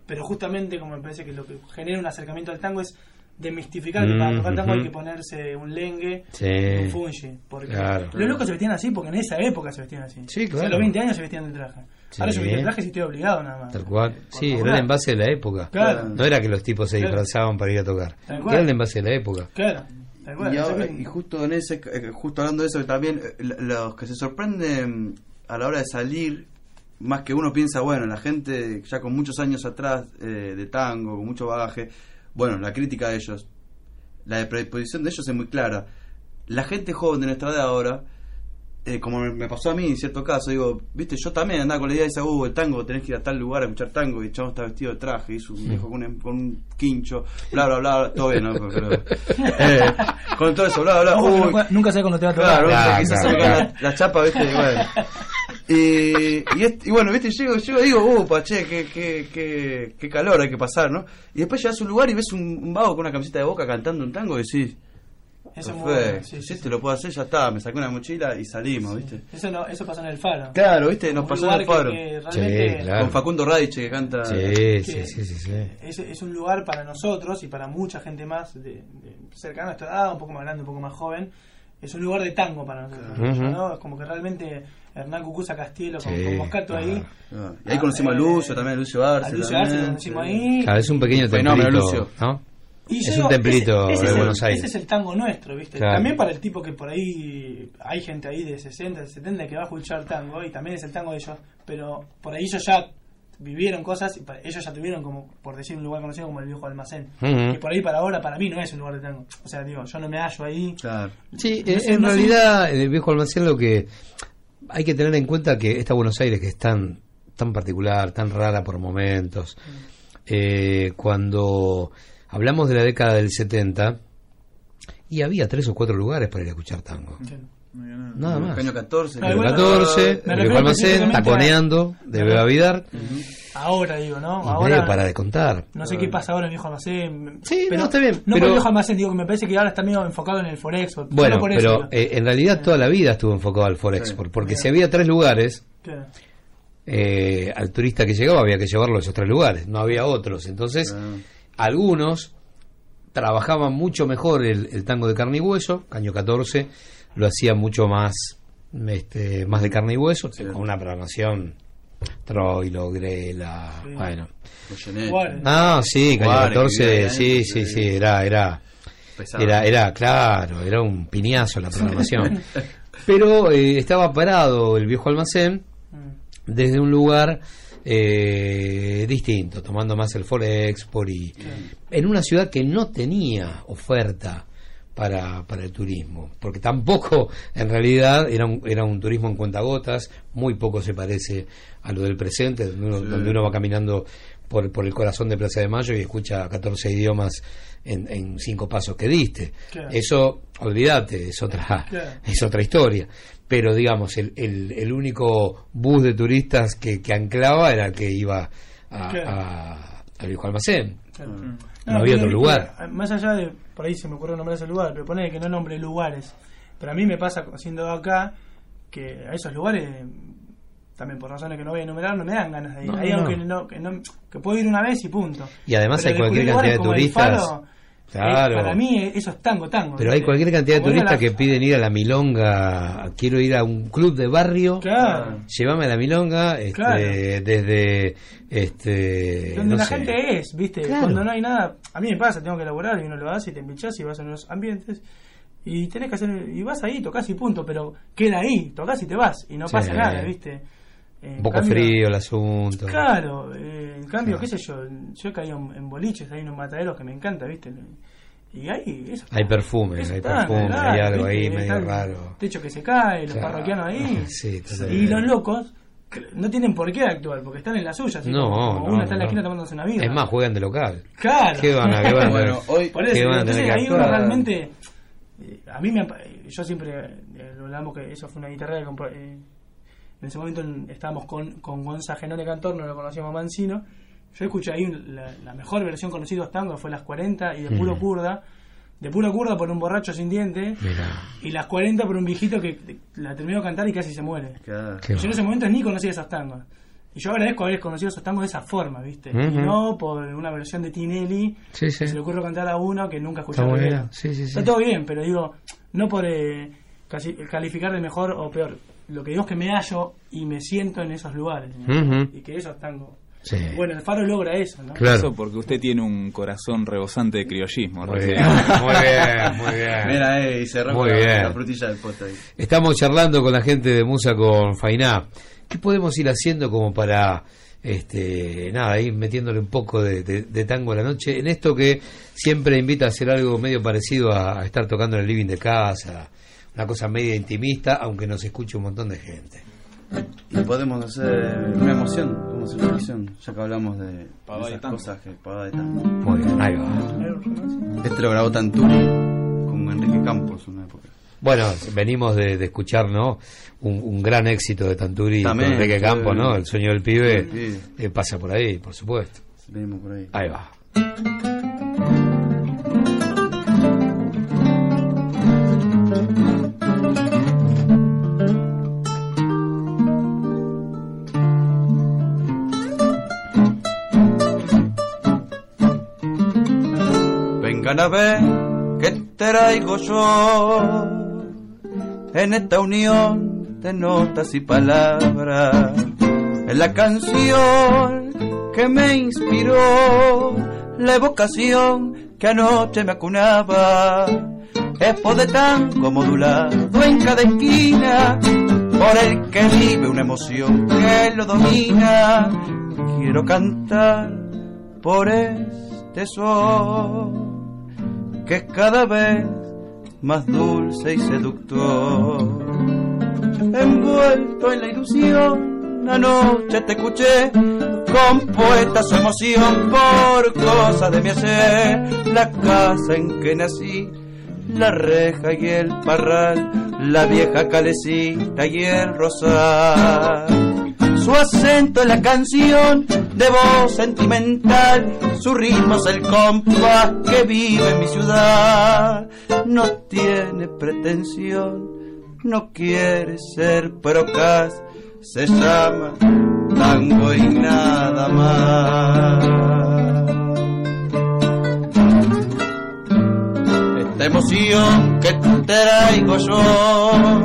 Pero justamente como me parece que lo que genera un acercamiento al tango es demistificar que para Mm, tocar tango hay que ponerse un lengue Sí. y un fungi. Porque Claro. los locos se vestían así porque en esa época se vestían así. Sí, O sea, claro. a los 20 años se vestían de traje. Sí. Ahora yo me traje si estoy obligado nada más. Tal cual. Sí, era el envase de la época. Claro. No era que los tipos se disfrazaban para ir a tocar. Tal cual. Era el envase de la época. Claro. Tal cual. Y, ahora- justo en ese, eh, justo hablando de eso, también eh, los que se sorprenden a la hora de salir, más que uno piensa, bueno, la gente ya con muchos años atrás eh, de tango, con mucho bagaje, bueno, la crítica de ellos, la predisposición de ellos es muy clara. La gente joven de nuestra edad ahora, eh, como me, pasó a mí en cierto caso, digo, viste, yo también andaba con la idea de esa, uh, el tango, tenés que ir a tal lugar a escuchar tango, y el chavo está vestido de traje, hizo un viejo con un, con un quincho, bla, bla, bla, todo bien, ¿no? Pero, eh, con todo eso, bla, bla, que uy, nunca, nunca sé cuándo te va a tocar. Claro, Claro, claro, claro. la, la chapa, ¿viste? Y bueno. Y, y, este- y bueno, ¿viste? Llego, llego y digo, upa, che, qué, qué, qué, qué calor hay que pasar, ¿no? Y después llegas a un lugar y ves un, un vago con una camiseta de boca cantando un tango y decís, Eso es muy bueno, sí, si sí, este lo puedo hacer, ya está, me saqué una mochila y salimos, ¿viste? Eso, no, eso pasa en el faro. Claro, ¿viste? Nos pasó en el faro. que- que realmente- Sí, claro. Con Facundo Radiche que canta. Sí, que sí, sí, sí, sí. Es, es un lugar para nosotros y para mucha gente más de, de cercana a nuestra edad, un poco más grande, un poco más joven. Es un lugar de tango para nosotros. ¿no? Es como que realmente Hernán Cucuza Castielo con, Sí, con Moscato ahí. Ah, Y ahí conocimos a Lucio también, a Lucio A Arce. Lucio Arce lo conocimos ahí. Claro, es un pequeño templito, Lucio. ¿no? Y es un templito ese- ese de es el- Buenos Aires. Ese es el tango nuestro, ¿viste? Claro. También para el tipo que por ahí hay gente ahí de 60, de 70 que va a escuchar tango y también es el tango de ellos, pero por ahí ellos ya vivieron cosas y ellos ya tuvieron como, por decir un lugar conocido como el viejo almacén. Y por ahí para ahora, para mí no es un lugar de tango. O sea, digo, yo no me hallo ahí. Claro. Sí, No en, sé, en no realidad, en el viejo almacén lo que hay que tener en cuenta que esta Buenos Aires que es tan, tan particular, tan rara por momentos, eh, cuando hablamos de la década del 70, y había tres o cuatro lugares para ir a escuchar tango. Nada más. Caño 14. No, El bueno, 14, me el viejo refiero almacén, taconeando, de Beba Vidar, Ahora digo, ¿no? y ahora medio para de contar. no sé qué pasa ahora en el viejo almacén. Sí, pero, no, está bien, No pero- por el viejo almacén, digo que me parece que ahora está medio enfocado en el Forexport. Bueno, Solo por eso, pero eh, en realidad toda la vida estuvo enfocado al Forexport, porque si había tres lugares, Claro. eh, al turista que llegaba había que llevarlo a esos tres lugares, no había otros. Entonces, algunos trabajaban mucho mejor el, el tango de carne y hueso, Caño 14 lo hacía mucho más este, más de carne y hueso, con una programación Troilo, Grela, bueno. Ah, sí, Juárez, 14, Vidal, sí, sí. sí, era, era, Pesado. era, era, claro, era un piñazo la programación. Pero eh, estaba parado el viejo almacén Mm. desde un lugar eh, distinto, tomando más el Forexport y en una ciudad que no tenía oferta para, para el turismo, porque tampoco en realidad era un, era un turismo en cuentagotas, muy poco se parece a lo del presente, donde uno, Sí. donde uno va caminando por, por el corazón de Plaza de Mayo y escucha 14 idiomas en, en cinco pasos que diste. Claro. Eso, olvídate, es otra, Claro. es otra historia. Pero digamos, el, el, el único bus de turistas que, que anclaba era el que iba a, Claro. a- al viejo almacén. No, había otro lugar. Más allá de, por ahí se me ocurrió nombrar ese lugar, pero pone que no nombre lugares. Pero a mí me pasa, siendo acá, que a esos lugares, también por razones que no voy a enumerar, no me dan ganas de ir. No, Ahí no. aunque no, que no, que puedo ir una vez y punto. Y además Pero hay cualquier cantidad de turistas. Faro, Claro. eh, para mí eso es tango, tango. Pero hay cualquier cantidad de turistas la- que piden ir a la milonga. Quiero ir a un club de barrio. Claro. Llévame a la milonga este, Claro. desde. Este, Donde no la sé. gente es, ¿viste? Claro. Cuando no hay nada. A mí me pasa, tengo que elaborar y uno lo hace y te empichás y vas a unos ambientes. Y tenés que hacer. Y vas ahí, tocas y punto. Pero queda ahí, tocas y te vas. Y no Sí. pasa nada, ¿viste? En Un poco cambio- frío el asunto. Claro, eh, en cambio, Claro. qué sé yo. Yo he caído en, en boliches, hay unos mataderos que me encanta, ¿viste? Y hay. Eso Hay perfume, eso hay está, perfume, claro, hay algo ahí ¿viste? medio raro. Techo que se cae, los Claro. parroquianos ahí. Sí, y los locos no tienen por qué actuar, porque están en la suya. así No, como, como no, uno está en la esquina tomándose una vida. Es más, juegan de local. Claro. ¿Qué van a, qué van a Bueno, tener- Por eso, qué van a entonces ahí uno realmente. eh, A mí me. Yo siempre. eh, lo hablamos que eso fue una guitarra que compré. eh, en ese momento en- estábamos con, con Gonza Genone Cantor, no lo conocíamos Mancino. Yo escuché ahí la, la mejor versión conocida de tango fue las 40 y de puro kurda. De puro kurda por un borracho sin dientes. Y las 40 por un viejito que la terminó de cantar y casi se muere. Yo en ese momento ni conocía esos tangos. Y yo agradezco haber conocido esos tangos de esa forma, ¿viste? Y no por una versión de Tinelli Sí, sí. que se le ocurre cantar a uno que nunca escuchó Está muy Rivera. bien. Sí, sí, sí. Está todo bien, pero digo, no por eh, casi- calificar de mejor o peor. Lo que digo es que me hallo y me siento en esos lugares. Y que esos tangos. Sí. Bueno, el faro logra eso, ¿no? Eso porque usted tiene un corazón rebosante de criollismo. Muy bien, muy bien, muy bien. Mira, eh, y cerramos la, frutilla del pote ahí. Estamos charlando con la gente de Musa con Fainá. ¿Qué podemos ir haciendo como para, este, nada, ir metiéndole un poco de, de- de tango a la noche? En esto que siempre invita a hacer algo medio parecido a, a estar tocando en el living de casa, una cosa media intimista, aunque nos escuche un montón de gente. Y podemos hacer una emoción, podemos hacer una emoción, ya que hablamos de Pavada esas cosas que pavada de tango. Muy bien, ahí va. Este lo grabó Tanturi con Enrique Campos una época. Bueno, venimos de, de escuchar, ¿no? Un, un gran éxito de Tanturi También, con Enrique sí. Campo, ¿no? El sueño del pibe El pibe. eh, pasa por ahí, por supuesto. Venimos por ahí. Ahí va. A ver que traigo yo en esta unión de notas y palabras. En la canción que me inspiró, la evocación que anoche me acunaba. Es de tango modulado en cada esquina, por el que vive una emoción que lo domina. Quiero cantar por este sol que es cada vez más dulce y seductor. Envuelto en la ilusión, anoche te escuché, compuesta su emoción por cosas de mi ayer, la casa en que nací, la reja y el parral, la vieja calecita y el rosal su acento en la canción de voz sentimental, su ritmo es el compás que vive en mi ciudad. No tiene pretensión, no quiere ser procas, se llama tango y nada más. Esta emoción que traigo yo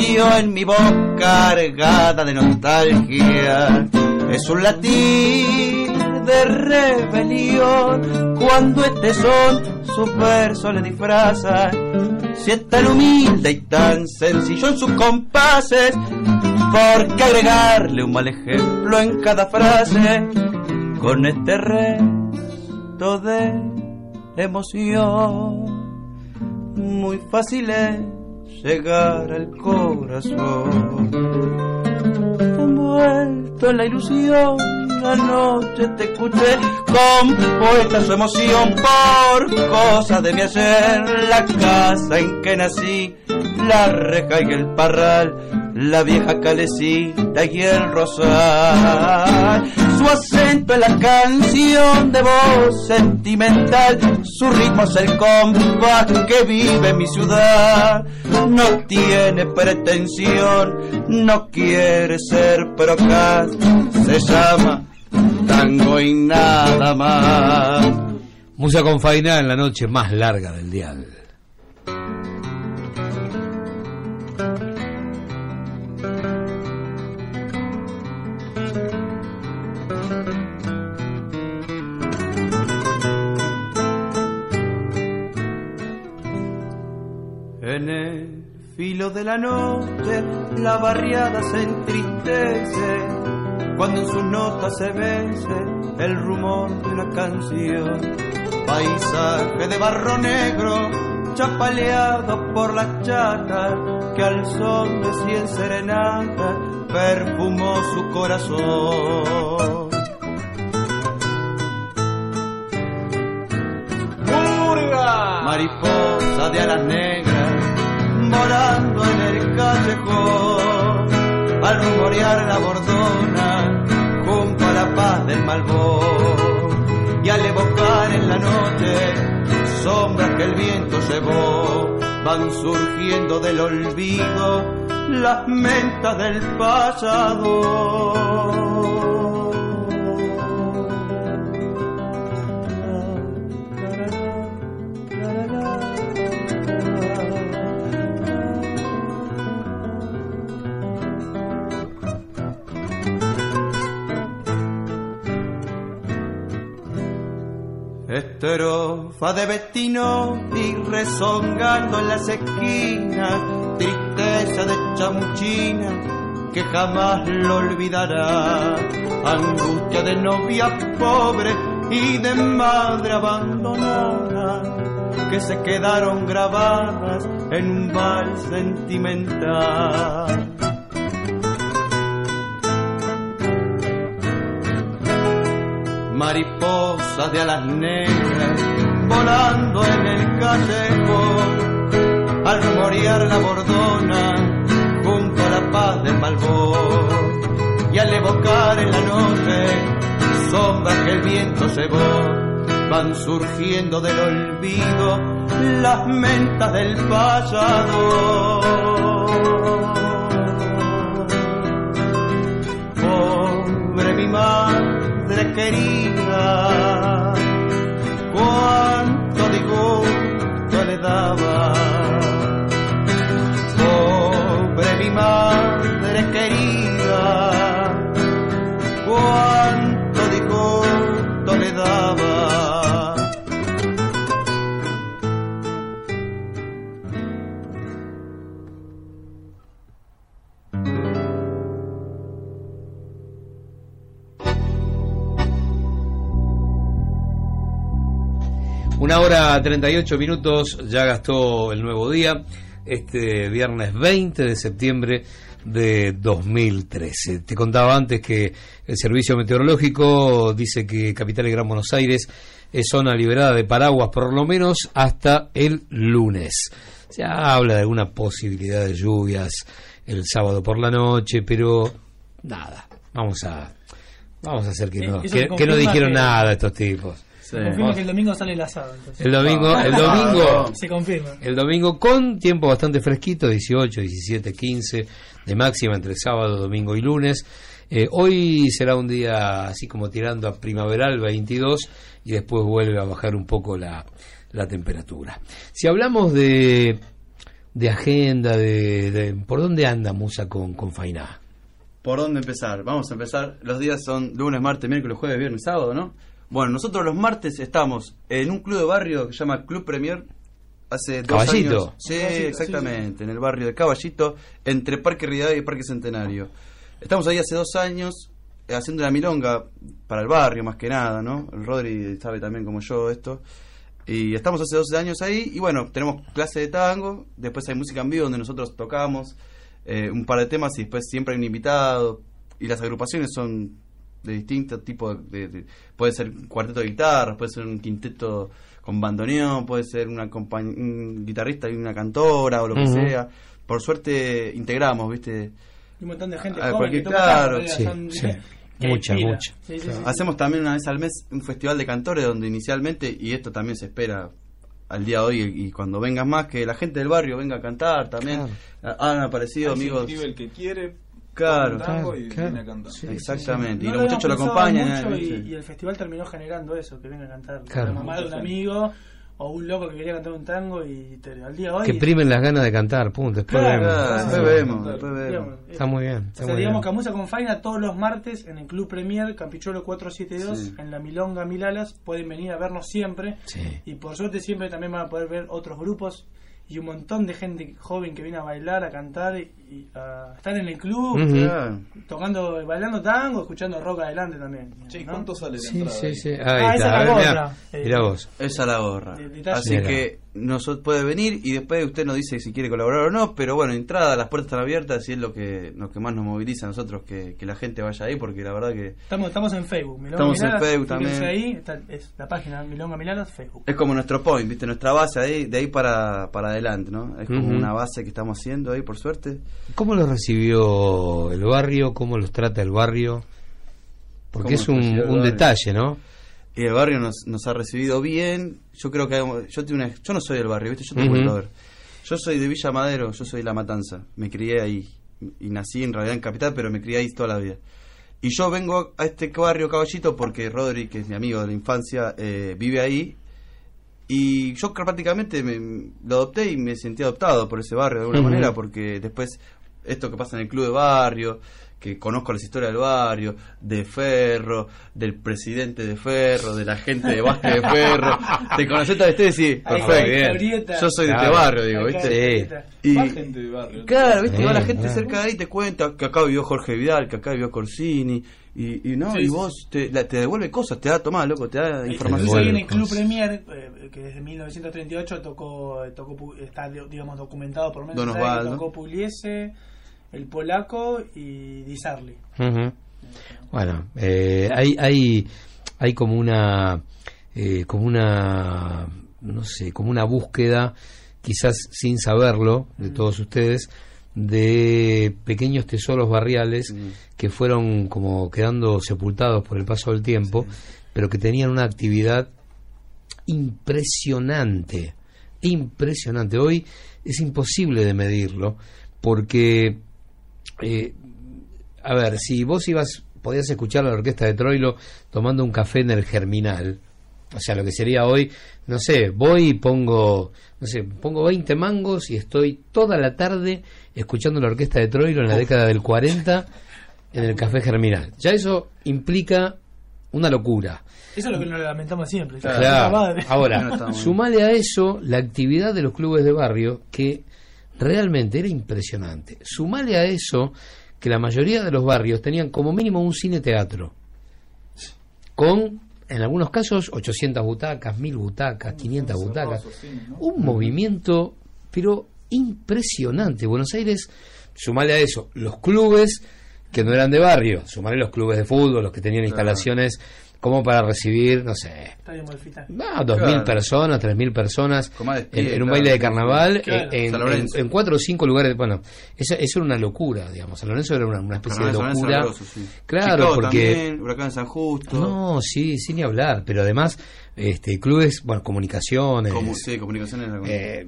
nació en mi voz cargada de nostalgia. Es un latir de rebelión cuando este son sus versos le disfrazan. Si es tan humilde y tan sencillo en sus compases, ¿por qué agregarle un mal ejemplo en cada frase? Con este resto de emoción, muy fácil es llegar al corazón. Envuelto en la ilusión, anoche te escuché compuesta su emoción por cosas de mi ayer, la casa en que nací, la reja y el parral, la vieja calecita y el rosal. Su acento es la canción de voz sentimental, su ritmo es el compás que vive mi ciudad. No tiene pretensión, no quiere ser procaz, se llama tango y nada más. Musa con Faina en la noche más larga del dial. En el filo de la noche la barriada se entristece cuando en sus notas se vence el rumor de una canción. Paisaje de barro negro chapaleado por las chatas que al son de cien serenatas perfumó su corazón. Mariposa de alas negras volando en el callejón al rumorear la bordona junto a la paz del malvón y al evocar en la noche sombras que el viento llevó van surgiendo del olvido las mentas del pasado. Estrofa de Bettino y rezongando en las esquinas, tristeza de chamuchina que jamás lo olvidará, angustia de novia pobre y de madre abandonada que se quedaron grabadas en un vals sentimental. Mariposas de alas negras volando en el callejón. Al rumorear la bordona junto a la paz del malvón y al evocar en la noche sombras que el viento cebó van surgiendo del olvido las mentas del pasado pobre mi madre querida, cuánto disgusto le daba. Pobre mi madre Una hora 38 minutos ya gastó el nuevo día, este viernes 20 de septiembre de 2013. Te contaba antes que el Servicio Meteorológico dice que Capital y Gran Buenos Aires es zona liberada de paraguas por lo menos hasta el lunes. Se habla de alguna posibilidad de lluvias el sábado por la noche, pero nada, vamos a vamos a hacer que no, Eso que, no dijeron que- nada estos tipos. Se confirma que el domingo sale el asado. entonces. El domingo, el domingo, Se confirma. el domingo con tiempo bastante fresquito, 18, 17, 15 de máxima entre sábado, domingo y lunes. Eh, hoy será un día así como tirando a primaveral 22 y después vuelve a bajar un poco la, la temperatura. Si hablamos de, de agenda, de, de- ¿por dónde anda Musa con, con Fainá? ¿Por dónde empezar? Vamos a empezar. Los días son lunes, martes, miércoles, jueves, viernes, sábado, ¿no? Bueno, nosotros los martes estamos en un club de barrio que se llama Club Premier. Hace dos Caballito. años. Sí, Caballito, exactamente, en el barrio de Caballito, entre Parque Rivadavia y Parque Centenario. Estamos ahí hace dos años eh, haciendo una milonga para el barrio más que nada, ¿no? El Rodri sabe también como yo esto. Y estamos hace 12 años ahí y bueno, tenemos clase de tango, después hay música en vivo donde nosotros tocamos eh, un par de temas y después siempre hay un invitado y las agrupaciones son de distintos tipos de, de- puede ser un cuarteto de guitarras, puede ser un quinteto con bandoneón, puede ser una compañ- un guitarrista y una cantora o lo que sea. Por suerte integramos, ¿viste? Y un montón de gente Ah, joven cualquier- que toca claro, tango, sí, son- sí. que Mucha, inspira. mucha. Sí, sí, sí. Hacemos también una vez al mes un festival de cantores donde inicialmente, y esto también se espera al día de hoy y cuando vengas más, que la gente del barrio venga a cantar también. Ha- Han aparecido amigos. el que quiere, Claro, tango y claro, viene a cantar. Exactamente. No y los muchachos lo acompañan. y, y el festival terminó generando eso, que venga a cantar Claro. la mamá de un amigo o un loco que quería cantar un tango y te- al día de hoy Que primen las ganas de cantar, punto. Después Claro, vemos. claro, después vemos, después vemos. Digamos, Está muy bien. O Está sea, muy digamos bien. Camusa con Faina todos los martes en el Club Premier Campichuelo 472 Sí. en la Milonga Milalas. Pueden venir a vernos siempre. Sí. Y por suerte siempre también van a poder ver otros grupos y un montón de gente joven que viene a bailar, a cantar y, a estar en el club, tocando, bailando tango, escuchando rock adelante también. Che, ¿no? ¿cuánto sale la Sí, entrada sí, sí. Ahí Ah, esa es la gorra. Eh, mirá vos. Esa es la gorra. Así Mira. que nos puede venir y después usted nos dice si quiere colaborar o no, pero bueno, entrada, las puertas están abiertas y es lo que, lo que más nos moviliza a nosotros, que, que la gente vaya ahí, porque la verdad que Estamos, estamos en Facebook. Milonga Estamos en Facebook también. ahí, está, es la página Milonga Milalas, Facebook. es como nuestro point, ¿viste? Nuestra base ahí, de ahí para, para adelante, ¿no? Es como una base que estamos haciendo ahí, por suerte. ¿Cómo los recibió el barrio? ¿Cómo los trata el barrio? Porque ¿Cómo es un, detalle, ¿no? Y el barrio nos, nos ha recibido bien. Yo creo que hay- yo tengo una, yo no soy del barrio, ¿viste? Yo te Ujú. cuento, a ver. Yo soy de Villa Madero, yo soy de La Matanza. Me crié ahí y nací en realidad en Capital, pero me crié ahí toda la vida. Y yo vengo a este barrio Caballito porque Rodri, que es mi amigo de la infancia, eh, vive ahí. Y yo prácticamente me, lo adopté y me sentí adoptado por ese barrio de alguna manera, porque después esto que pasa en el club de barrio, que conozco las historias del barrio, de Ferro, del presidente de Ferro, de la gente de básquet de Ferro. Te historia y decís, Ahí, perfecto, yo soy de este barrio, digo, ¿viste? historieta. Y, Más gente de barrio. Claro, ¿viste? Sí, va la gente claro. cerca de ahí te cuenta que acá vivió Jorge Vidal, que acá vivió Corsini, y, y no, Sí, y sí, vos te, la- te devuelve cosas, te da, tomá, loco, te da información. ahí en el Club. Premier, eh, que desde 1938 tocó, tocó está digamos documentado por lo menos que tocó Pugliese, el polaco y Di Sarli. Bueno, eh, hay, hay, hay como una, eh, como una, no sé, como una búsqueda, quizás sin saberlo, de todos ustedes, de pequeños tesoros barriales que fueron como quedando sepultados por el paso del tiempo, pero que tenían una actividad impresionante, impresionante. Hoy es imposible de medirlo, porque eh, a ver, si vos ibas, podías escuchar a la orquesta de Troilo tomando un café en el Germinal, o sea, lo que sería hoy, no sé, voy y pongo, no sé, pongo 20 mangos y estoy toda la tarde escuchando la orquesta de Troilo en la década del 40 en el café Germinal. Ya eso implica una locura. Eso es lo que nos lamentamos siempre. Claro. No Ahora, sumale a eso la actividad de los clubes de barrio que realmente era impresionante. Sumale a eso que la mayoría de los barrios tenían como mínimo un cine teatro con en algunos casos 800 butacas, 1000 butacas, 500 butacas. Un movimiento pero impresionante. Buenos Aires, sumale a eso los clubes que no eran de barrio, sumale los clubes de fútbol, los que tenían instalaciones como para recibir, no sé, no, dos mil Claro. personas, tres mil personas en, un claro. baile de carnaval Claro. eh, en, cuatro o cinco lugares. Bueno, eso, eso era una locura, digamos. San Lorenzo era una, una especie de locura. Lorenzo, sí. Claro, Chicago porque también, Huracán San Justo. no, sí, sin ni hablar. Pero además, este, clubes, bueno, comunicaciones. Como, sí, comunicaciones. eh,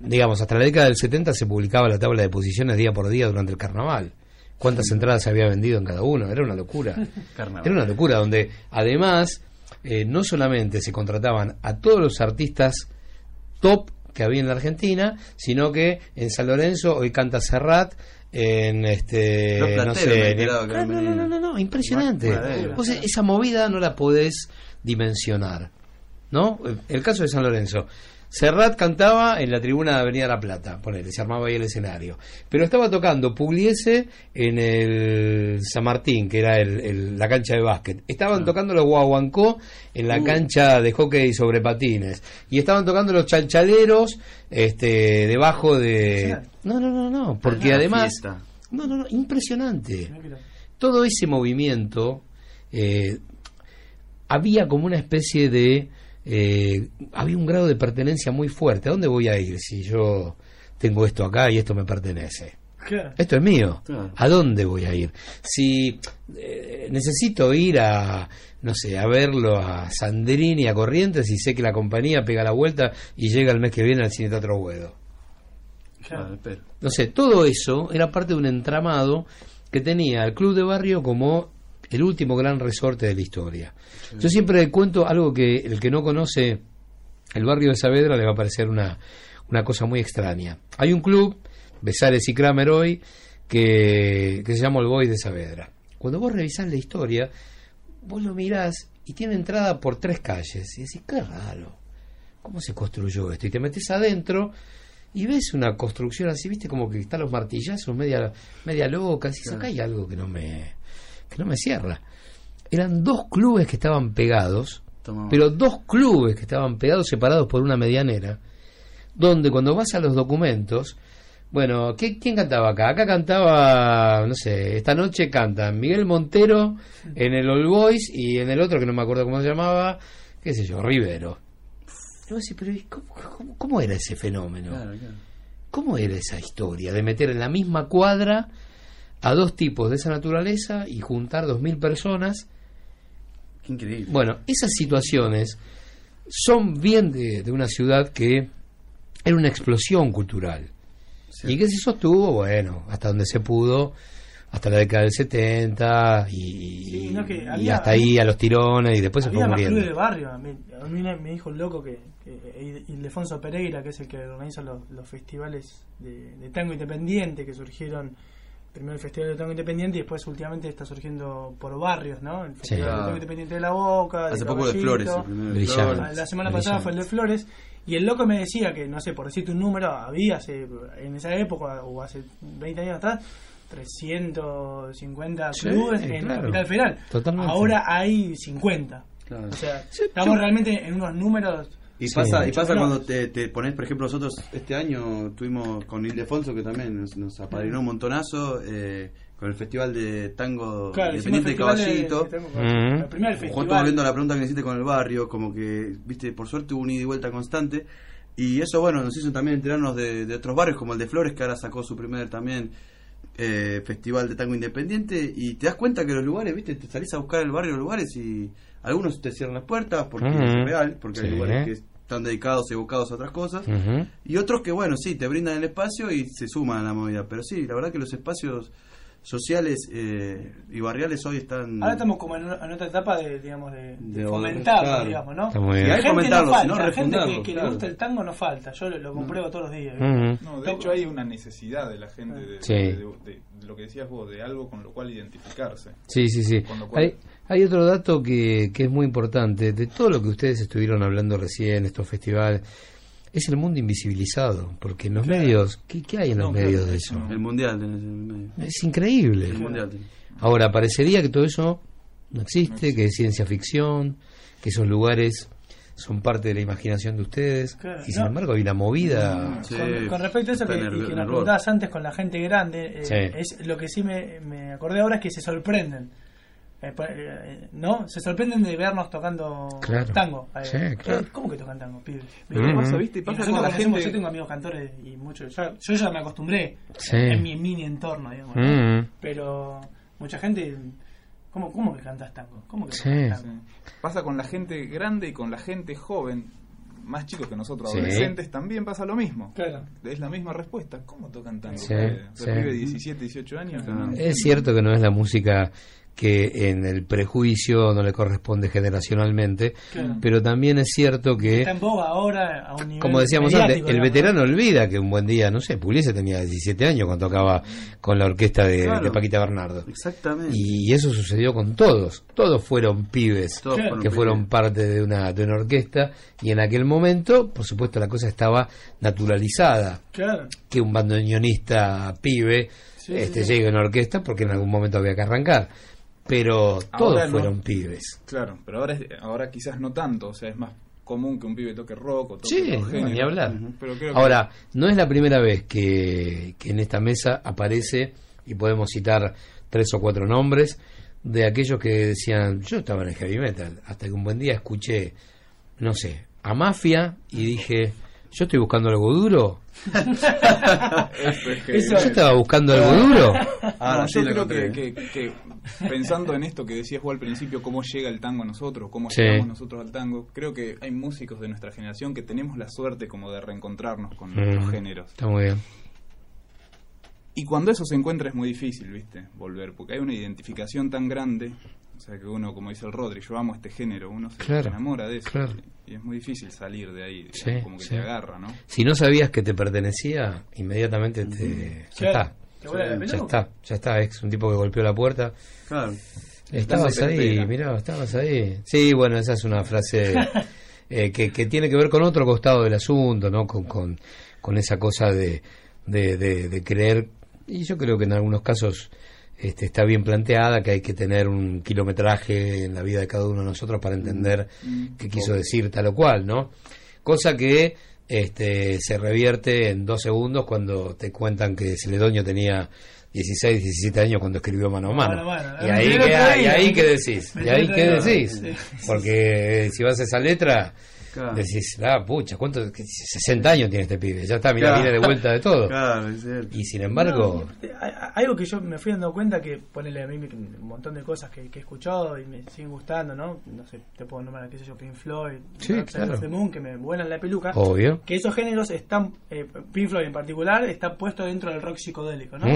digamos, hasta la década del 70 se publicaba la tabla de posiciones día por día durante el carnaval. ¿Cuántas entradas se había vendido en cada uno? Era una locura. Carnaval. Era una locura donde además eh, no solamente se contrataban a todos los artistas top que había en la Argentina, sino que en San Lorenzo hoy canta Serrat, en este Los no sé, en- no, no, no, no, impresionante. Sea, esa movida no la podés dimensionar, ¿no? El caso de San Lorenzo. Serrat cantaba en la tribuna de Avenida La Plata, ponele, se armaba ahí el escenario. Pero estaba tocando Pugliese en el San Martín, que era el- el- la cancha de básquet. Estaban tocando los Guaguancó en la Uh. cancha de hockey sobre patines. Y estaban tocando los chalchaleros este, debajo de... No, no, no, no, porque Una además... fiesta. No, no, no, impresionante. Todo ese movimiento, eh, había como una especie de... eh, había un grado de pertenencia muy fuerte. ¿A dónde voy a ir si yo tengo esto acá y esto me pertenece? Claro. Esto es mío. Claro. ¿A dónde voy a ir? Si eh, necesito ir a, no sé, a verlo a Sandrini, a Corrientes, y sé que la compañía pega la vuelta y llega el mes que viene al Cine Teatro Huedo. Claro, espero. No sé, todo eso era parte de un entramado que tenía el Club de Barrio como el último gran resorte de la historia. Yo siempre cuento algo que el que no conoce el barrio de Saavedra le va a parecer una, una cosa muy extraña. Hay un club, Besares y Kramer hoy, que, que se llama el Boys de Saavedra. Cuando vos revisás la historia, vos lo mirás y tiene entrada por tres calles. Y decís, qué raro, ¿cómo se construyó esto? Y te metes adentro y ves una construcción así, viste, como que están los martillazos media, media loca. Y acá hay algo que no me, que no me cierra. Eran dos clubes que estaban pegados, pero dos clubes que estaban pegados, separados por una medianera, donde cuando vas a los documentos, bueno, ¿qué- ¿quién cantaba acá? Acá cantaba, no sé, esta noche cantan Miguel Montero en el All Boys y en el otro que no me acuerdo cómo se llamaba, qué sé yo, Rivero. Vos decís, pero ¿y ¿cómo, cómo, cómo era ese fenómeno? ¿Cómo era esa historia de meter en la misma cuadra a dos tipos de esa naturaleza y juntar dos mil personas? Qué increíble. Bueno, esas situaciones son bien de, de una ciudad que era una explosión cultural. Y que se sostuvo, bueno, hasta donde se pudo, hasta la década del 70 y, Sí, no, que y había- hasta ahí a los tirones y después se fue muriendo. de barrio. A mí, a mí me dijo un loco que, que Ildefonso Pereira, que es el que organiza los, los festivales de, de tango independiente que surgieron. Primero el Festival de Tango Independiente y después últimamente está surgiendo por barrios, ¿no? El Festival de Ah. Tango Independiente de La Boca. Hace de poco de. Flores, el de. Flores. La semana pasada fue el de Flores. Y el loco me decía que, no sé, por decirte un número, había hace, en esa época o hace 20 años atrás 350 Sí, clubes en la capital federal. Totalmente. Ahora hay 50. Claro. O sea, estamos realmente en unos números. Y Sí. pasa, y pasa cuando te, te pones, por ejemplo, nosotros este año tuvimos con Ildefonso, que también nos, nos apadrinó un montonazo, eh, con el Festival de Tango Claro, Independiente de Caballito. de Tango Caballito. El primer festival. Justo volviendo a la pregunta que me hiciste con el barrio, como que, viste, por suerte hubo un ida y vuelta constante. Y eso, bueno, nos hizo también enterarnos de, de otros barrios, como el de Flores, que ahora sacó su primer también eh, festival de tango independiente. Y te das cuenta que los lugares, viste, te salís a buscar el barrio, los lugares, y algunos te cierran las puertas, porque Ujú. es real, porque hay Sí. lugares que están dedicados, evocados a otras cosas. Ujú. Y otros que, bueno, sí, te brindan el espacio y se suman a la movida. Pero sí, la verdad que los espacios sociales eh, y barriales hoy están... Ahora estamos como en, una- en otra etapa de, digamos, de, de De fomentarlo, claro. digamos, ¿no? Está muy bien. Y hay fomentarlo, no no, la gente que, que claro. le gusta el tango no falta, yo lo, lo compruebo todos los días. Ujú. No, de hecho hay una necesidad de la gente de, Sí. de- de- de lo que decías vos, de algo con lo cual identificarse. Sí, sí, sí. Con lo cual- Hay, hay otro dato que, que es muy importante. De todo lo que ustedes estuvieron hablando recién, estos festivales, es el mundo invisibilizado. Porque en los medios, ¿qué, qué hay en los No, medios claro, de eso? El mundial el medio. Es increíble. El mundial tenés. Ahora, parecería que todo eso no existe, que es ciencia ficción, que esos lugares son parte de la imaginación de ustedes. Claro, y sin no. embargo hay una movida. con, con respecto a eso que, nos preguntabas antes con la gente grande, eh, Sí. es lo que sí me, me acordé ahora es que se sorprenden. Eh, eh, ¿No? Se sorprenden de vernos tocando Claro. tango. Eh, Sí, claro. ¿Cómo que tocan tango, pibes? Gente... Yo tengo amigos cantores y muchos. ya- yo ya me acostumbré Sí. en mi mini entorno, digamos. Ujú. Pero mucha gente. ¿Cómo, cómo que cantas tango? ¿Cómo que Sí. tocas tango? Pasa con la gente grande y con la gente joven, más chicos que nosotros, Sí. adolescentes, también pasa lo mismo. Claro. Es la misma respuesta. ¿Cómo tocan tango? Sí, sí. Se pibe de 17, 18 años. Claro. Es cierto que no es la música que en el prejuicio no le corresponde generacionalmente, Claro. pero también es cierto que Está en boga ahora a un nivel como decíamos antes, el veterano olvida que un buen día, no sé, Pugliese tenía 17 años cuando tocaba con la orquesta de, Claro. de Paquita Bernardo. Exactamente. Y eso sucedió con todos. Todos fueron pibes Todos que pibes. fueron parte de una, de una orquesta. Y en aquel momento, por supuesto, la cosa estaba naturalizada. Claro. Que un bandoneonista pibe Sí, este, sí, sí. llegue a una orquesta porque en algún momento había que arrancar. Pero todos no. fueron pibes. Claro, pero ahora, es- ahora quizás no tanto, o sea, es más común que un pibe toque rock o toque Sí, no, género. ni hablar. Pero creo que- Ahora, no es la primera vez que, que en esta mesa aparece, y podemos citar tres o cuatro nombres, de aquellos que decían, yo estaba en el heavy metal, hasta que un buen día escuché, no sé, a Mafia y dije, yo estoy buscando algo duro. Eso- Yo estaba buscando algo duro. Ahora No, sí yo creo que, encontré. que- que pensando en esto que decías vos al principio, cómo llega el tango a nosotros, cómo Sí. llegamos nosotros al tango, creo que hay músicos de nuestra generación que tenemos la suerte como de reencontrarnos con nuestros Mm, géneros. Está muy bien. Y cuando eso se encuentra es muy difícil, ¿viste? Volver, porque hay una identificación tan grande, o sea que uno, como dice el Rodri, yo amo este género, uno se Claro, enamora de eso. claro. Y es muy difícil salir de ahí, digamos, Sí, como que sí. te agarra, ¿no? Si no sabías que te pertenecía, inmediatamente te... Ya está. Te Ya está, ya está. Es un tipo que golpeó la puerta. Claro. Estabas ahí, mirá, estabas ahí. Sí, bueno, esa es una frase eh, que, que tiene que ver con otro costado del asunto, ¿no? Con, con, con esa cosa de, de, de- de creer, y yo creo que en algunos casos este, está bien planteada, que hay que tener un kilometraje en la vida de cada uno de nosotros para entender Mm. qué quiso decir tal o cual, ¿no? Cosa que este, se revierte en dos segundos cuando te cuentan que Celedonio tenía 16, 17 años cuando escribió Mano a Mano. Y ahí, otro y ahí qué decís, y ahí qué decís, porque si vas a esa letra Claro. decís, ah, pucha, ¿cuánto? 60 años tiene este pibe, ya está, mira, Claro. viene de vuelta de todo. Claro, es cierto. Y sin embargo, No, hay- algo que yo me fui dando cuenta que ponele a mí un montón de cosas que, que he escuchado y me siguen gustando, ¿no? No sé, te puedo nombrar, qué sé yo, Pink Floyd, Sí, claro. the Moon, que me vuelan la peluca. Obvio. Que esos géneros están, eh, Pink Floyd en particular, está puesto dentro del rock psicodélico, ¿no?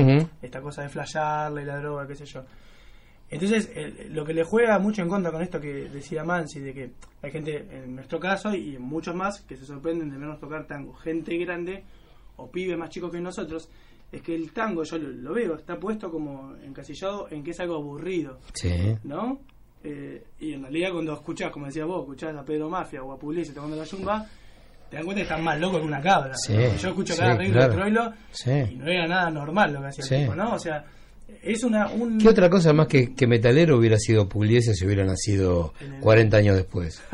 Esta cosa de flashearle, la droga, qué sé yo. Entonces, el- lo que le juega mucho en contra con esto que decía Mansi, de que hay gente, en nuestro caso y en muchos más, que se sorprenden de vernos tocar tango, gente grande o pibes más chicos que nosotros, es que el tango, yo lo, lo veo, está puesto como encasillado en que es algo aburrido, sí. ¿no? Eh, y en realidad cuando escuchás, como decías vos, escuchás a Pedro Mafia o a Pugliese tomando la yumba, te das cuenta que están más locos que una cabra. Sí, yo escucho sí, cada arreglo claro. de Troilo Sí. y no era nada normal lo que hacía Sí. el tipo, ¿no? O sea, es una... Un... ¿Qué otra cosa más que, que metalero hubiera sido Pugliese si hubiera nacido 40 años después?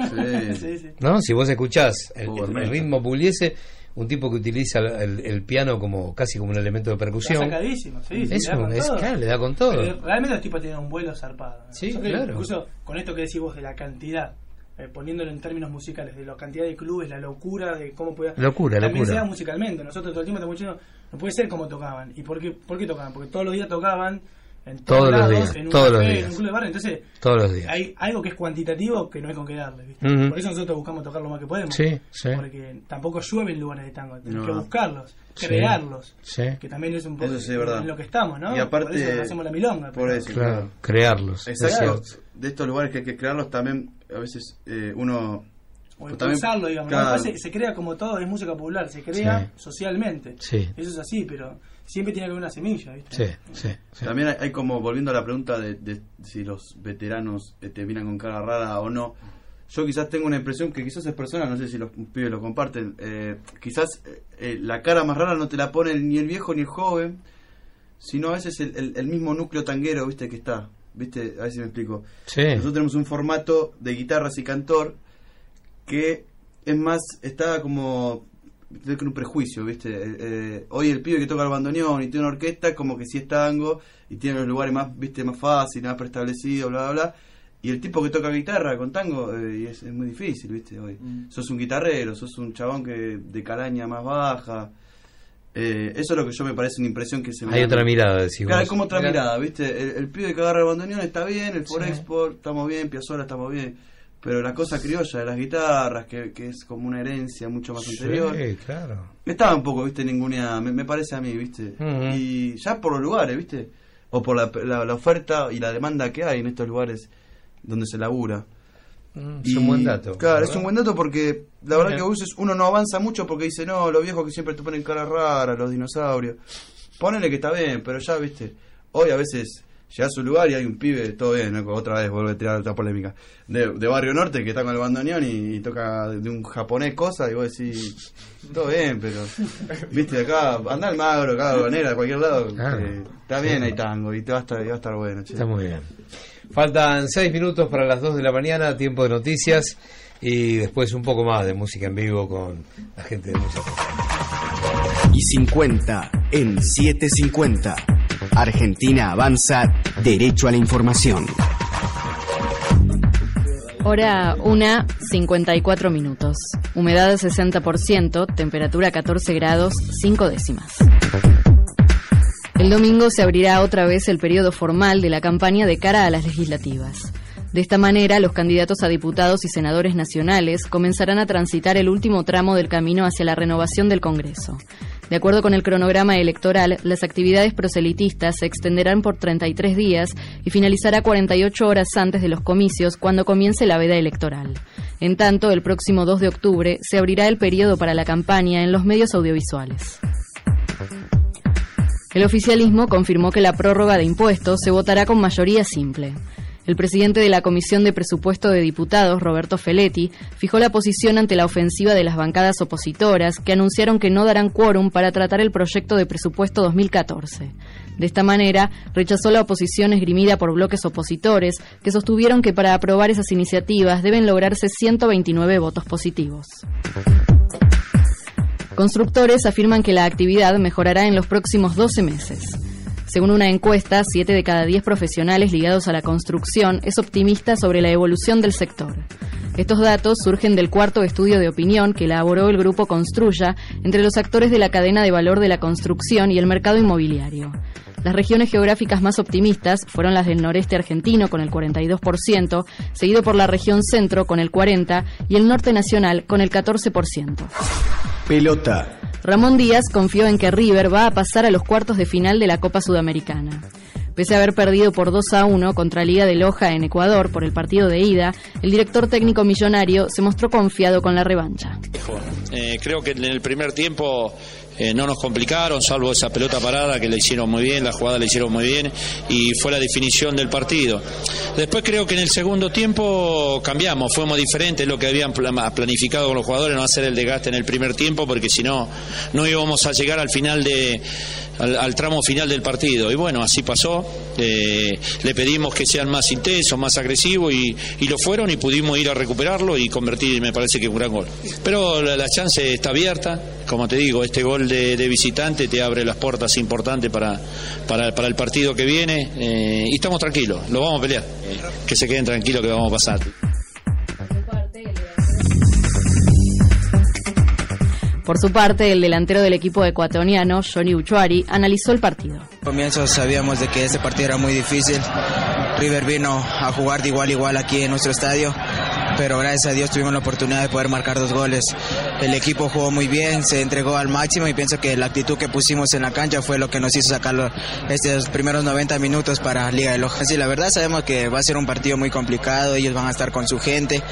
Sí, sí. ¿No? Si vos escuchás el, el ritmo Pugliese, un tipo que utiliza el, el- el piano como casi como un elemento de Está percusión. sacadísimo, sí, sí, da con es, claro, le da con todo. Pero realmente los tipos tienen un vuelo zarpado. ¿no? Sí, claro. Incluso con esto que decís vos de la cantidad, eh, poniéndolo en términos musicales, de la cantidad de clubes, la locura de cómo podía. Locura, también locura. sea musicalmente. Nosotros todo el tiempo estamos diciendo, no puede ser como tocaban. ¿Y por qué, por qué tocaban? Porque todos los días tocaban. En Todos los lados, días, en un todos los días. En un club de bar, entonces Todos los días. hay algo que es cuantitativo que no hay con qué darle. ¿viste? Por eso nosotros buscamos tocar lo más que podemos. Sí, sí. Porque tampoco llueve en lugares de tango. No. que buscarlos, crearlos. Sí. Que también es un poco Eso verdad. en lo que estamos, ¿no? Y aparte, por eso hacemos la milonga. por eso, Claro, crearlos. Exacto. De estos lugares que hay que crearlos también, a veces eh, uno... O pues impulsarlo, digamos. Después se, se crea como todo, es música popular, se crea Sí. socialmente. Sí. Eso es así, pero siempre tiene que haber una semilla, ¿viste? Sí, sí, sí. También hay, hay como, volviendo a la pregunta de, de si los veteranos eh, te miran con cara rara o no, yo quizás tengo una impresión que quizás es personal, no sé si los pibes lo comparten, eh, quizás eh, eh, la cara más rara no te la pone ni el viejo ni el joven, sino a veces el, el- el mismo núcleo tanguero, viste, que está, viste, a ver si me explico. Sí. Nosotros tenemos un formato de guitarras y cantor que es más, está como tiene un prejuicio, ¿viste? Eh, eh, hoy el pibe que toca el bandoneón y tiene una orquesta, como que sí es tango y tiene los lugares más, ¿viste? Más fáciles, más preestablecidos, bla, bla, bla. Y el tipo que toca guitarra con tango eh, y es, es muy difícil, ¿viste? Hoy. Sos un guitarrero, sos un chabón que de calaña más baja. Eh, eso es lo que yo me parece una impresión que se me Hay da. otra mirada, decís Claro, vos. hay como otra mirada, ¿viste? El, el pibe que agarra el bandoneón está bien, el Sí. Forexport estamos bien, Piazzolla estamos bien. Pero la cosa criolla de las guitarras, que, que es como una herencia mucho más anterior. Sí, claro. Estaba un poco, viste, ninguna, me, me parece a mí, viste. Y ya por los lugares, viste. o por la, la- la oferta y la demanda que hay en estos lugares donde se labura. Mm, es un buen dato, Claro, ¿verdad? es un buen dato porque la verdad que a veces uno no avanza mucho porque dice, no, los viejos que siempre te ponen cara rara, los dinosaurios. Ponele que está bien, pero ya, viste, hoy a veces llega a su lugar y hay un pibe, todo bien, ¿no? otra vez vuelve a tirar otra polémica, de, de Barrio Norte que está con el bandoneón y, toca de un japonés cosas y vos decís, todo bien, pero, viste, acá, anda al magro, acá Banera, a cualquier lado, Ah. eh, está bien, hay tango y te va a estar, y va a estar bueno. che. Está muy bien. Faltan seis minutos para las 2 de la mañana, tiempo de noticias y después un poco más de música en vivo con la gente de música. y 50 en 750. Argentina avanza derecho a la información. Hora 1, 54 minutos. Humedad 60%, temperatura 14 grados, 5 décimas. El domingo se abrirá otra vez el periodo formal de la campaña de cara a las legislativas. De esta manera, los candidatos a diputados y senadores nacionales comenzarán a transitar el último tramo del camino hacia la renovación del Congreso. De acuerdo con el cronograma electoral, las actividades proselitistas se extenderán por 33 días y finalizará 48 horas antes de los comicios cuando comience la veda electoral. En tanto, el próximo 2 de octubre se abrirá el periodo para la campaña en los medios audiovisuales. El oficialismo confirmó que la prórroga de impuestos se votará con mayoría simple. El presidente de la Comisión de Presupuesto de Diputados, Roberto Feletti, fijó la posición ante la ofensiva de las bancadas opositoras que anunciaron que no darán quórum para tratar el proyecto de presupuesto 2014. De esta manera, rechazó la oposición esgrimida por bloques opositores que sostuvieron que para aprobar esas iniciativas deben lograrse 129 votos positivos. Constructores afirman que la actividad mejorará en los próximos 12 meses. Según una encuesta, 7 de cada 10 profesionales ligados a la construcción es optimista sobre la evolución del sector. Estos datos surgen del cuarto estudio de opinión que elaboró el grupo Construya entre los actores de la cadena de valor de la construcción y el mercado inmobiliario. Las regiones geográficas más optimistas fueron las del noreste argentino con el 42%, seguido por la región centro con el 40% y el norte nacional con el 14%. Pelota. Ramón Díaz confió en que River va a pasar a los cuartos de final de la Copa Sudamericana. Pese a haber perdido por 2 a 1 contra Liga de Loja en Ecuador por el partido de ida, el director técnico millonario se mostró confiado con la revancha. Eh, creo que en el primer tiempo eh, no nos complicaron, salvo esa pelota parada que le hicieron muy bien, la jugada la hicieron muy bien y fue la definición del partido. Después creo que en el segundo tiempo cambiamos, fuimos diferentes lo que habían pla- planificado con los jugadores, no hacer el desgaste en el primer tiempo porque si no, no íbamos a llegar al final de... Al, al tramo final del partido. Y bueno así pasó. Eh, le pedimos que sean más intensos más agresivos y, y lo fueron y pudimos ir a recuperarlo y convertir me parece que un gran gol. Pero la, chance está abierta. Como te digo este gol de, de visitante te abre las puertas importantes para, para, para el partido que viene. Eh, y estamos tranquilos. Lo vamos a pelear. Que se queden tranquilos que vamos a pasar Por su parte, el delantero del equipo ecuatoriano, Johnny Uchuari, analizó el partido. comienzo sabíamos de que este partido era muy difícil. River vino a jugar de igual a igual aquí en nuestro estadio, pero gracias a Dios tuvimos la oportunidad de poder marcar dos goles. El equipo jugó muy bien, se entregó al máximo y pienso que la actitud que pusimos en la cancha fue lo que nos hizo sacar estos primeros 90 minutos para Liga de Loja. Sí, la verdad sabemos que va a ser un partido muy complicado, ellos van a estar con su gente,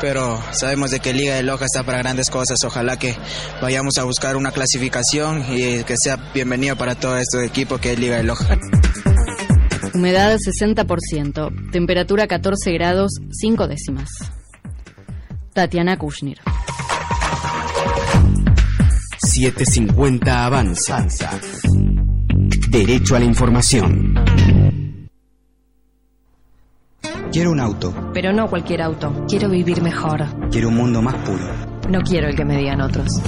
pero sabemos de que Liga de Loja está para grandes cosas. Ojalá que vayamos a buscar una clasificación y que sea bienvenido para todo este equipo que es Liga de Loja. Humedad 60%, temperatura 14 grados 5 décimas. Tatiana Kushnir. 750 avanza. Derecho a la información. Quiero un auto. Pero no cualquier auto. Quiero vivir mejor. Quiero un mundo más puro. No quiero el que me digan otros.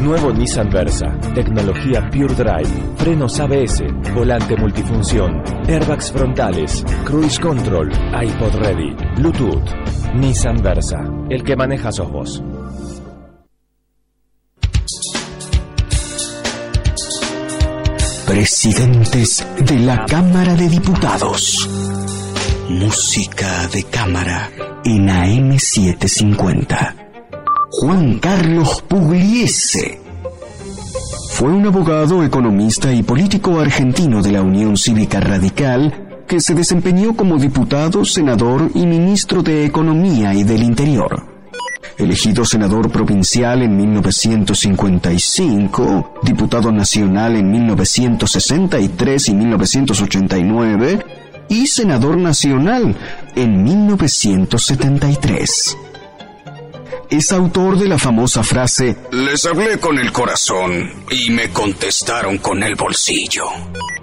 Nuevo Nissan Versa, tecnología Pure Drive, frenos ABS, volante multifunción, airbags frontales, cruise control, iPod Ready, Bluetooth. Nissan Versa, el que maneja sos Presidentes de la Cámara de Diputados. Música de cámara en AM750. Juan Carlos Pugliese. Fue un abogado, economista y político argentino de la Unión Cívica Radical que se desempeñó como diputado, senador y ministro de Economía y del Interior. Elegido senador provincial en 1955, diputado nacional en 1963 y 1989 y senador nacional en 1973 es autor de la famosa frase Les hablé con el corazón y me contestaron con el bolsillo.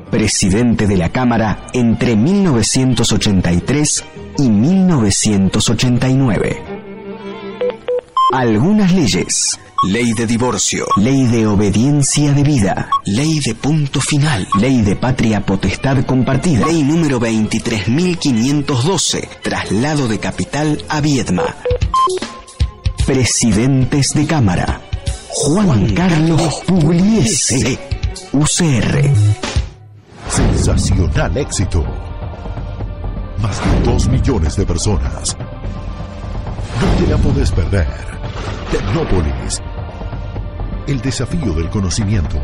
Presidente de la Cámara entre 1983 y 1989. Algunas leyes. Ley de divorcio. Ley de obediencia de vida. Ley de punto final. Ley de patria potestad compartida. Ley número 23.512. Traslado de capital a Viedma. Presidentes de Cámara. Juan Carlos Pugliese, UCR. Sensacional éxito. Más de dos millones de personas. No te la podés perder. Tecnópolis. El desafío del conocimiento.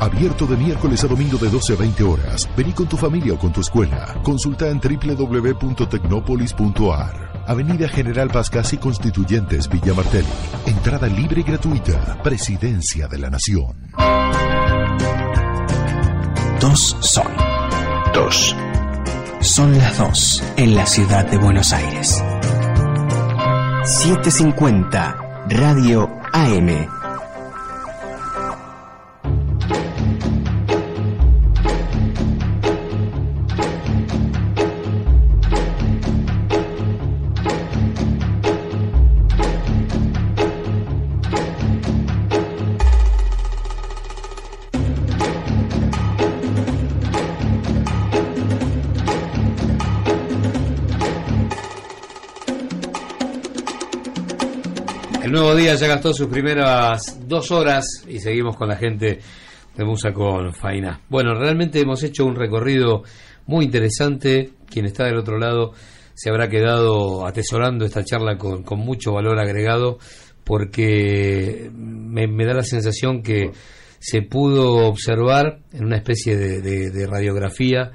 Abierto de miércoles a domingo de 12 a 20 horas. Vení con tu familia o con tu escuela. Consulta en www.tecnopolis.ar. Avenida General Paz Constituyentes Villa Martelli. Entrada libre y gratuita. Presidencia de la Nación. Dos son. Dos. Son las dos en la ciudad de Buenos Aires. 750 Radio AM. Ya gastó sus primeras dos horas y seguimos con la gente de Musa con Faina. Bueno, realmente hemos hecho un recorrido muy interesante. Quien está del otro lado se habrá quedado atesorando esta charla con, con mucho valor agregado porque me, me da la sensación que se pudo observar en una especie de, radiografía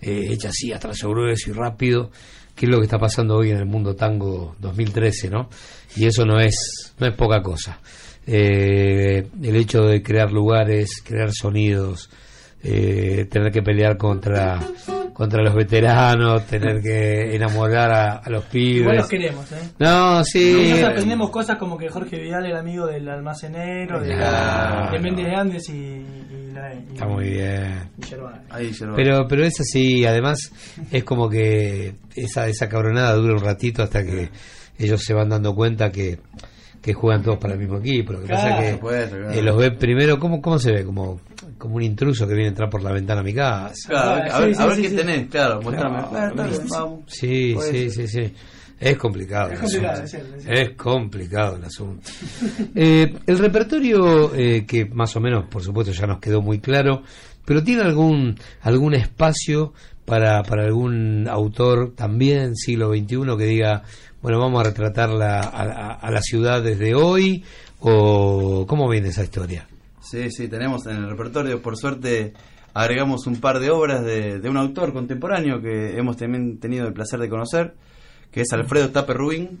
eh, hecha así a grueso y rápido qué es lo que está pasando hoy en el mundo tango 2013, ¿no? Y eso no es no es poca cosa. Eh, el hecho de crear lugares, crear sonidos, eh, tener que pelear contra contra los veteranos, tener que enamorar a, a los pibes. Igual los queremos, ¿eh? No, sí. Nosotros aprendemos cosas como que Jorge Vidal era amigo del almacenero, de, Claro. de Méndez de Andes y, y, la- y- Está muy bien. y Yerbal. Pero, pero es así, además es como que esa, esa cabronada dura un ratito hasta que ellos se van dando cuenta que, que juegan todos para el mismo equipo. Lo que pasa es que Puede ser, claro. eh, los ve primero, ¿cómo, ¿cómo se ve? Como, como un intruso que viene a entrar por la ventana a mi casa. Claro, a ver, a ver, Sí, a ver sí, qué sí, tenés, claro, ¿viste? vamos. Sí, sí, ser. sí, sí. Es complicado. Es el complicado, asunto. es cierto, es cierto. Es complicado el asunto. Eh, el repertorio, eh, que más o menos, por supuesto, ya nos quedó muy claro, pero ¿tiene algún, algún espacio para, para algún autor también, siglo XXI, que diga, bueno, vamos a retratar la, a, a- a la ciudad desde hoy? ¿O cómo viene esa historia? Sí, sí, tenemos en el repertorio, por suerte, agregamos un par de obras de, de un autor contemporáneo que hemos también tenido el placer de conocer, que es Alfredo Tape Rubin.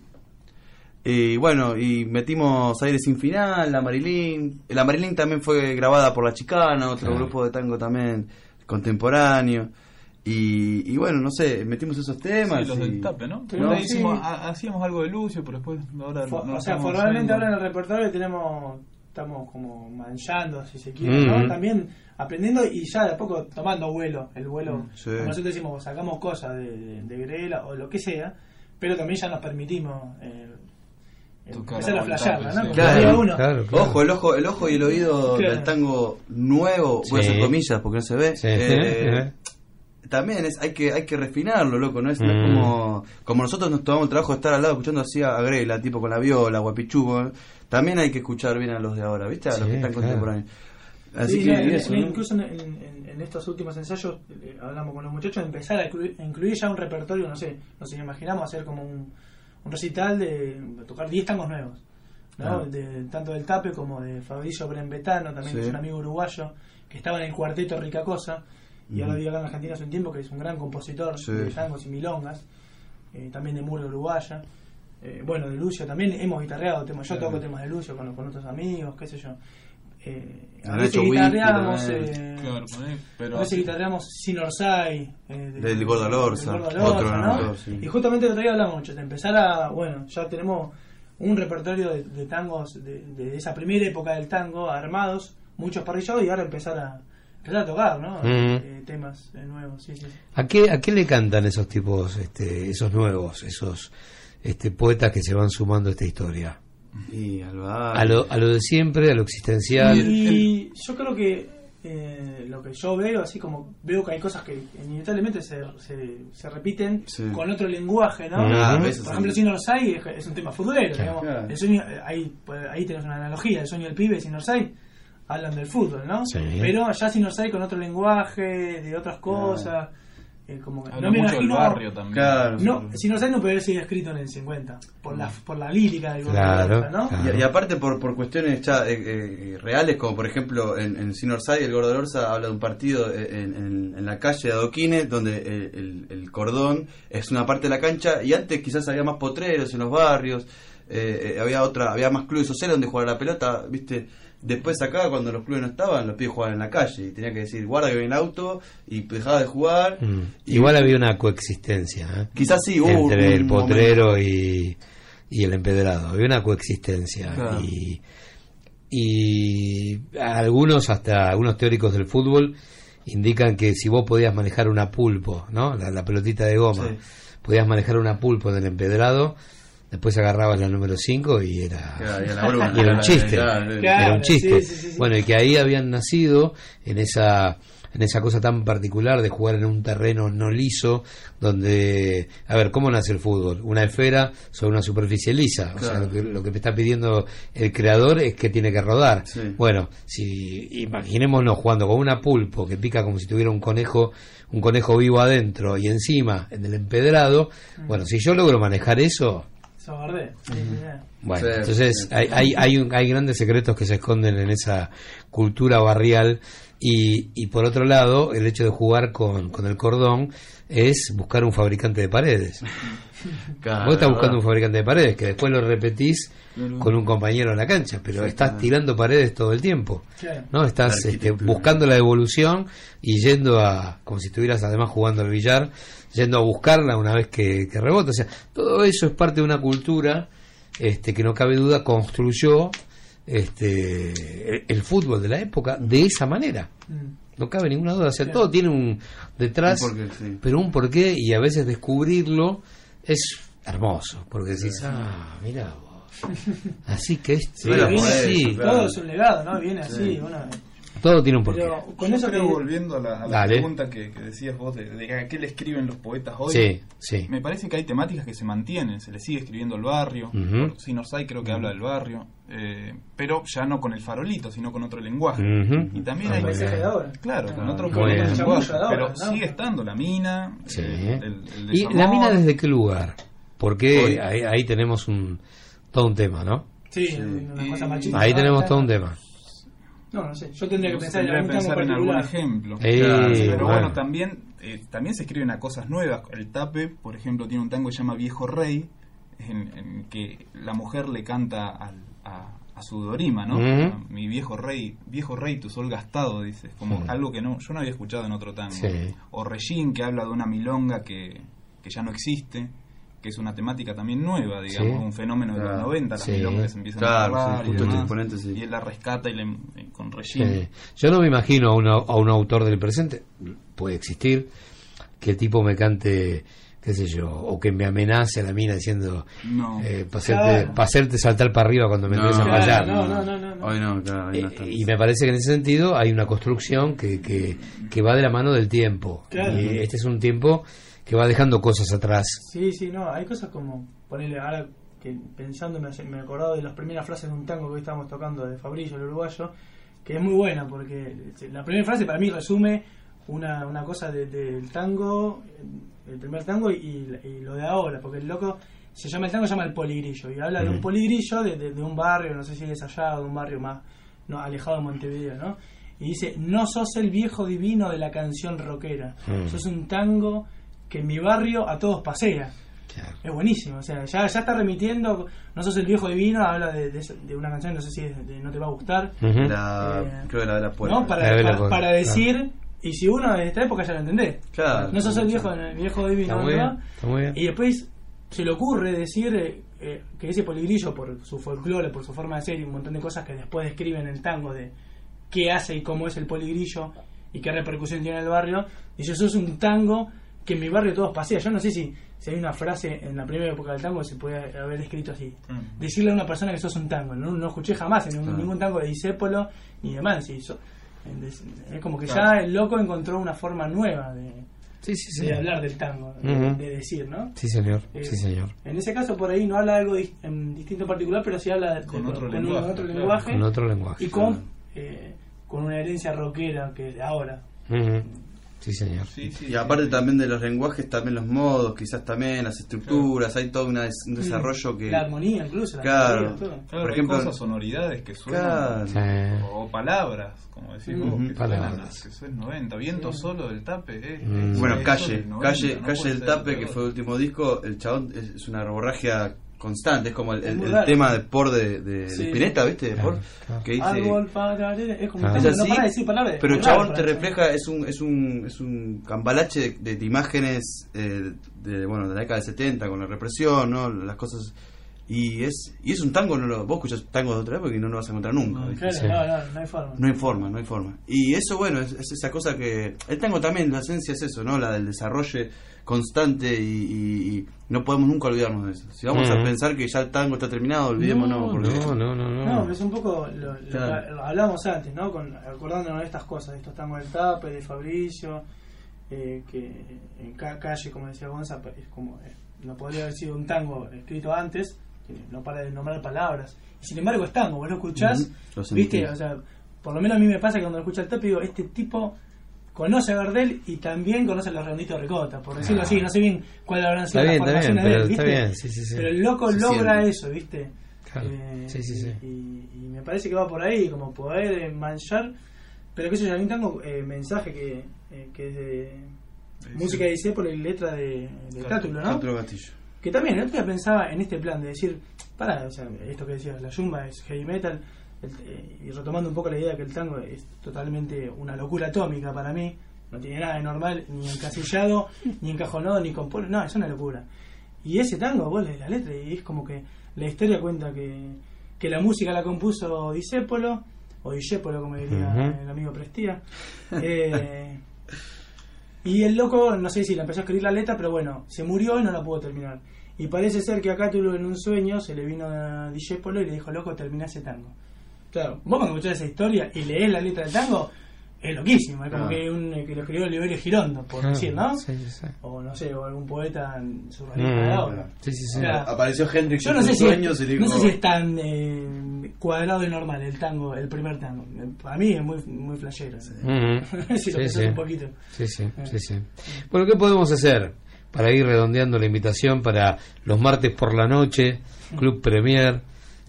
Y bueno, y metimos Aire sin final, La Marilyn. La Marilyn también fue grabada por La Chicana, otro Claro. grupo de tango también contemporáneo. Y, y bueno, no sé, metimos esos temas. Sí, los y- del tape, ¿no? Sí. hacíamos algo de Lucio, pero después ahora Fo- no o sea, formalmente ahora en el repertorio tenemos estamos como manchando si se quiere, Mm. ¿no? También aprendiendo y ya de a poco tomando vuelo, el vuelo. Mm, Sí. Como nosotros decimos, sacamos cosas de, de, de Grela o lo que sea, pero también ya nos permitimos eh, empezar a flashearla, ¿no? Uno. Ojo, el ojo, el ojo y el oído Claro. del tango nuevo, voy a hacer comillas porque no se ve. Sí. eh, también es, hay que, hay que refinarlo, loco, no es, no es Mm. como, como nosotros nos tomamos el trabajo de estar al lado escuchando así a Grela, tipo con la viola, guapichuco, también hay que escuchar bien a los de ahora, ¿viste? A los Sí, que están claro. contemporáneos. Así Sí, que en- eso, en- ¿no? incluso en, en- en estos últimos ensayos eh, hablamos con los muchachos de empezar a incluir, a incluir ya un repertorio, no sé, nos imaginamos hacer como un, un recital de, de tocar 10 tangos nuevos. ¿no? Ah. De- tanto del Tape como de Fabricio Brembetano, también Sí. que es un amigo uruguayo, que estaba en el cuarteto Rica Cosa, y ahora Ujú. vive acá en Argentina hace un tiempo, que es un gran compositor Sí. de tangos y milongas, eh, también de murga uruguaya. Eh, bueno, de Lucio también hemos guitarreado temas, yo toco temas de Lucio con, con otros amigos, qué sé yo. Eh, a veces guitarreamos, eh, Claro, pero a veces así- guitarreamos Sin Orsay, eh, de- Del Gordo Lorza, otro ¿no? sí. Y justamente el otro día hablamos mucho de empezar a, bueno, ya tenemos un repertorio de, de tangos de, de esa primera época del tango armados, muchos parrillados y ahora empezar a empezar a tocar, ¿no? Eh, temas eh, nuevos, sí. sí. ¿A qué, ¿A qué le cantan esos tipos, este, esos nuevos, esos este, poetas que se van sumando a esta historia? Y al bar. A lo, a lo de siempre, a lo existencial. Y yo creo que eh, lo que yo veo, así como veo que hay cosas que inevitablemente se, se, se repiten Sí. con otro lenguaje, ¿no? Ah, Por eso sí. ejemplo, Sin Orsay es, es un tema futbolero, Claro. digamos. Claro. El sueño, ahí, pues, ahí tenés una analogía, el sueño del pibe y Sin Orsay hablan del fútbol, ¿no? Sí. Pero allá Sin Orsay con otro lenguaje, de otras cosas. Como que- Habla no me mucho del imagino barrio también. Claro, no, Sin Orsay no puede haber sido escrito en el 50 por la, por la lírica del Claro, ¿no? claro. Y, y aparte por, por cuestiones ya, eh, eh, reales, como por ejemplo en, en Sin Orsay, el Gordo Lorza habla de un partido eh, en, en- en la calle de Adoquines, donde el, el- el cordón es una parte de la cancha, y antes quizás había más potreros en los barrios, eh, eh, había otra había más clubes sociales donde jugar la pelota, viste Después acá, cuando los clubes no estaban, los pibes jugaban en la calle y tenía que decir, guarda que viene el auto y dejaba de jugar. Mm. Igual había una coexistencia. ¿eh? Quizás sí, hubo Entre un el potrero y, y el empedrado. Había una coexistencia. Claro. Y, y algunos, hasta algunos teóricos del fútbol, indican que si vos podías manejar una pulpo, ¿no? La, la pelotita de goma, Sí. podías manejar una pulpo en el empedrado. Después agarrabas la número 5 y era, Claro, y era y un chiste. Claro, era un chiste. sí, sí, sí, sí. Bueno, y que ahí habían nacido en esa en esa cosa tan particular de jugar en un terreno no liso, donde, a ver, ¿cómo nace el fútbol? Una esfera sobre una superficie lisa. O sea, lo que, lo que me está pidiendo el creador es que tiene que rodar. Sí. Bueno, si imaginémonos jugando con una pulpo que pica como si tuviera un conejo, un conejo vivo adentro y encima en el empedrado, bueno, si yo logro manejar eso, Sí, bueno, Sí, entonces sí, sí. hay, hay, hay, un- hay grandes secretos que se esconden en esa cultura barrial y, y por otro lado el hecho de jugar con, con el cordón es buscar un fabricante de paredes. Claro, Vos estás buscando un fabricante de paredes que después lo repetís con un compañero en la cancha, pero estás tirando paredes todo el tiempo. ¿no? Estás este, buscando la evolución y yendo a, como si estuvieras además jugando al billar, yendo a buscarla una vez que, que rebota. O sea, todo eso es parte de una cultura este, que no cabe duda construyó este, el, el fútbol de la época de esa manera. Mm. No cabe ninguna duda. O sea, todo tiene un detrás, Un porqué, sí. pero un porqué y a veces descubrirlo es hermoso. Porque decís, ah, mira vos. Así que es, Sí, Bueno, viene- pues, sí, todo es un legado, ¿no? Viene así, bueno, todo tiene un porqué. pero con Yo eso creo, que- volviendo a la, a la Dale. pregunta que, que decías vos de, de a qué le escriben los poetas hoy, Sí, sí. me parece que hay temáticas que se mantienen, se le sigue escribiendo el barrio, Ujú. Sin Orsay creo que habla del barrio, eh, pero ya no con el farolito, sino con otro lenguaje. Ujú. Y también Ah, hay muy mensaje de ahora. Claro, con Ah, otro, con lenguaje, ahora, pero ¿no? sigue estando la mina, Sí. el, el- el ¿Y la mina desde qué lugar? Porque ahí, ahí tenemos un todo un tema, ¿no? Sí, Sí. una cosa machista. Ahí Ah, tenemos claro. todo un tema. No, no sé. Yo tendría que pensar en tendría algún pensar en ejemplo. Eh, Claro, pero bueno. bueno, también, eh, también se escriben a cosas nuevas. El Tape, por ejemplo, tiene un tango que se llama Viejo Rey, en, en que la mujer le canta al- a, a su Dorima, ¿no? Mi viejo rey, viejo rey, tu sol gastado, dice. Es como algo que no yo no había escuchado en otro tango. Sí. O Regín, que habla de una milonga que, que ya no existe, que es una temática también nueva, digamos, Sí. un fenómeno de los Claro. 90, las Sí. milongas que se empiezan Claro, a grabar sí, y justo demás, exponente, sí. y él la rescata y le, eh, con. Sí. Yo no me imagino a, una- a un autor del presente, puede existir, que el tipo me cante, qué sé yo, o que me amenace a la mina diciendo, No. eh, para hacerte, Claro. pa' hacerte saltar para arriba cuando me No, empieces a Claro, fallar. no, no, no, no, no. Hoy no, claro, hoy no Eh, está. y me parece que en ese sentido hay una construcción que, que, que va de la mano del tiempo. Claro. Y este es un tiempo que va dejando cosas atrás. Sí, sí, no, hay cosas como ponerle ahora que pensando me, he acordado de las primeras frases de un tango que hoy estábamos tocando de Fabrillo, el uruguayo, que es muy buena porque la primera frase para mí resume una, una cosa de- del tango, el primer tango y, y lo de ahora, porque el loco se llama el tango se llama el poligrillo y habla de un poligrillo de, de- de un barrio no sé si es allá o de un barrio más no, alejado de Montevideo no y dice no sos el viejo divino de la canción rockera Mm. sos un tango que en mi barrio a todos pasea es buenísimo, o sea, ya, ya está remitiendo, no sos el viejo divino, habla de, de, de una canción, no sé si es de No te va a gustar. Ujú. La, Eh, creo que la de la puerta. ¿no? Para, La de la para, puerta, para decir, y si uno de esta época ya lo entendés, Claro. no sos el viejo, el viejo divino, Está ¿no muy bien, va? está muy bien. y después se le ocurre decir eh, eh, que ese poligrillo, por su folclore, por su forma de ser y un montón de cosas que después describen el tango de qué hace y cómo es el poligrillo y qué repercusión tiene en el barrio, dice, sos un tango que en mi barrio todos pasean. Yo no sé si, si hay una frase en la primera época del tango que se puede haber escrito así. Decirle a una persona que sos un tango. No, no escuché jamás en ningún, Ah. ningún tango de Disépolo ni de Mansi. Es como que Claro. ya el loco encontró una forma nueva de, Sí, sí, sí. de hablar del tango, de, decir, ¿no? Sí, señor. Eh, Sí, señor. En ese caso, por ahí no habla de algo dis- en distinto en particular, pero sí habla de, Con de- otro un- lenguaje, otro claro. lenguaje Con otro lenguaje. y con, eh, con una herencia rockera que es de ahora. Sí, señor. y aparte también de los lenguajes, también los modos, quizás también las estructuras, hay todo una des- un desarrollo que... Mm. La armonía, incluso. La Claro. melodía, todo. Claro, Por hay ejemplo, cosas, sonoridades que suenan. Claro. O, o palabras, como decís vos, que palabras. suenan, que eso es 90. Viento solo del tape. eh, Mm. es- Bueno, es Calle, solo del 90, Calle, no Calle del Tape, que fue el último disco, el chabón es, una roborragia constante, es como el, tema de por de, de, de Sí. Spinetta, ¿viste? De Claro, Por, claro. que dice... Árbol, pararé, es como un Es no así, para de decir palabras. pero el chabón te refleja, es un, es un, es un cambalache de, de- de imágenes eh, de, bueno, de la década del 70 con la represión, ¿no? Las cosas... Y es, y es un tango, no lo, vos escuchás tango de otra época y no lo vas a encontrar nunca. ¿viste? Claro, no, no, no hay forma. No hay forma, no hay forma. Y eso, bueno, es, es esa cosa que... El tango también, la esencia es eso, ¿no? La del desarrollo constante y, y- y no podemos nunca olvidarnos de eso. Si vamos a pensar que ya el tango está terminado, olvidémonos. No, porque- no, no, no, no. No, pero es un poco lo, lo Claro. hablábamos antes, ¿no? Con, acordándonos de estas cosas, de estos tangos del tape, de Fabricio, eh, que en ca- calle, como decía Gonza, es como, eh, no podría haber sido un tango escrito antes, no para de nombrar palabras. Y sin embargo es tango, vos lo escuchás, viste, o sea, por lo menos a mí me pasa que cuando lo escucho al tape digo, este tipo conoce a Gardel y también conoce a los redonditos de ricota, por decirlo Ah. así, no sé bien cuál habrán sido las bien, está bien, formaciones de él, pero está ¿viste? bien, sí, sí, sí. Pero el loco logra siente. eso, ¿viste? Claro. Eh, Sí, sí, sí. Y, y me parece que va por ahí, como poder manchar. Pero que eso ya, a mí tengo eh, mensaje que, eh, que es de música de Disépolo y letra de, de Cátulo, ¿no? Cátulo Castillo. Que también el otro día pensaba en este plan de decir, para, o sea, esto que decías, la yumba es heavy metal, el- eh, y retomando un poco la idea que el tango es totalmente una locura atómica para mí, no tiene nada de normal, ni encasillado, ni encajonado, ni compuesto, no, es una locura. Y ese tango, vos lees la letra y es como que la historia cuenta que, que la música la compuso Disépolo, o Disépolo como diría el amigo Prestía. Eh, y el loco, no sé si la empezó a escribir la letra, pero bueno, se murió y no la pudo terminar. Y parece ser que a Cátulo en un sueño se le vino a Discepolo y le dijo, loco, termina ese tango. Claro, vos cuando escuchás esa historia y lees la letra del tango, es loquísimo, es como que, un, que lo escribió Oliverio Girondo, por decir, ¿no? sí, sí, sí. O no sé, o algún poeta surrealista de Mm, ahora. sí, sí, sí. O sea, Apareció Hendrix yo en no sé, sus si sueños es, y le no dijo- sé si es tan eh, cuadrado y normal el tango, el primer tango. Para mí es muy, muy flashero. Ujú. si lo Sí, sí. un poquito. Sí, sí, Eh. sí, sí. Bueno, ¿qué podemos hacer para ir redondeando la invitación para los martes por la noche, Club Premier,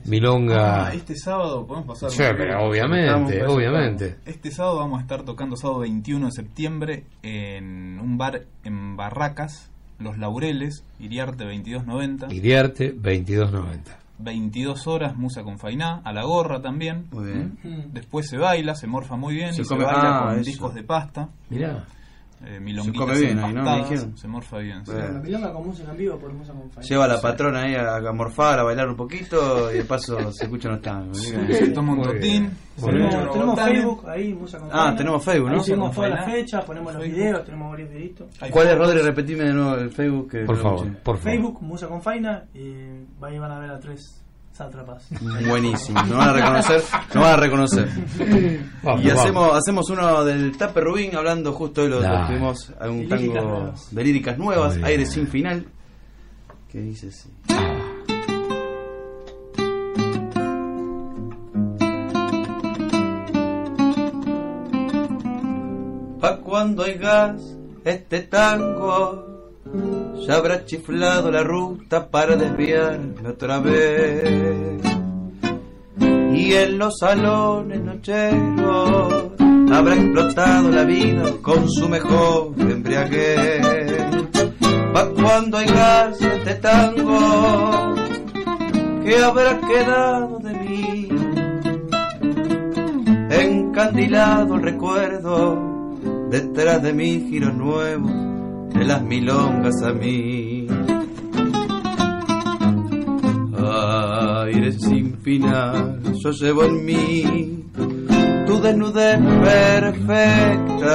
Milonga? Ah, este sábado podemos pasar. Sí, pero obviamente, obviamente. Este sábado vamos a estar tocando sábado 21 de septiembre en un bar en Barracas, Los Laureles, Iriarte 2290. Iriarte 2290. 22 horas, musa con fainá, a la gorra también. Muy bien. Después se baila, se morfa muy bien Se y come- se baila ah, con eso. discos de pasta. Mirá. Eh, Se come bien ahí, ¿no? Se morfa bien. sí. La milonga con música en vivo por música con. Lleva a la patrona ahí a, a morfar, a bailar un poquito y de paso se escuchan los tangos. Se toma un totín. Tenemos botana. Facebook ahí, Musa con Ah, tenemos Facebook, ¿no? Con todas las fechas, ponemos los videos, tenemos varios videitos. ¿Cuál es, Rodri? Repetime de nuevo el Facebook. Que Por favor, escuché. por favor. Facebook, Musa con Faina, y ahí van a ver a tres sátrapas. Buenísimo, nos van a reconocer, nos van a reconocer. Vamos, y vamos. hacemos hacemos uno del Tape Rubín hablando justo de lo Dale. tuvimos a un De líricas tango nuevas. de líricas nuevas, Muy aire sin final. Que dice así. Pa' cuando oigas este tango ya habrá chiflado la ruta para desviarme otra vez. Y en los salones nocheros habrá explotado la vida con su mejor embriaguez. Pa' cuando hay gas este tango, que habrá quedado de mí? Encandilado el recuerdo, detrás de mis giros nuevos, de las milongas a mí. Aire sin final, yo llevo en mí tu desnudez perfecta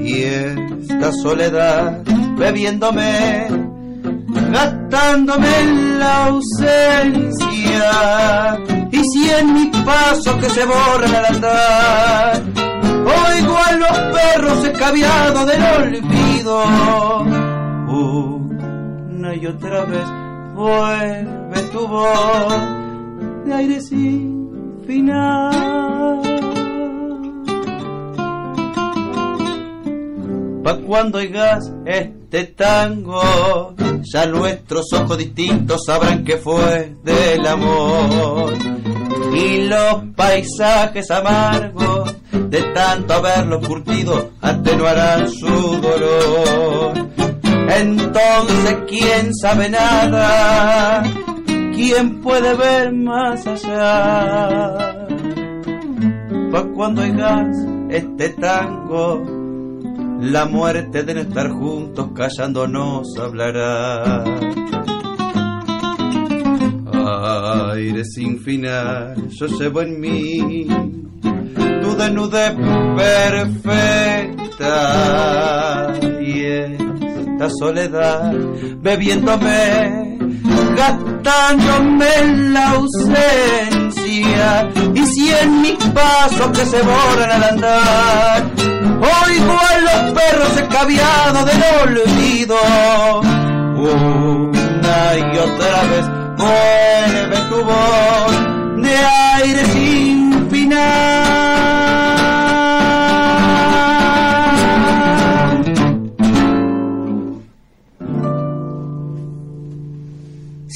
y esta soledad bebiéndome, gastándome en la ausencia y si en mi paso que se borran al andar oigo a los perros escabiados del olvido una y otra vez vuelve tu voz de aire sin final Pa' cuando oigas este tango, ya nuestros ojos distintos sabrán que fue del amor. Y los paisajes amargos de tanto haberlo curtido atenuarán su dolor. Entonces, ¿quién sabe nada? ¿Quién puede ver más allá? Pa' cuando oigas este tango, la muerte de no estar juntos callándonos hablará. Aire sin final, yo llevo en mí desnudez perfecta. Y esta soledad bebiéndome, gastándome en la ausencia. Y si en mis pasos que se borran al andar oigo a los perros escabiados del olvido. Una y otra vez vuelve tu voz de aire sin final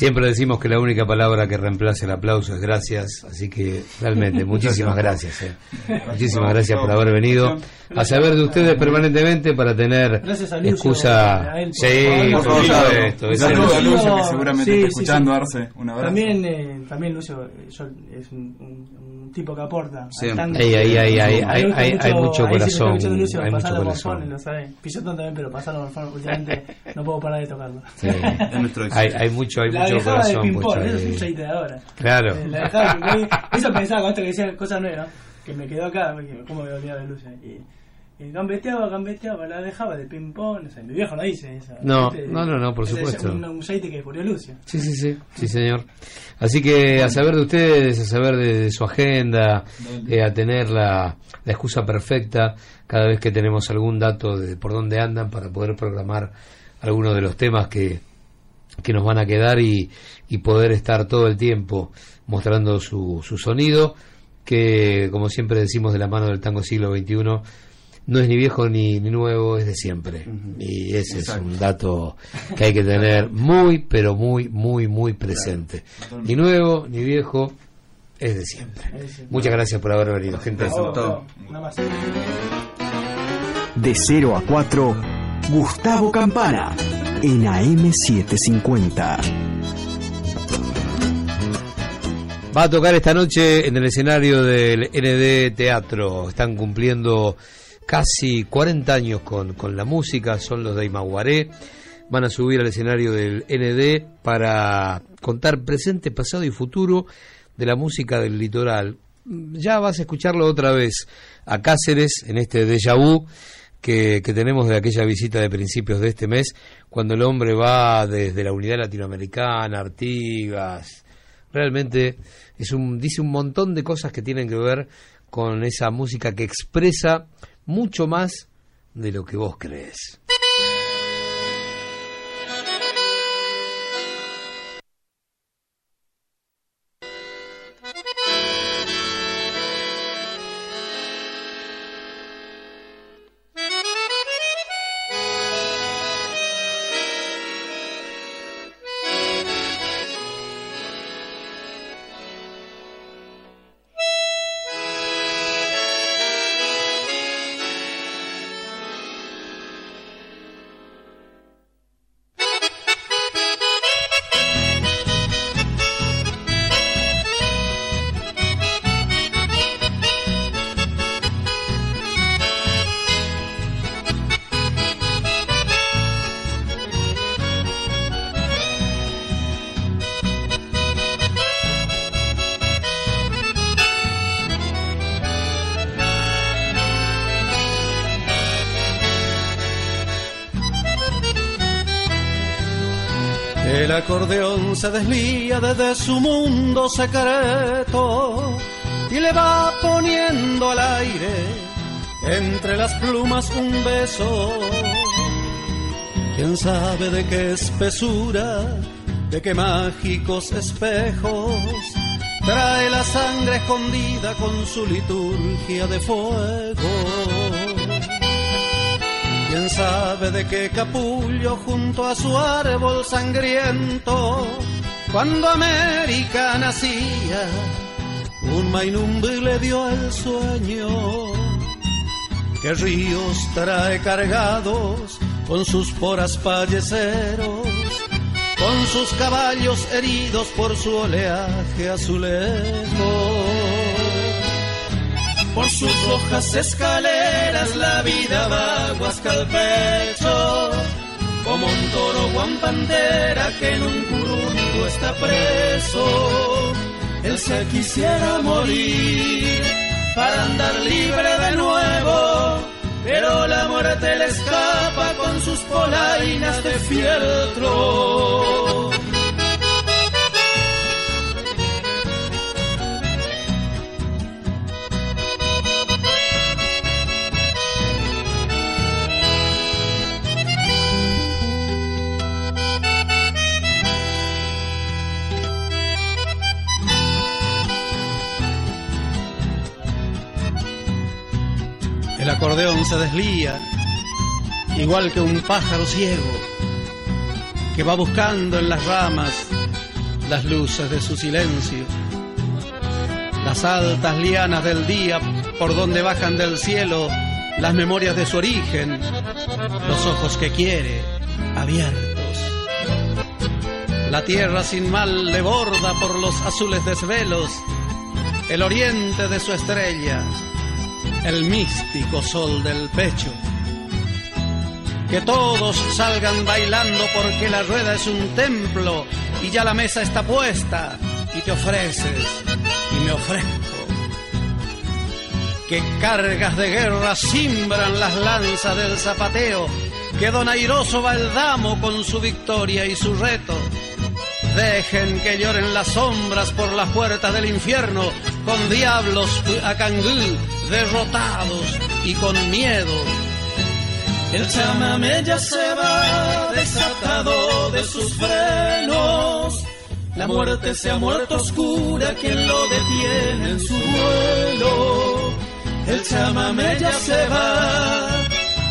Siempre decimos que la única palabra que reemplaza el aplauso es gracias, así que realmente muchísimas gracias. eh. Muchísimas gracias por haber venido a saber de ustedes permanentemente para tener excusa. a él por- Sí, por- por por- supuesto. Un ese saludo es- a Lucio, que seguramente Sí, está escuchando, sí. Arce. Un abrazo. También, eh, también Lucio eh, yo- es un, un- un tipo que aporta. hay- hay- hay mucho corazón, Lucio, hay mucho corazón. Lo sabe. También, pero pasalo por últimamente no puedo parar de tocarlo. Sí. hay, hay mucho, hay mucho dejaba de ping-pong, eso es ahí. un cheite de ahora. Claro. Eh, La dejaba de ping-pong. Eso pensaba con esto que decía cosas nuevas, que me quedó acá, cómo me voy a olvidar de Lucio. Y, y gambeteaba, gambeteaba, la dejaba de ping-pong. O sea, mi viejo no dice eso. No, ¿viste? no, no, no, por Ese es supuesto. Un, un cheite que descubrió Lucio. Sí, sí, sí, sí, señor. Así que a saber de ustedes, a saber de, de su agenda, eh, a tener la, la excusa perfecta cada vez que tenemos algún dato de por dónde andan para poder programar algunos de los temas que, que nos van a quedar y, y poder estar todo el tiempo mostrando su, su sonido, que como siempre decimos de la mano del tango siglo XXI, no es ni viejo ni, ni nuevo, es de siempre. Y ese es un dato que hay que tener muy, pero muy, muy, muy presente. Ni nuevo, ni viejo, es de siempre. Muchas gracias por haber venido, gente. De 0 a 4, Gustavo Campana, en AM750. Va a tocar esta noche en el escenario del ND Teatro. Están cumpliendo casi 40 años con, con la música, son los de Imaguaré. Van a subir al escenario del ND para contar presente, pasado y futuro de la música del litoral. Ya vas a escucharlo otra vez a Cáceres en este déjà vu que, que tenemos de aquella visita de principios de este mes, cuando el hombre va desde la unidad latinoamericana, Artigas, realmente es un dice un montón de cosas que tienen que ver con esa música que expresa mucho más de lo que vos crees. El acordeón se deslía desde su mundo secreto y le va poniendo al aire entre las plumas un beso. ¿Quién sabe de qué espesura, de qué mágicos espejos trae la sangre escondida con su liturgia de fuego? ¿Quién sabe de qué capullo junto a su árbol sangriento, cuando América nacía, un mainumbe le dio el sueño? ¿Qué ríos trae cargados con sus poras palleceros, con sus caballos heridos por su oleaje azulejo? Por sus rojas escaleras la vida va guasca al pecho, como un toro Juan Pantera que en un curundu está preso. Él se quisiera morir para andar libre de nuevo, pero la muerte le escapa con sus polainas de fieltro. Acordeón se deslía, igual que un pájaro ciego, que va buscando en las ramas las luces de su silencio, las altas lianas del día por donde bajan del cielo las memorias de su origen, los ojos que quiere, abiertos. La tierra sin mal le borda por los azules desvelos, el oriente de su estrella, el místico sol del pecho. Que todos salgan bailando porque la rueda es un templo y ya la mesa está puesta y te ofreces y me ofrezco. Que cargas de guerra simbran las lanzas del zapateo, que don airoso va el damo con su victoria y su reto. Dejen que lloren las sombras por las puertas del infierno, con diablos a cangú, derrotados y con miedo. El chamamé ya se va desatado de sus frenos. La muerte se ha muerto oscura, quien lo detiene en su vuelo. El chamamé ya se va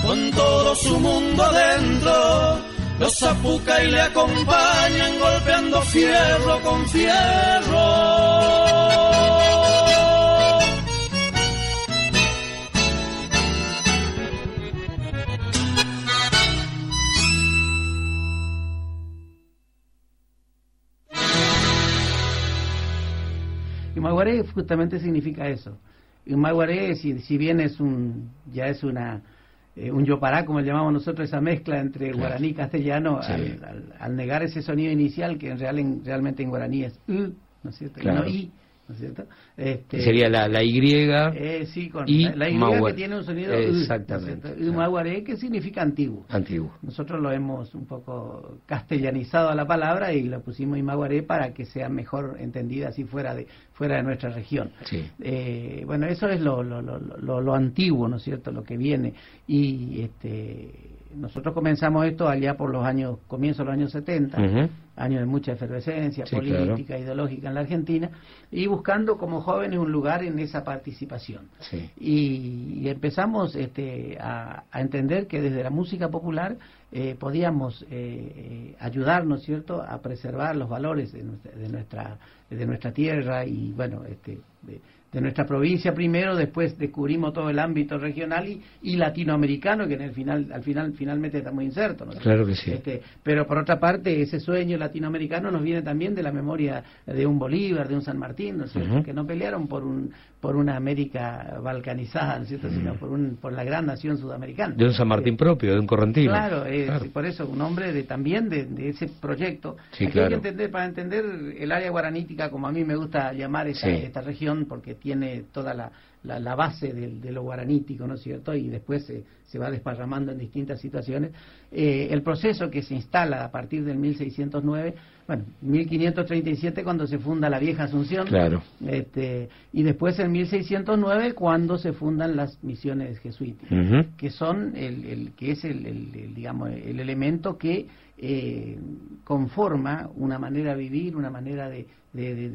con todo su mundo dentro. Los zapuca y le acompañan golpeando fierro con fierro. Y Maguaré justamente significa eso. Y Maguaré, si, si bien es un, ya es una, eh, un yopará, como le llamamos nosotros, esa mezcla entre Claro. guaraní y castellano, Sí. al, al- al negar ese sonido inicial, que en real, en- realmente en guaraní es u, ¿no es cierto? Y no i, ¿no es cierto? Este, Sería la, la Y. eh, sí, con y la, la Y que tiene un sonido ¿no Exactamente, cierto? Y Maguaré, que significa antiguo. Antiguo. Nosotros lo hemos un poco castellanizado a la palabra y lo pusimos en Maguaré para que sea mejor entendida así fuera de fuera de nuestra región. Sí. Eh, bueno, eso es lo, lo, lo, lo, lo antiguo, ¿no es cierto?, lo que viene. Y este, nosotros comenzamos esto allá por los años, comienzo de los años 70, Ujú. Años de mucha efervescencia Sí, política, ideológica en la Argentina, y buscando como jóvenes un lugar en esa participación. Sí. Y, y empezamos este, a, a entender que desde la música popular eh, podíamos eh, eh, ayudarnos, ¿cierto?, a preservar los valores de nuestra, de nuestra, de nuestra tierra y, bueno, este, de, de nuestra provincia primero, después descubrimos todo el ámbito regional y, y latinoamericano, que en el final, al final, finalmente estamos insertos. ¿no? Claro que sí. Este, pero por otra parte, ese sueño latinoamericano nos viene también de la memoria de un Bolívar, de un San Martín, ¿no? Ujú. que no pelearon por un por una América balcanizada, ¿no es cierto? sino por un por la gran nación sudamericana. De un San Martín propio, de un correntino. Claro, eh, Claro. por eso un hombre de también de, de ese proyecto. Sí, Aquí claro. hay que entender para entender el área guaranítica, como a mí me gusta llamar esta, Sí. esta región, porque tiene toda la la, la base del, de lo guaranítico, ¿no es cierto? Y después se, se va desparramando en distintas situaciones. Eh, el proceso que se instala a partir del 1609, bueno, 1537 cuando se funda la vieja Asunción, Claro. este, y después en 1609 cuando se fundan las misiones jesuíticas Ujú. que son el, el- que es el, el- el, digamos el elemento que eh, conforma una manera de vivir una manera de de, de-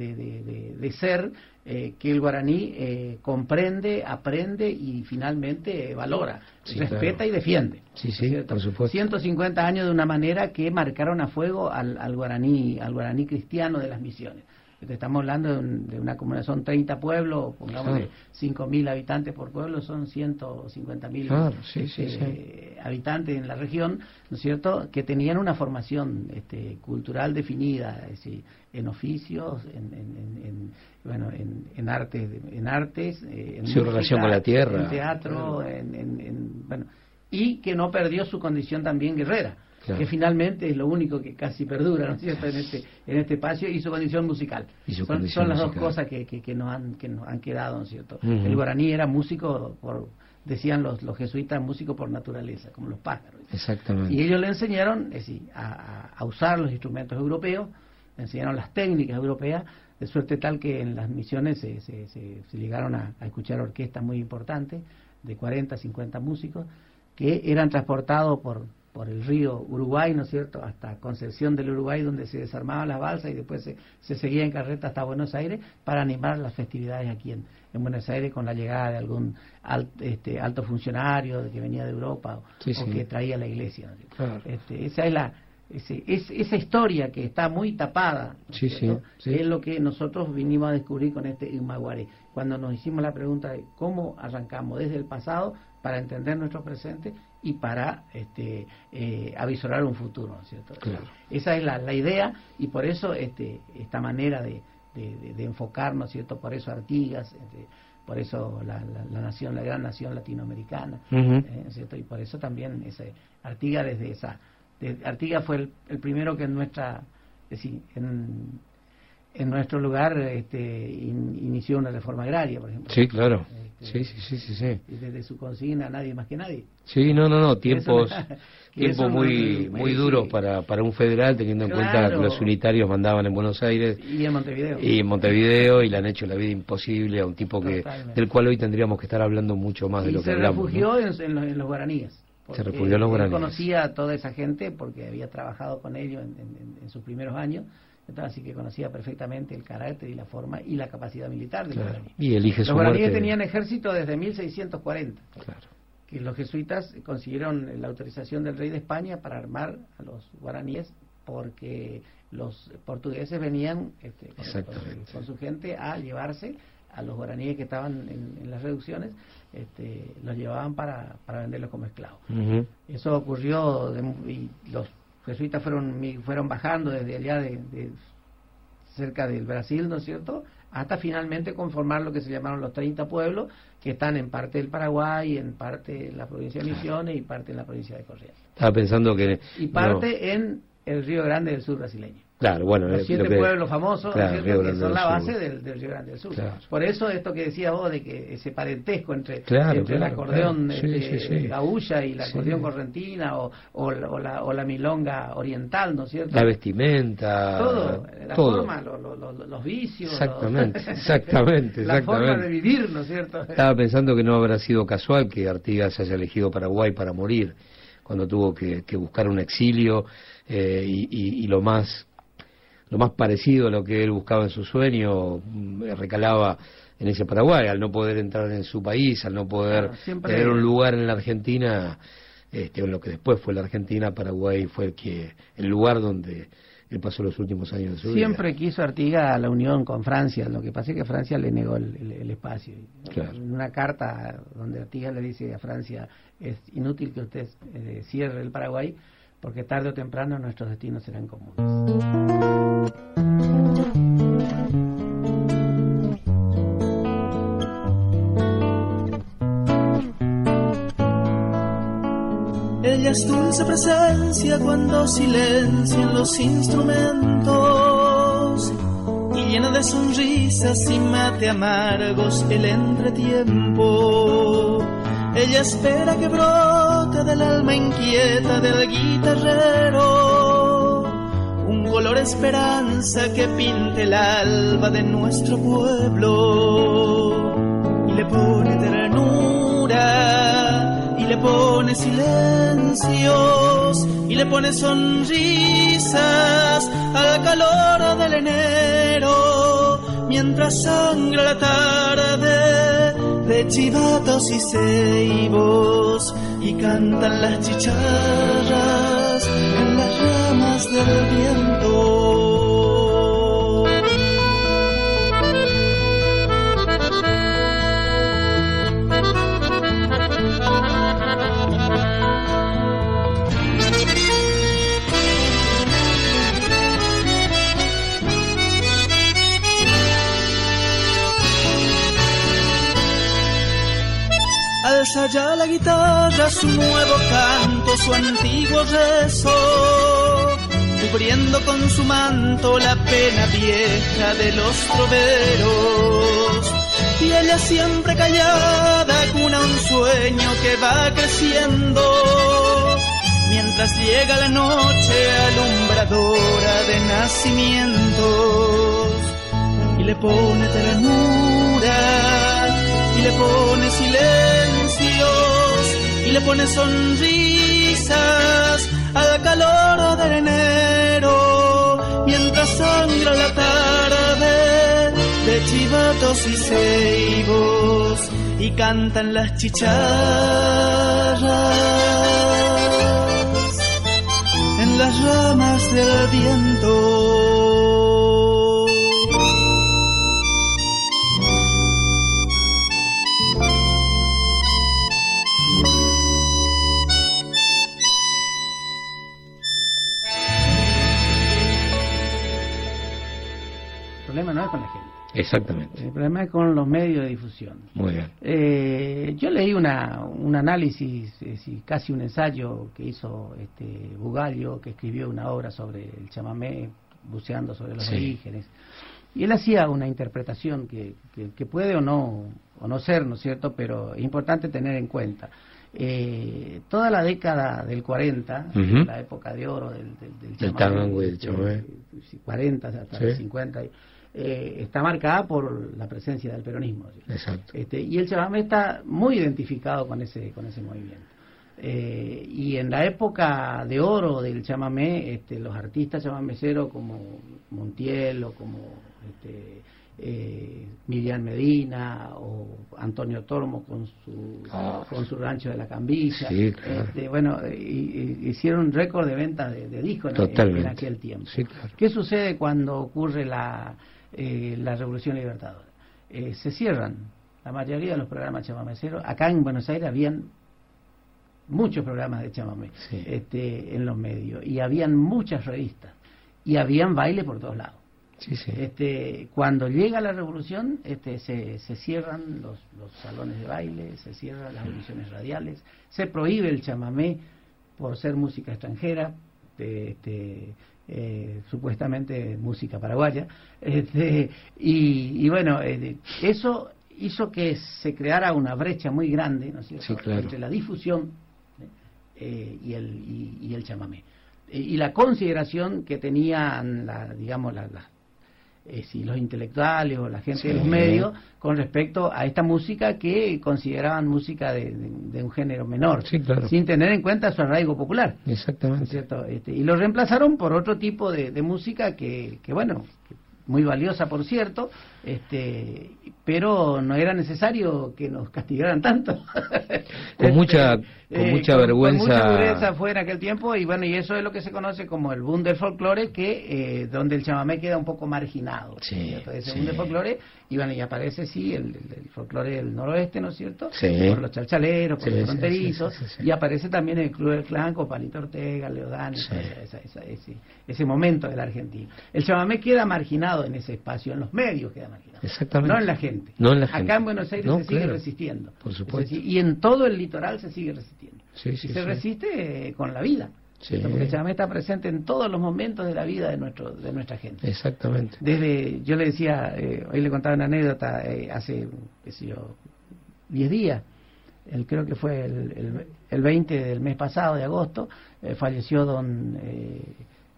de- ser eh, que el guaraní eh, comprende aprende y finalmente valora Sí, respeta claro. y defiende Sí, ¿no es sí, por supuesto. 150 años de una manera que marcaron a fuego al, al guaraní al guaraní cristiano de las misiones Estamos hablando de, un- de una comunidad, son 30 pueblos, pongamos Claro. 5.000 habitantes por pueblo, son 150.000 Claro, sí, sí, este, habitantes en la región, ¿no es cierto?, que tenían una formación este, cultural definida, es decir, en oficios, en, en- en- en, bueno, en, en artes, en artes, eh, en Su relación con la tierra. en teatro, en, en- en- bueno, y que no perdió su condición también guerrera. Claro. que finalmente es lo único que casi perdura, ¿no es cierto?, en este, en este espacio, y su condición musical. Y su son, condición son las dos cosas que, que, que nos han, que nos han quedado, ¿no es cierto? El guaraní era músico, por, decían los, los jesuitas, músico por naturaleza, como los pájaros. Exactamente. Y ellos le enseñaron es decir, a, a- a usar los instrumentos europeos, le enseñaron las técnicas europeas, de suerte tal que en las misiones se, se, se- se llegaron a, a escuchar orquestas muy importantes, de 40, 50 músicos, que eran transportados por, por el río Uruguay, ¿no es cierto?, hasta Concepción del Uruguay, donde se desarmaban las balsas y después se, se seguía en carreta hasta Buenos Aires para animar las festividades aquí en, en Buenos Aires con la llegada de algún al- este, alto funcionario de que venía de Europa o, Sí, o sí. que traía la iglesia. ¿no? Claro. Este, esa es la ese- es, esa historia que está muy tapada sí, sí. es lo que nosotros vinimos a descubrir con este Imaguaré cuando nos hicimos la pregunta de cómo arrancamos desde el pasado para entender nuestro presente y para este, eh, avisorar un futuro ¿no es cierto? Claro. esa es la, la idea y por eso este, esta manera de, de, de- de enfocar, ¿no es cierto? Por eso Artigas, este, por eso la, la- la nación, la gran nación latinoamericana, Ujú. ¿eh? ¿no es cierto? Y por eso también ese Artigas desde esa, de- Artigas fue el, el primero que en nuestra, es decir, en, en nuestro lugar este, in- inició una reforma agraria, por ejemplo. Sí, claro. Este, Sí, sí, sí, sí, sí. y desde su consigna nadie más que nadie. Sí, no, no, no, tiempos, tiempos muy, muy duros para, para un federal, teniendo en cuenta que los unitarios mandaban en Buenos Aires Y en Montevideo. y en Montevideo y le han hecho la vida imposible a un tipo que Totalmente. del cual hoy tendríamos que estar hablando mucho más de y lo que se hablamos. ¿no? refugió en, en los, en los guaraníes. porque refugió en los él guaraníes. conocía a toda esa gente porque había trabajado con ellos en, en- en sus primeros años, entonces, así que conocía perfectamente el carácter y la forma y la capacidad militar de los guaraníes. Y elige los guaraníes tenían ejército desde 1640. Claro. Que los jesuitas consiguieron la autorización del rey de España para armar a los guaraníes porque los portugueses venían este, con, su gente a llevarse a los guaraníes que estaban en, en las reducciones, este, los llevaban para, para venderlos como esclavos. Eso ocurrió de- y los jesuitas fueron fueron bajando desde allá de, de cerca del Brasil, ¿no es cierto? Hasta finalmente conformar lo que se llamaron los 30 pueblos, que están en parte del Paraguay, en parte en la provincia de Misiones y parte en la provincia de Corrientes. Estaba pensando que... Y no, parte en el Río Grande del Sur brasileño. Claro, bueno, Los eh, siete que- pueblos famosos, que son del la base del, del Río Grande del Sur. Claro. Por eso esto que decías vos, de que ese parentesco entre, Claro, entre el acordeón. Sí, este, sí, y Sí. acordeón correntina o, o, la, o, la, o la milonga oriental, ¿no es cierto? La vestimenta, todo, la todo. forma, lo- lo- lo- los vicios, Exactamente, exactamente, la forma de vivir, ¿no es cierto? Estaba pensando que no habrá sido casual que Artigas haya elegido Paraguay para morir, cuando tuvo que, que buscar un exilio eh, y, y- y lo más lo más parecido a lo que él buscaba en su sueño mm, recalaba en ese Paraguay, al no poder entrar en su país, al no poder Claro, tener un lugar en la Argentina, este, en lo que después fue la Argentina, Paraguay fue el que el lugar donde él pasó los últimos años de su vida. Siempre quiso Artigas la unión con Francia, lo que pasa es que Francia le negó el, el- el espacio. Claro. En una carta donde Artigas le dice a Francia, es inútil que usted eh, cierre el Paraguay, porque tarde o temprano nuestros destinos serán comunes. Ella es dulce presencia cuando silencian los instrumentos y llena de sonrisas y mate amargos el entretiempo. Ella espera que brote del alma inquieta del guitarrero. Un color esperanza que pinte el alba de nuestro pueblo. Y le pone ternura y le pone silencios y le pone sonrisas al calor del enero. Mientras sangra la tarde de chivatos y ceibos y cantan las chicharras en las ramas del viento. Alza ya la guitarra su nuevo canto, su antiguo rezo, cubriendo con su manto la pena vieja de los troveros. Y ella siempre callada cuna un sueño que va creciendo, mientras llega la noche alumbradora de nacimientos y le pone ternura y le pone silencios y le pone sonrisas al calor del enero mientras sangra la tarde de chivatos y ceibos y cantan las chicharras en las ramas del viento. Exactamente. El problema es con los medios de difusión. Muy bien. Eh, yo leí una, un análisis, eh, casi un ensayo que hizo este Bugallo, que escribió una obra sobre el chamamé, buceando sobre los Sí. orígenes. Y él hacía una interpretación que, que, que puede o no, o no ser, ¿no es cierto? Pero es importante tener en cuenta. Eh, toda la década del 40, Ujú. la época de oro del, del, del Del chamamé, tango y del este, chamamé. sí, 40 hasta Sí. el 50, eh, está marcada por la presencia del peronismo. Exacto. Este, y el chamamé está muy identificado con ese, con ese movimiento. Eh, y en la época de oro del chamamé, este, los artistas chamameceros como Montiel o como este, eh, Miriam Medina o Antonio Tormo con su, Ah. con su rancho de la Cambilla, Sí, claro. este, bueno, eh, y- y- hicieron récord de venta de, de discos en- aquel tiempo. Sí, claro. ¿Qué sucede cuando ocurre la, eh, la Revolución Libertadora? Eh, se cierran la mayoría de los programas chamameceros. Acá en Buenos Aires habían muchos programas de chamamé este, en los medios y habían muchas revistas y habían baile por todos lados. Este, cuando llega la revolución, este, se, se cierran los, los salones de baile, se cierran las emisiones radiales, se prohíbe el chamamé por ser música extranjera, este, eh, supuestamente música paraguaya, este, y, y bueno, eh, eso hizo que se creara una brecha muy grande, ¿no es cierto?, Sí, claro. entre la difusión eh, y, el, y, y el chamamé. Y la consideración que tenían, la, digamos, la, la- eh, si los intelectuales o la gente de los medios con respecto a esta música que consideraban música de, de- de un género menor, claro. sin tener en cuenta su arraigo popular. Exactamente. ¿cierto? Este, y lo reemplazaron por otro tipo de, de música que, que, bueno, que muy valiosa por cierto, este, pero no era necesario que nos castigaran tanto. Con mucha, con Eh, mucha con- Con mucha vergüenza. dureza fue en aquel tiempo y bueno, y eso es lo que se conoce como el boom del folclore, que eh, donde el chamamé queda un poco marginado. Sí, sí. boom del folclore, y bueno, y aparece sí el, el- el folclore del noroeste, ¿no es cierto? Sí. Por los chalchaleros, por los fronterizos, y aparece también el Club del Clan con Palito Ortega, Leodán, esa- esa- esa- ese, ese momento de la Argentina. El chamamé queda marginado en ese espacio, en los medios queda marginado. Exactamente. No en la gente. No en la gente. Acá en Buenos Aires No, se sigue claro. resistiendo. Por Es supuesto. decir, y en todo el litoral se sigue resistiendo. Sí, sí, y se sí. resiste eh, con la vida. Porque el chamamé está presente en todos los momentos de la vida de nuestro de nuestra gente. Exactamente. Desde, yo le decía, eh, hoy le contaba una anécdota, eh, hace, qué sé yo, 10 días, el, creo que fue el, el, el 20 del mes pasado, de agosto, eh, falleció don eh,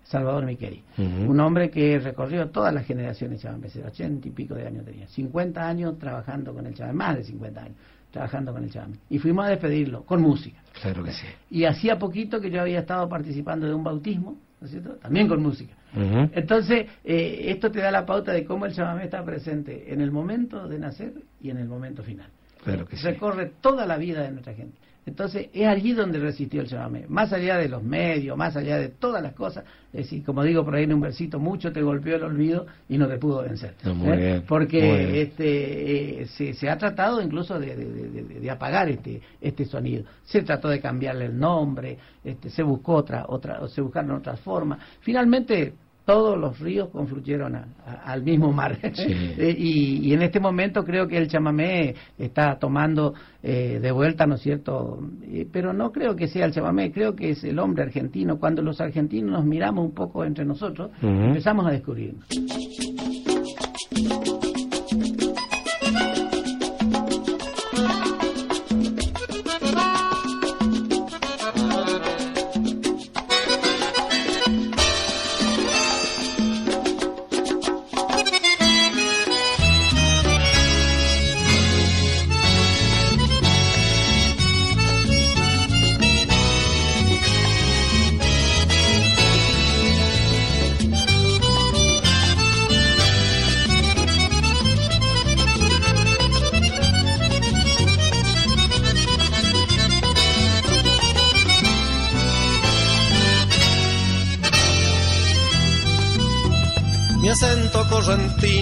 Salvador Miqueri. Ujú. Un hombre que recorrió todas las generaciones chamamecero, 80 y pico de años tenía, 50 años trabajando con el chamamé, más de 50 años trabajando con el chamamé. Y fuimos a despedirlo, con música. Claro que sí. Y hacía poquito que yo había estado participando de un bautismo, ¿no es cierto? También con música. Entonces, eh, esto te da la pauta de cómo el chamamé está presente en el momento de nacer y en el momento final. Claro que sí. Recorre toda la vida de nuestra gente. Entonces, es allí donde resistió el chamamé. Más allá de los medios, más allá de todas las cosas. Es decir, como digo por ahí en un versito, mucho te golpeó el olvido y no te pudo vencer. No, ¿Eh? Porque este, eh, se, se ha tratado incluso de, de- de- de- de apagar este, este sonido. Se trató de cambiarle el nombre, este, se buscó otra, otra, se buscaron otras formas. Finalmente, todos los ríos confluyeron a- a- al mismo mar. Eh, y, y en este momento creo que el chamamé está tomando eh, de vuelta, ¿no es cierto? Eh, pero no creo que sea el chamamé, creo que es el hombre argentino. Cuando los argentinos nos miramos un poco entre nosotros, empezamos a descubrirnos.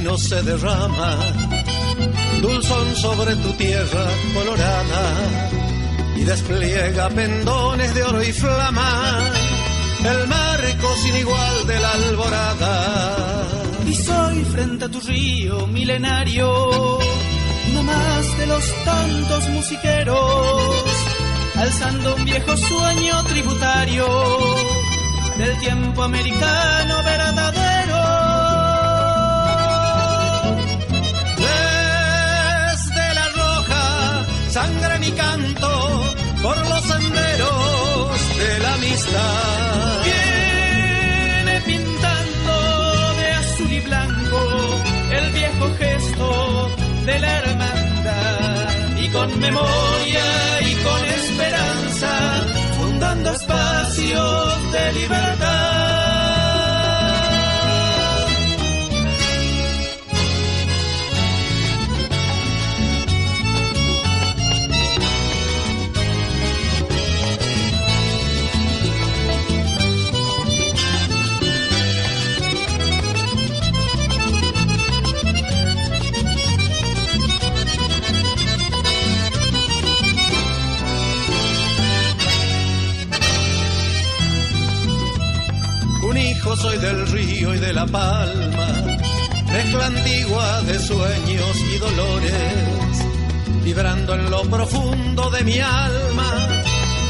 Correntino se derrama, dulzón sobre tu tierra colorada, y despliega pendones de oro y flama, el marco sin igual de la alborada. Y soy frente a tu río milenario, no más de los tantos musiqueros, alzando un viejo sueño tributario del tiempo americano verdadero. Roja sangra mi canto por los senderos de la amistad. Viene pintando de azul y blanco el viejo gesto de la hermandad y con memoria y con esperanza fundando espacios de libertad. Soy del río y de la palma, mezcla antigua de sueños y dolores, vibrando en lo profundo de mi alma,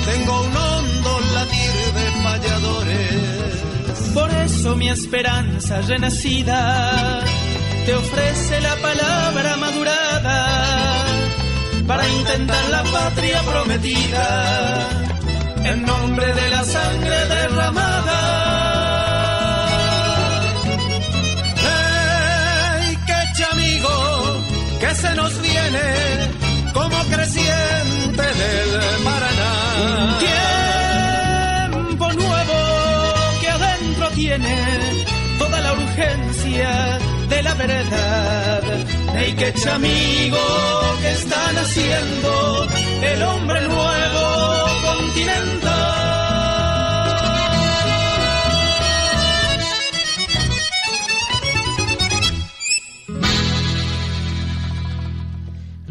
tengo un hondo latir de payadores. Por eso mi esperanza renacida te ofrece la palabra madurada para intentar la patria prometida en nombre de la sangre derramada. Que se nos viene como creciente del Paraná! Tiempo nuevo que adentro tiene toda la urgencia de la verdad. Ey, qué amigo que están haciendo el hombre nuevo continental.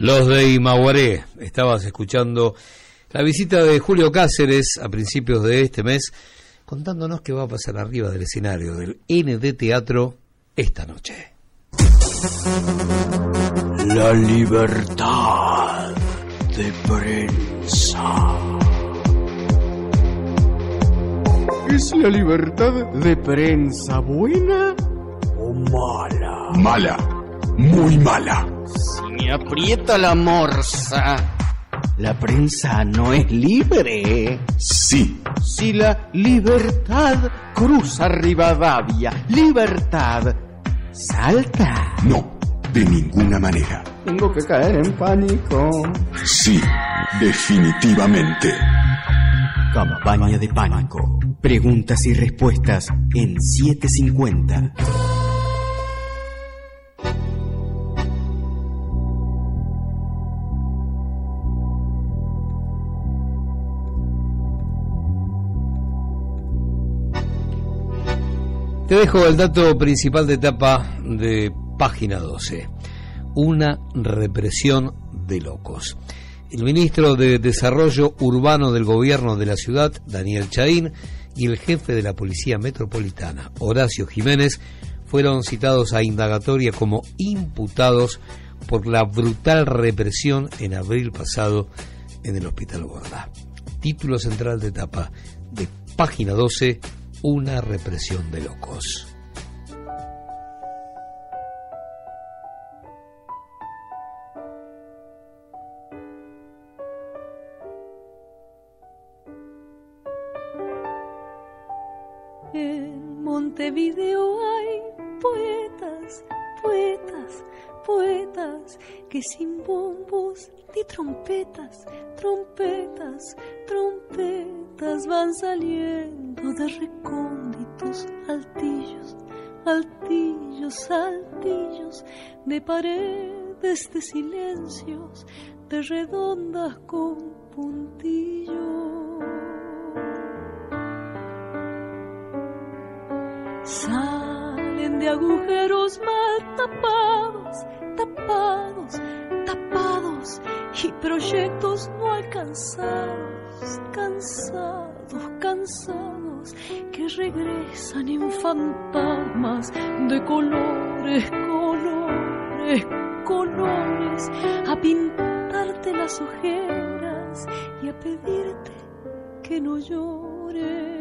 Los de Imaguaré, estabas escuchando la visita de Julio Cáceres a principios de este mes, contándonos qué va a pasar arriba del escenario del ND Teatro esta noche. La libertad de prensa. ¿Es la libertad de prensa buena o mala? Mala, muy mala. Aprieta la morsa, la prensa no es libre. Sí. Si la libertad cruza Rivadavia, libertad salta. No, de ninguna manera. Tengo que caer en pánico. Sí, definitivamente. Campaña de pánico. Preguntas y respuestas en 750. Te dejo el dato principal de etapa de página 12. Una represión de locos. El ministro de Desarrollo Urbano del Gobierno de la ciudad, Daniel Chaín, y el jefe de la Policía Metropolitana, Horacio Jiménez, fueron citados a indagatoria como imputados por la brutal represión en abril pasado en el Hospital Borda. Título central de etapa de página 12, una represión de locos. En Montevideo hay poetas, poetas, poetas que sin bombos ni trompetas, trompetas, trompetas van saliendo de recónditos altillos, altillos, altillos, de paredes de silencios, de redondas con puntillos. De agujeros mal tapados, tapados, tapados y proyectos no alcanzados, cansados, cansados, que regresan en fantasmas de colores, colores, colores, a pintarte las ojeras y a pedirte que no llores.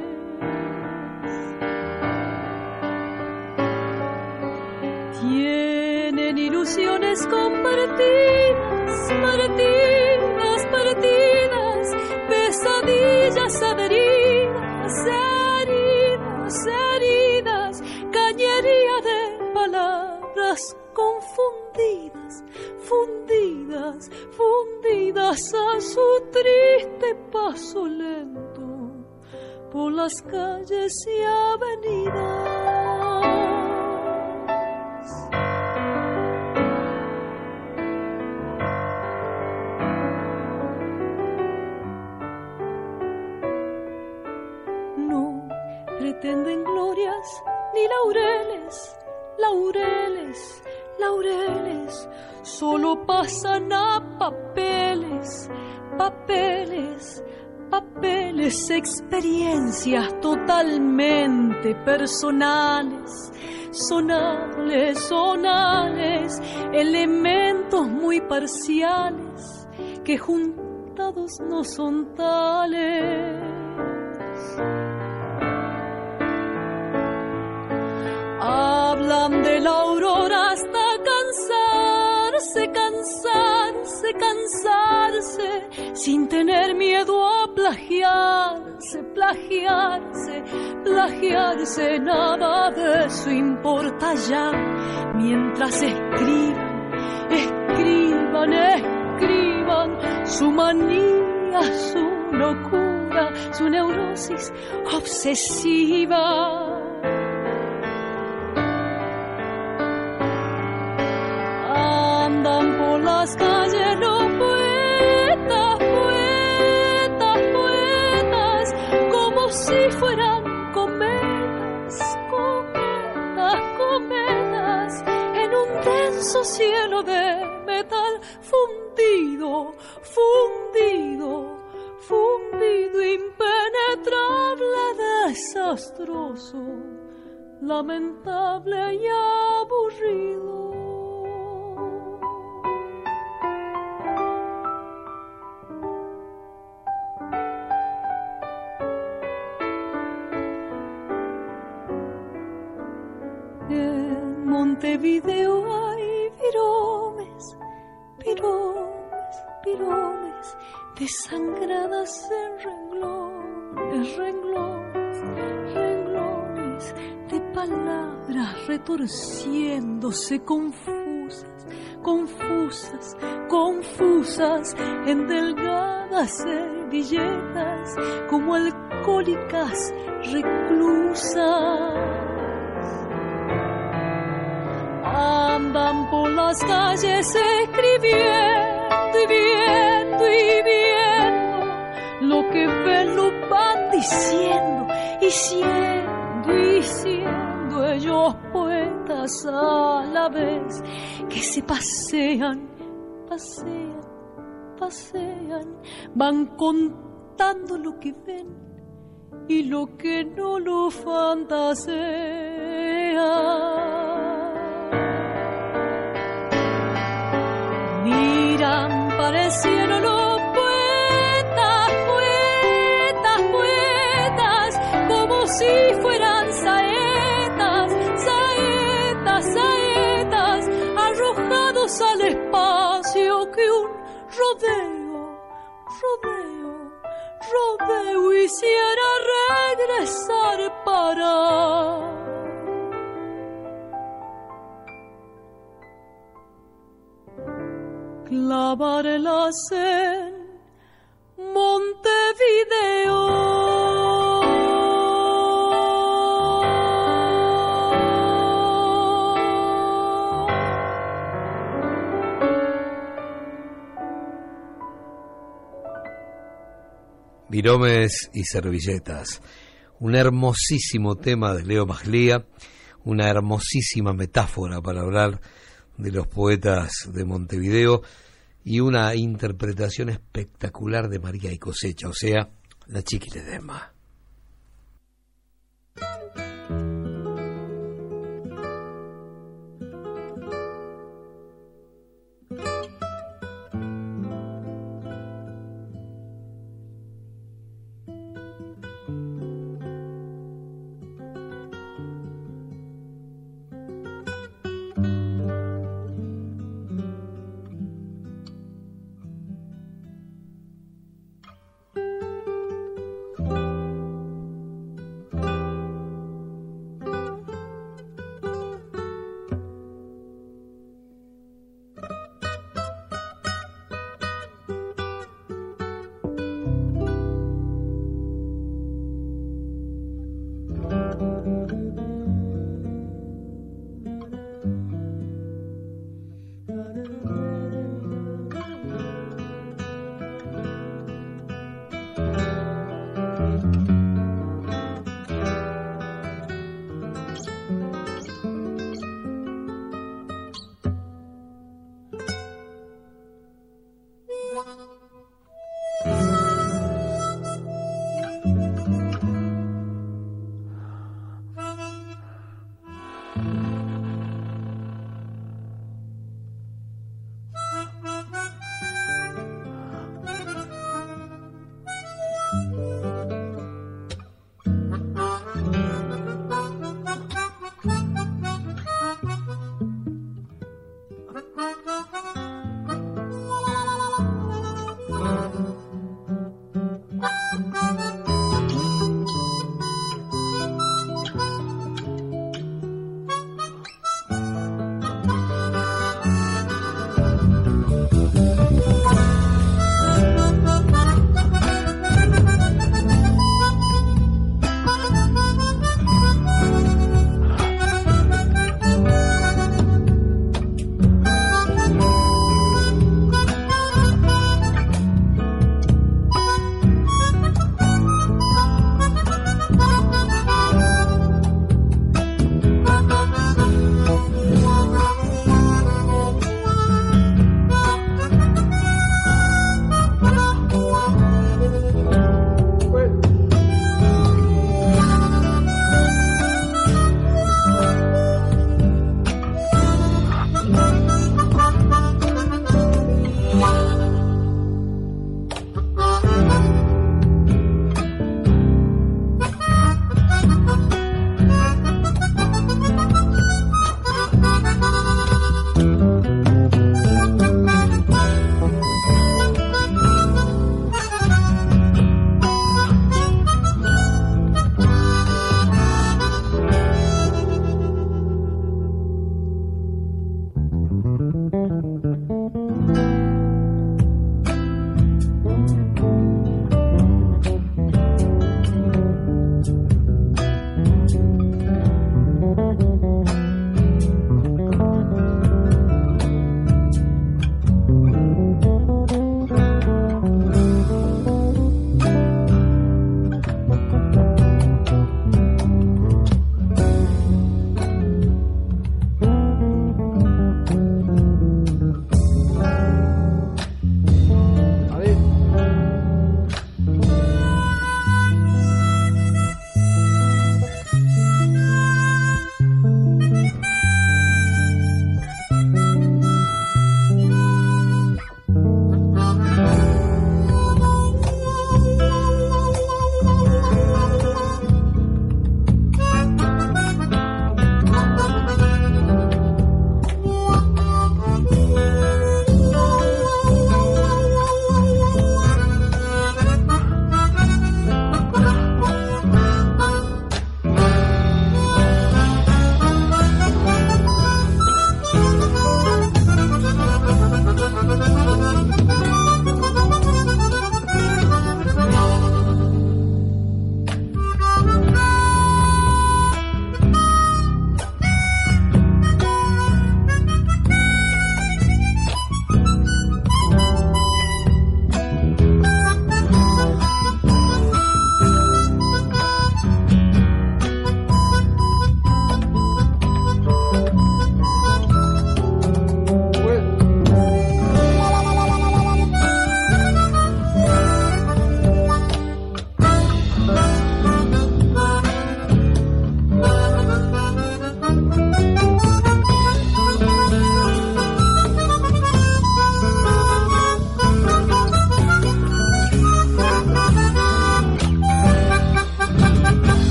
Tienen ilusiones compartidas, partidas, partidas, pesadillas adheridas, heridas, heridas, cañería de palabras confundidas, fundidas, fundidas a su triste paso lento por las calles y avenidas. No pretenden glorias ni laureles, laureles, laureles, solo pasan a papeles, papeles, papeles, experiencias totalmente personales, sonales, sonales, elementos muy parciales que juntados no son tales. Hablan de la aurora cansarse, cansarse, sin tener miedo a plagiarse, plagiarse, plagiarse, nada de eso importa ya, mientras escriban, escriban, escriban su manía, su locura, su neurosis obsesiva. andan por las calles denso cielo de metal fundido, fundido, fundido, impenetrable, desastroso, lamentable y aburrido. Montevideo hay viromes, viromes, viromes, desangradas en renglones, renglones, renglones de palabras retorciéndose confusas, confusas, confusas en delgadas servilletas como alcohólicas reclusas. Andan por las calles escribiendo y viendo y viendo lo que ven lo van diciendo y siendo y siendo ellos poetas a la vez que se pasean, pasean, pasean, van contando lo que ven y lo que no lo fantasean. Miran para el cielo los poetas, poetas, poetas, como si fueran saetas, saetas, saetas, arrojados al espacio que un rodeo, rodeo, rodeo hiciera regresar para clavarlas en Montevideo. Y servilletas. Un hermosísimo tema de Leo Maglía, una hermosísima metáfora para hablar de los poetas de Montevideo y una interpretación espectacular de María y Cosecha, o sea, la Chiquiledema. La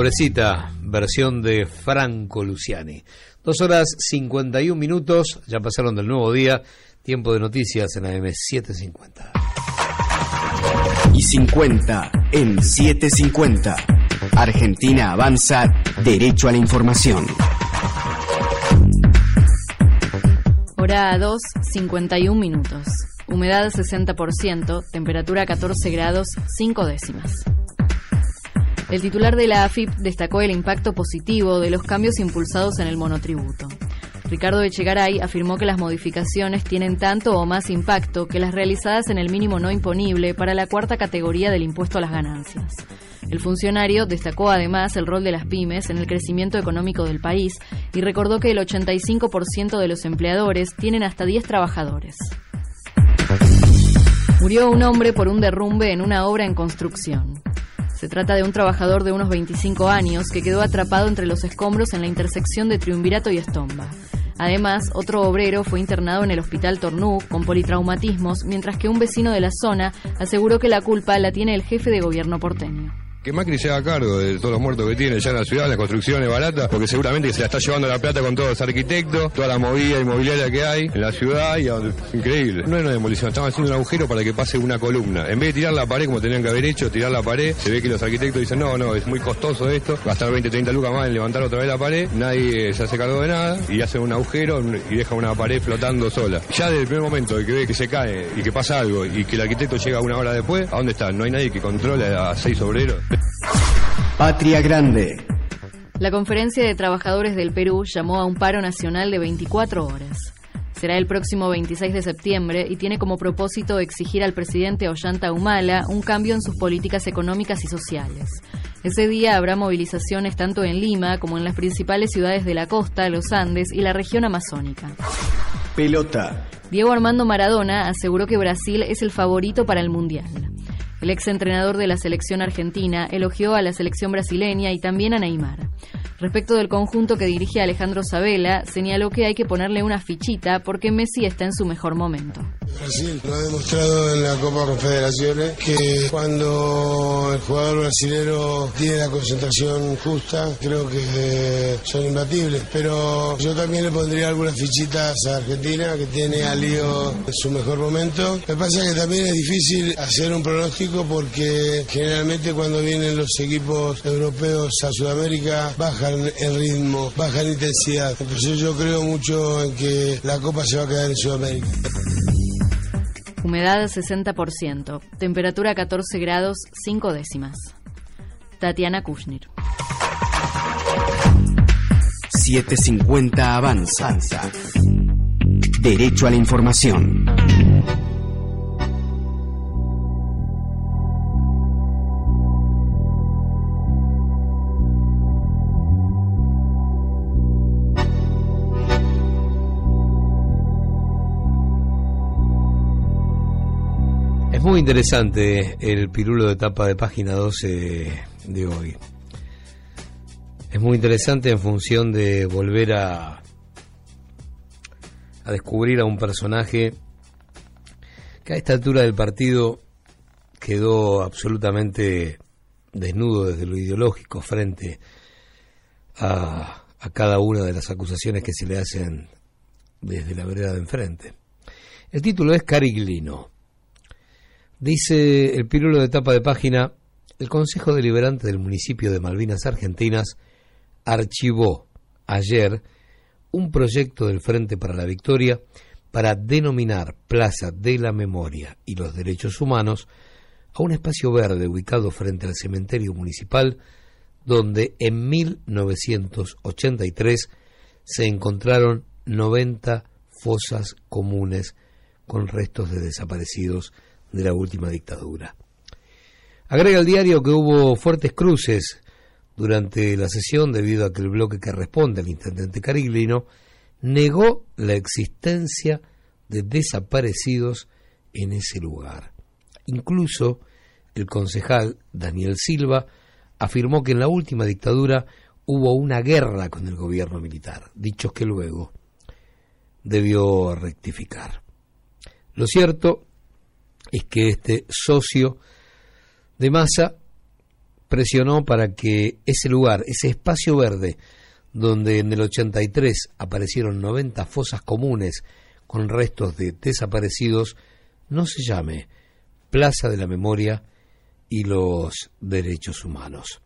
pobrecita, versión de Franco Luciani. Dos horas 51 minutos, ya pasaron del nuevo día, tiempo de noticias en AM 750. Y 50 en 750. Argentina avanza derecho a la información. Hora 2, 51 minutos. Humedad 60%, temperatura 14 grados, 5 décimas. El titular de la AFIP destacó el impacto positivo de los cambios impulsados en el monotributo. Ricardo Echegaray afirmó que las modificaciones tienen tanto o más impacto que las realizadas en el mínimo no imponible para la cuarta categoría del impuesto a las ganancias. El funcionario destacó además el rol de las pymes en el crecimiento económico del país y recordó que el 85% de los empleadores tienen hasta 10 trabajadores. Murió un hombre por un derrumbe en una obra en construcción. Se trata de un trabajador de unos 25 años que quedó atrapado entre los escombros en la intersección de Triunvirato y Estomba. Además, otro obrero fue internado en el hospital Tornú con politraumatismos, mientras que un vecino de la zona aseguró que la culpa la tiene el jefe de gobierno porteño. Que Macri se haga cargo de todos los muertos que tiene ya en la ciudad, las construcciones baratas, porque seguramente se la está llevando la plata con todos los arquitectos, toda la movida inmobiliaria que hay en la ciudad, y increíble. No es una demolición, estamos haciendo un agujero para que pase una columna. En vez de tirar la pared como tenían que haber hecho, tirar la pared, se ve que los arquitectos dicen, no, no, es muy costoso esto, gastar 20, 30 lucas más en levantar otra vez la pared, nadie se hace cargo de nada, y hace un agujero y deja una pared flotando sola. Ya desde el primer momento de que ve que se cae y que pasa algo, y que el arquitecto llega una hora después, ¿a dónde está? No hay nadie que controle a seis obreros. Patria Grande. La Conferencia de Trabajadores del Perú llamó a un paro nacional de 24 horas. Será el próximo 26 de septiembre y tiene como propósito exigir al presidente Ollanta Humala un cambio en sus políticas económicas y sociales. Ese día habrá movilizaciones tanto en Lima como en las principales ciudades de la costa, los Andes y la región amazónica. Pelota. Diego Armando Maradona aseguró que Brasil es el favorito para el Mundial. El ex entrenador de la selección argentina elogió a la selección brasileña y también a Neymar. Respecto del conjunto que dirige Alejandro Sabela, señaló que hay que ponerle una fichita porque Messi está en su mejor momento. Brasil lo ha demostrado en la Copa Confederaciones que cuando el jugador brasilero tiene la concentración justa, creo que son imbatibles. Pero yo también le pondría algunas fichitas a Argentina, que tiene a Lío en su mejor momento. Me pasa que también es difícil hacer un pronóstico porque generalmente cuando vienen los equipos europeos a Sudamérica el ritmo, bajan la intensidad. Entonces yo creo mucho en que la Copa se va a quedar en Sudamérica. Humedad 60%, temperatura 14 grados 5 décimas. Tatiana Kushnir. 750 avanza. Derecho a la información. Es muy interesante el pirulo de tapa de página 12 de hoy. Es muy interesante en función de volver a, a descubrir a un personaje que a esta altura del partido quedó absolutamente desnudo desde lo ideológico frente a, a cada una de las acusaciones que se le hacen desde la vereda de enfrente. El título es Cariglino. Dice el pirulo de tapa de página, el Consejo Deliberante del municipio de Malvinas Argentinas archivó ayer un proyecto del Frente para la Victoria para denominar Plaza de la Memoria y los Derechos Humanos a un espacio verde ubicado frente al cementerio municipal donde en 1983 se encontraron 90 fosas comunes con restos de desaparecidos de la última dictadura. Agrega el diario que hubo fuertes cruces durante la sesión debido a que el bloque que responde al intendente Cariglino negó la existencia de desaparecidos en ese lugar. Incluso el concejal Daniel Silva afirmó que en la última dictadura hubo una guerra con el gobierno militar, dichos que luego debió rectificar. Lo cierto es que este socio de masa presionó para que ese lugar, ese espacio verde, donde en el 83 aparecieron 90 fosas comunes con restos de desaparecidos, no se llame Plaza de la Memoria y los Derechos Humanos.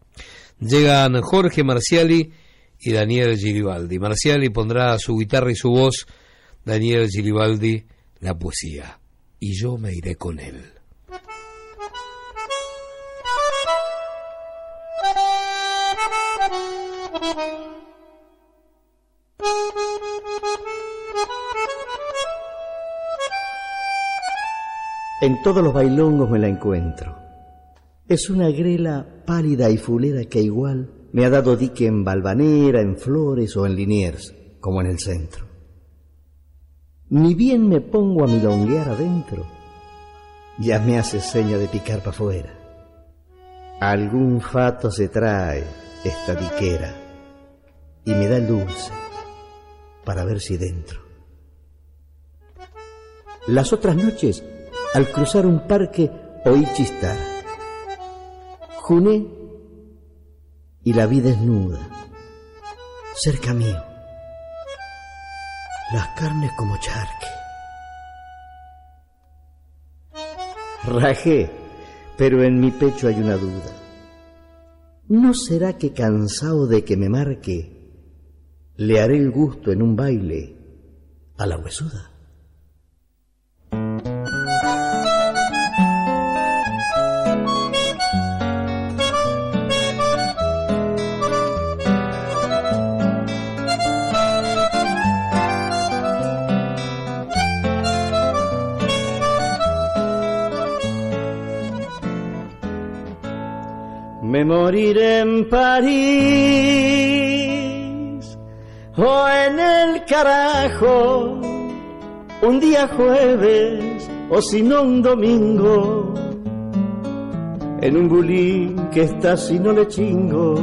Llegan Jorge Marciali y Daniel Giribaldi. Marciali pondrá su guitarra y su voz, Daniel Giribaldi la poesía, y yo me iré con él. En todos los bailongos me la encuentro. Es una grela pálida y fulera que igual me ha dado dique en Balvanera, en Flores o en Liniers, como en el centro. Ni bien me pongo a milonguear adentro, ya me hace seña de picar para afuera. Algún fato se trae esta diquera y me da el dulce para ver si dentro. Las otras noches, al cruzar un parque, oí chistar. Juné y la vi desnuda, cerca mío, las carnes como charque. Rajé, pero en mi pecho hay una duda. ¿No será que cansado de que me marque, le haré el gusto en un baile a la huesuda? Me moriré en París. O en el carajo, un día jueves o si no un domingo, en un bulín que está si no le chingo,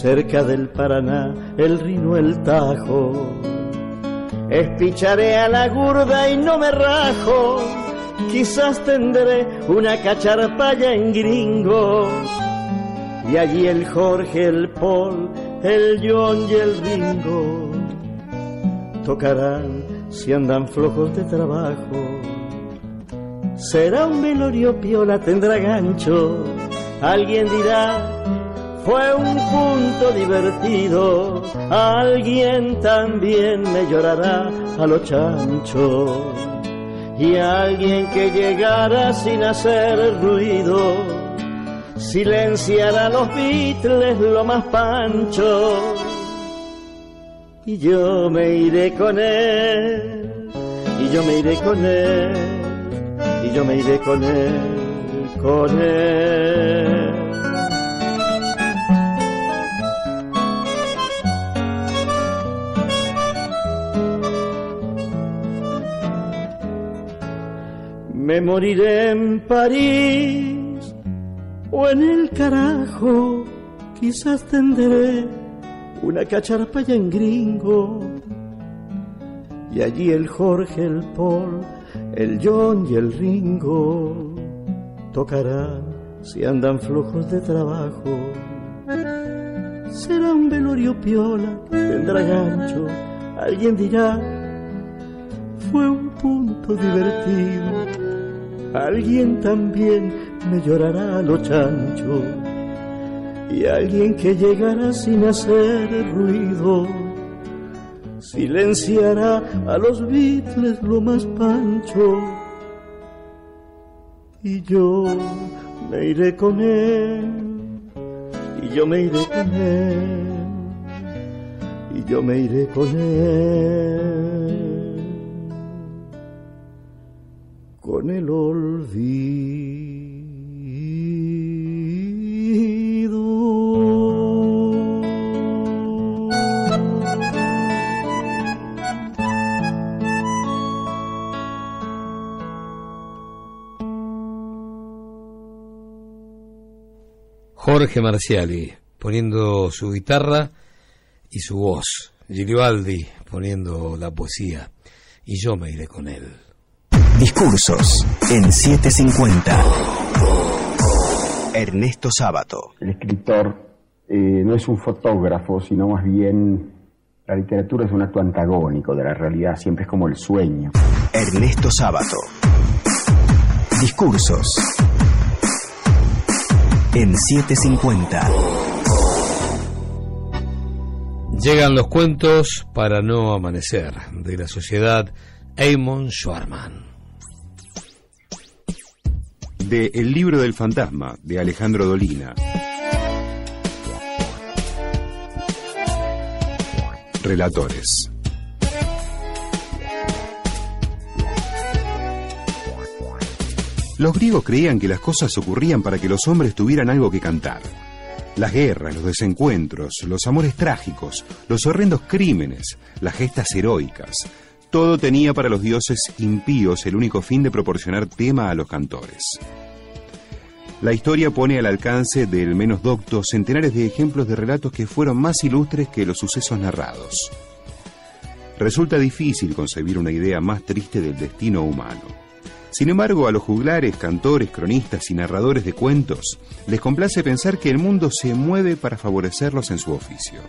cerca del Paraná, el Rino, el Tajo. Espicharé a la gurda y no me rajo quizás tendré una cacharpaya en gringo. Y allí el Jorge, el Paul, el John y el Ringo tocarán si andan flojos de trabajo. Será un velorio piola, tendrá gancho. Alguien dirá, fue un punto divertido. Alguien también me llorará a lo chancho y alguien que llegara sin hacer ruido silenciará los Beatles lo más pancho. Y yo me iré con él y yo me iré con él y yo me iré con él con él Me moriré en París o en el carajo, quizás tendré una cacharpaya en gringo. Y allí el Jorge, el Paul, el John y el Ringo tocarán si andan flojos de trabajo. Será un velorio piola, tendrá gancho, alguien dirá, fue un punto divertido alguien también me llorará a lo chancho. Y alguien que llegará sin hacer ruido silenciará a los Beatles lo más pancho. Y yo me iré con él y yo me iré con él y yo me iré con él con el olvido. Jorge Marciali poniendo su guitarra y su voz. Giribaldi poniendo la poesía. Y yo me iré con él. Discursos en 750. Ernesto Sábato. El escritor eh, no es un fotógrafo, sino más bien la literatura es un acto antagónico de la realidad, siempre es como el sueño. Ernesto Sábato. Discursos. En 750. Llegan los cuentos para no amanecer de la sociedad Eamon Schwarman. De El libro del fantasma, de Alejandro Dolina. Relatores. Los griegos creían que las cosas ocurrían para que los hombres tuvieran algo que cantar. Las guerras, los desencuentros, los amores trágicos, los horrendos crímenes, las gestas heroicas, todo tenía para los dioses impíos el único fin de proporcionar tema a los cantores. La historia pone al alcance del menos docto centenares de ejemplos de relatos que fueron más ilustres que los sucesos narrados. Resulta difícil concebir una idea más triste del destino humano. Sin embargo, a los juglares, cantores, cronistas y narradores de cuentos les complace pensar que el mundo se mueve para favorecerlos en su oficio.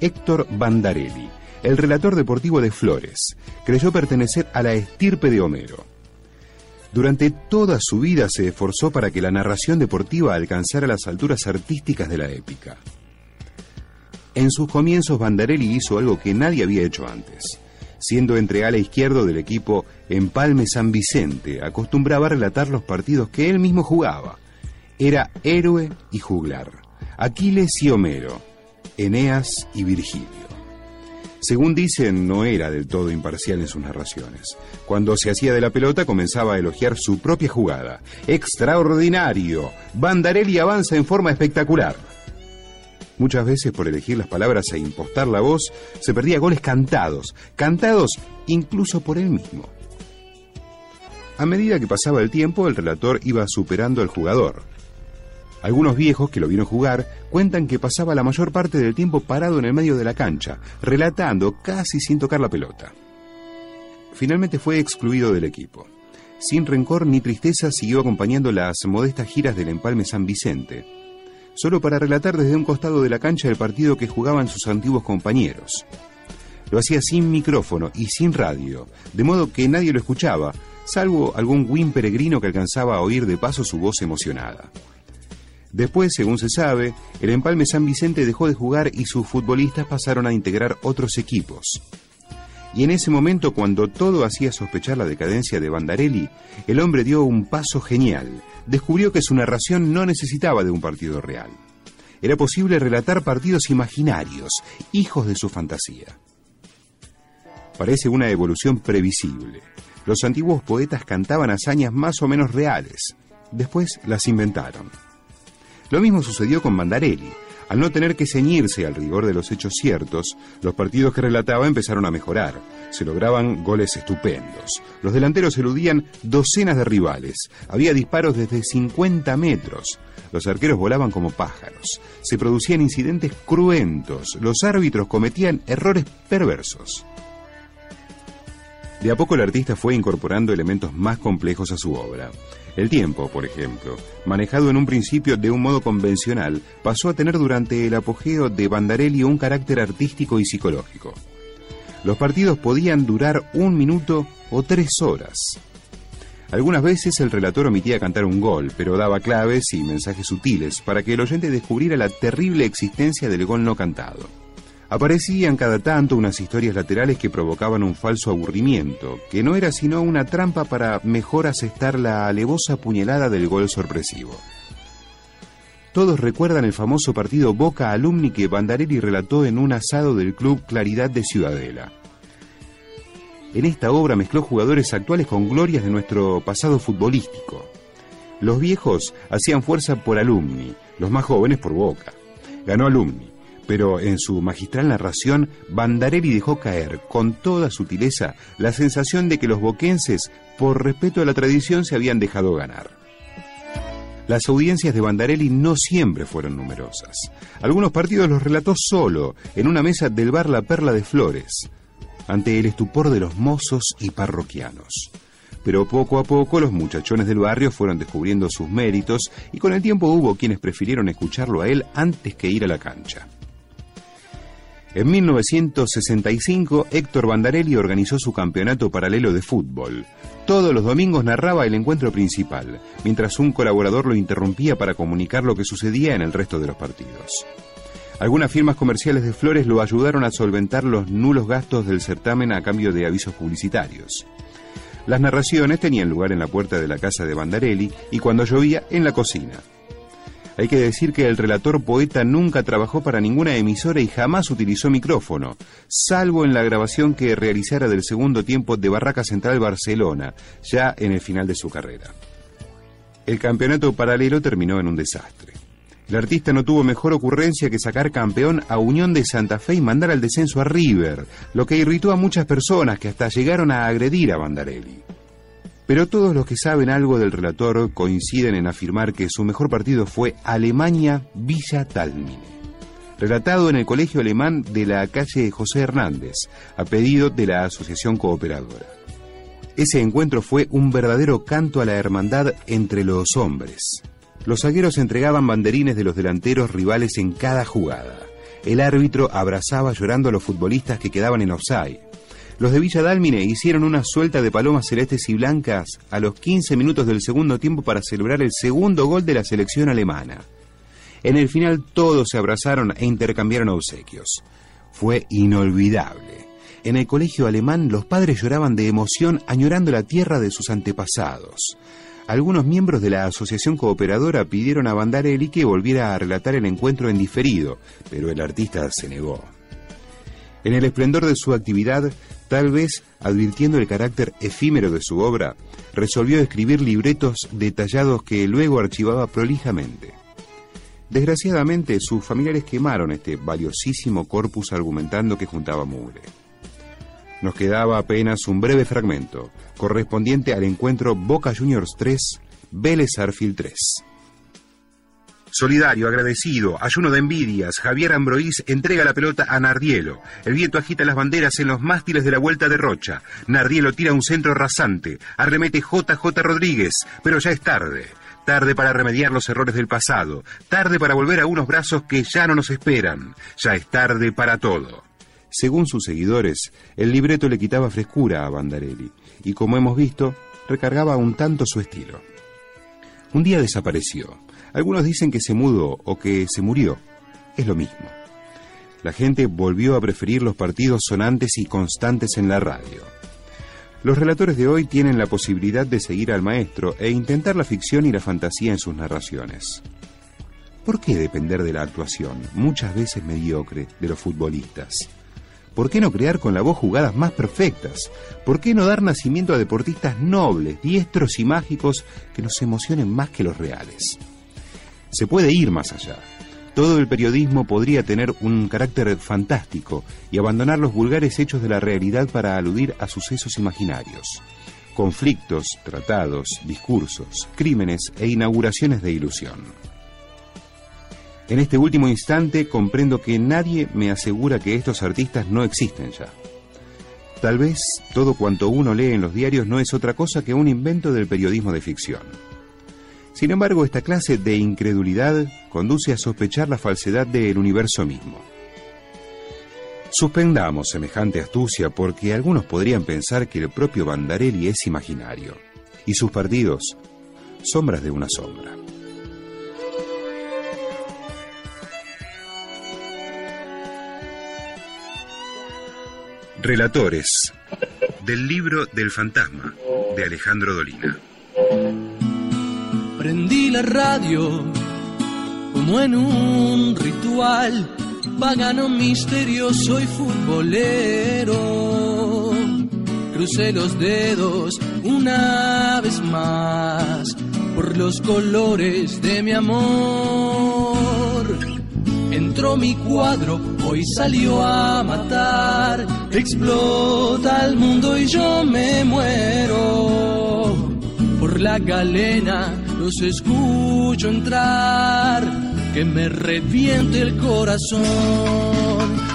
Héctor Bandarelli, el relator deportivo de Flores, creyó pertenecer a la estirpe de Homero. Durante toda su vida se esforzó para que la narración deportiva alcanzara las alturas artísticas de la épica. En sus comienzos Bandarelli hizo algo que nadie había hecho antes. Siendo entre ala izquierdo del equipo Empalme San Vicente, acostumbraba a relatar los partidos que él mismo jugaba. Era héroe y juglar, Aquiles y Homero, Eneas y Virgilio. Según dicen, no era del todo imparcial en sus narraciones. Cuando se hacía de la pelota comenzaba a elogiar su propia jugada. ¡Extraordinario! Bandarelli avanza en forma espectacular. Muchas veces por elegir las palabras e impostar la voz, se perdía goles cantados, cantados incluso por él mismo. A medida que pasaba el tiempo, el relator iba superando al jugador. Algunos viejos que lo vieron jugar cuentan que pasaba la mayor parte del tiempo parado en el medio de la cancha, relatando casi sin tocar la pelota. Finalmente fue excluido del equipo. Sin rencor ni tristeza siguió acompañando las modestas giras del Empalme San Vicente, solo para relatar desde un costado de la cancha el partido que jugaban sus antiguos compañeros. Lo hacía sin micrófono y sin radio, de modo que nadie lo escuchaba, salvo algún win peregrino que alcanzaba a oír de paso su voz emocionada. Después, según se sabe, el Empalme San Vicente dejó de jugar y sus futbolistas pasaron a integrar otros equipos. Y en ese momento, cuando todo hacía sospechar la decadencia de Bandarelli, el hombre dio un paso genial. Descubrió que su narración no necesitaba de un partido real. Era posible relatar partidos imaginarios, hijos de su fantasía. Parece una evolución previsible. Los antiguos poetas cantaban hazañas más o menos reales. Después las inventaron. Lo mismo sucedió con Bandarelli. Al no tener que ceñirse al rigor de los hechos ciertos, los partidos que relataba empezaron a mejorar. Se lograban goles estupendos. Los delanteros eludían docenas de rivales. Había disparos desde 50 metros. Los arqueros volaban como pájaros. Se producían incidentes cruentos. Los árbitros cometían errores perversos. De a poco el artista fue incorporando elementos más complejos a su obra. El tiempo, por ejemplo, manejado en un principio de un modo convencional, pasó a tener durante el apogeo de Bandarelli un carácter artístico y psicológico. Los partidos podían durar un minuto o tres horas. Algunas veces el relator omitía cantar un gol, pero daba claves y mensajes sutiles para que el oyente descubriera la terrible existencia del gol no cantado. Aparecían cada tanto unas historias laterales que provocaban un falso aburrimiento, que no era sino una trampa para mejor asestar la alevosa puñalada del gol sorpresivo. Todos recuerdan el famoso partido Boca Alumni que Bandarelli relató en un asado del club Claridad de Ciudadela. En esta obra mezcló jugadores actuales con glorias de nuestro pasado futbolístico. Los viejos hacían fuerza por Alumni, los más jóvenes por Boca. Ganó Alumni pero en su magistral narración, Bandarelli dejó caer con toda sutileza la sensación de que los boquenses, por respeto a la tradición, se habían dejado ganar. Las audiencias de Bandarelli no siempre fueron numerosas. Algunos partidos los relató solo, en una mesa del bar La Perla de Flores, ante el estupor de los mozos y parroquianos. pero poco a poco los muchachones del barrio fueron descubriendo sus méritos y con el tiempo hubo quienes prefirieron escucharlo a él antes que ir a la cancha. En 1965, Héctor Bandarelli organizó su campeonato paralelo de fútbol. Todos los domingos narraba el encuentro principal, mientras un colaborador lo interrumpía para comunicar lo que sucedía en el resto de los partidos. Algunas firmas comerciales de flores lo ayudaron a solventar los nulos gastos del certamen a cambio de avisos publicitarios. Las narraciones tenían lugar en la puerta de la casa de Bandarelli y cuando llovía en la cocina. Hay que decir que el relator poeta nunca trabajó para ninguna emisora y jamás utilizó micrófono, salvo en la grabación que realizara del segundo tiempo de Barraca Central Barcelona, ya en el final de su carrera. El campeonato paralelo terminó en un desastre. El artista no tuvo mejor ocurrencia que sacar campeón a Unión de Santa Fe y mandar al descenso a River, lo que irritó a muchas personas que hasta llegaron a agredir a Bandarelli. Pero todos los que saben algo del relator coinciden en afirmar que su mejor partido fue Alemania-Villa Talmine, relatado en el colegio alemán de la calle José Hernández, a pedido de la Asociación Cooperadora. Ese encuentro fue un verdadero canto a la hermandad entre los hombres. Los zagueros entregaban banderines de los delanteros rivales en cada jugada. El árbitro abrazaba llorando a los futbolistas que quedaban en offside. Los de Villa Dálmine hicieron una suelta de palomas celestes y blancas a los 15 minutos del segundo tiempo para celebrar el segundo gol de la selección alemana. En el final todos se abrazaron e intercambiaron obsequios. Fue inolvidable. En el colegio alemán los padres lloraban de emoción añorando la tierra de sus antepasados. Algunos miembros de la asociación cooperadora pidieron a Bandarelli que volviera a relatar el encuentro en diferido, pero el artista se negó. En el esplendor de su actividad, tal vez advirtiendo el carácter efímero de su obra, resolvió escribir libretos detallados que luego archivaba prolijamente. Desgraciadamente, sus familiares quemaron este valiosísimo corpus argumentando que juntaba mugre. Nos quedaba apenas un breve fragmento, correspondiente al encuentro Boca Juniors 3, Vélez Arfield 3. Solidario, agradecido, ayuno de envidias, Javier Ambroís entrega la pelota a Nardielo. El viento agita las banderas en los mástiles de la vuelta de Rocha. Nardielo tira un centro rasante. Arremete JJ Rodríguez, pero ya es tarde. Tarde para remediar los errores del pasado. Tarde para volver a unos brazos que ya no nos esperan. Ya es tarde para todo. Según sus seguidores, el libreto le quitaba frescura a Bandarelli y, como hemos visto, recargaba un tanto su estilo. Un día desapareció. Algunos dicen que se mudó o que se murió. Es lo mismo. La gente volvió a preferir los partidos sonantes y constantes en la radio. Los relatores de hoy tienen la posibilidad de seguir al maestro e intentar la ficción y la fantasía en sus narraciones. ¿Por qué depender de la actuación, muchas veces mediocre, de los futbolistas? ¿Por qué no crear con la voz jugadas más perfectas? ¿Por qué no dar nacimiento a deportistas nobles, diestros y mágicos que nos emocionen más que los reales? Se puede ir más allá. Todo el periodismo podría tener un carácter fantástico y abandonar los vulgares hechos de la realidad para aludir a sucesos imaginarios. Conflictos, tratados, discursos, crímenes e inauguraciones de ilusión. En este último instante comprendo que nadie me asegura que estos artistas no existen ya. Tal vez todo cuanto uno lee en los diarios no es otra cosa que un invento del periodismo de ficción. Sin embargo, esta clase de incredulidad conduce a sospechar la falsedad del universo mismo. Suspendamos semejante astucia porque algunos podrían pensar que el propio Bandarelli es imaginario y sus partidos sombras de una sombra. Relatores del libro del fantasma de Alejandro Dolina. Prendí la radio como en un ritual pagano misterioso y futbolero. Crucé los dedos una vez más por los colores de mi amor. Entró mi cuadro, hoy salió a matar. Explota el mundo y yo me muero. Por la galena los escucho entrar, que me reviente el corazón.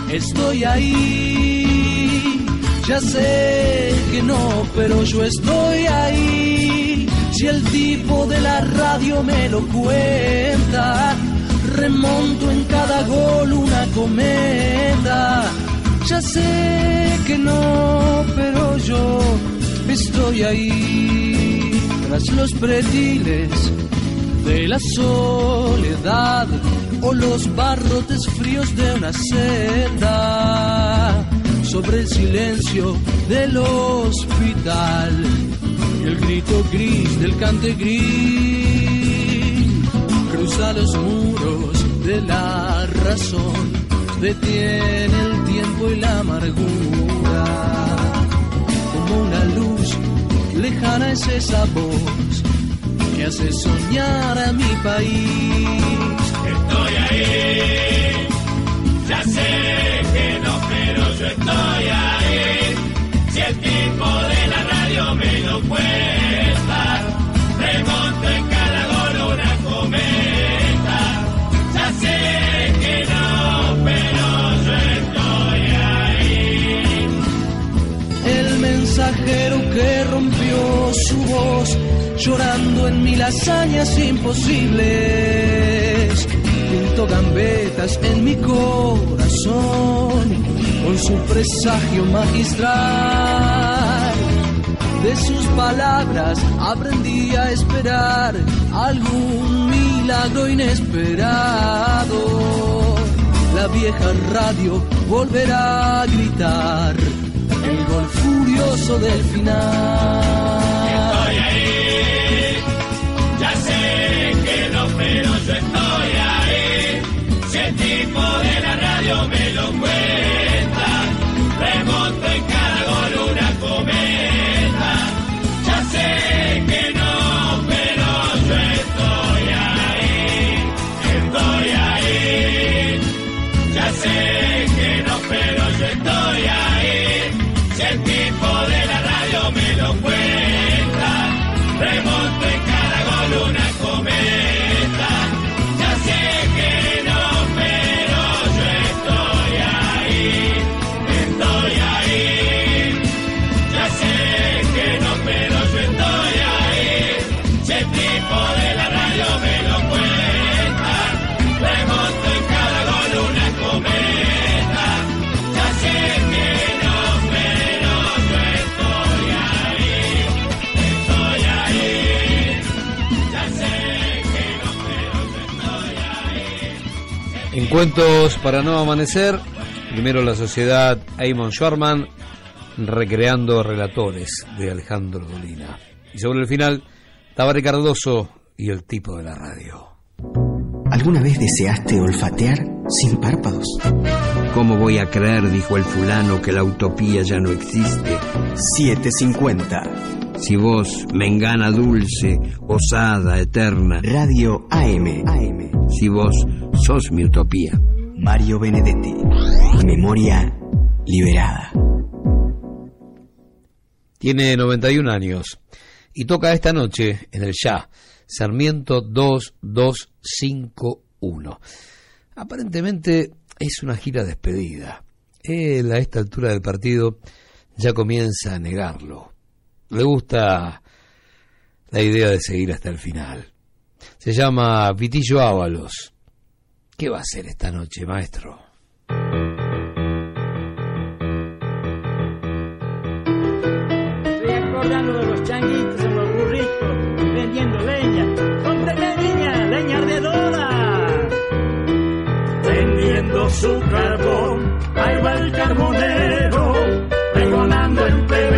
Estoy ahí, Ya sé que no, pero yo estoy ahí. Si el tipo de la radio me lo cuenta, remonto en cada gol una cometa. Ya sé que no, pero yo estoy ahí. Tras los pretiles de la soledad o los barrotes fríos de una celda sobre el silencio del hospital. El grito gris del cante gris cruza los muros de la razón detiene el tiempo y la amargura lejana es esa voz que hace soñar a mi país Estoy ahí, ya sé que no, pero yo estoy ahí. Si el tipo de la radio me lo cuenta, remonto en cada gol una cometa. Ya sé que no, pero yo estoy ahí. el mensajero que rompió su voz llorando en mil hazañas imposibles. Pintó gambetas en mi corazón con su presagio magistral. De sus palabras aprendí a esperar algún milagro inesperado. La vieja radio volverá a gritar el gol furioso del final. Estoy ahí, ya sé que no, pero yo estoy ahí. Si el tipo de la radio me lo cuenta, remonto en cada gol una cometa. En Cuentos para no amanecer, primero la sociedad Eamon Schwarman recreando relatores de Alejandro Dolina. Y sobre el final, Tabaré Cardoso y el tipo de la radio. ¿Alguna vez deseaste olfatear sin párpados? ¿Cómo voy a creer, dijo el fulano, que la utopía ya no existe? 750. Si vos, mengana dulce, osada, eterna. Radio AM. AM. Si vos sos mi utopía. Mario Benedetti. Memoria liberada. Tiene 91 años y toca esta noche en el Ya, Sarmiento 2251. Aparentemente es una gira despedida. Él a esta altura del partido ya comienza a negarlo. Le gusta la idea de seguir hasta el final. Se llama Vitillo Ábalos. ¿Qué va a hacer esta noche, maestro? Estoy acordando de los changuitos en los burritos, vendiendo leña. ¡Cómpreme leña, leña ardedora! Vendiendo su carbón, ahí va el carbonero, pregonando en pleno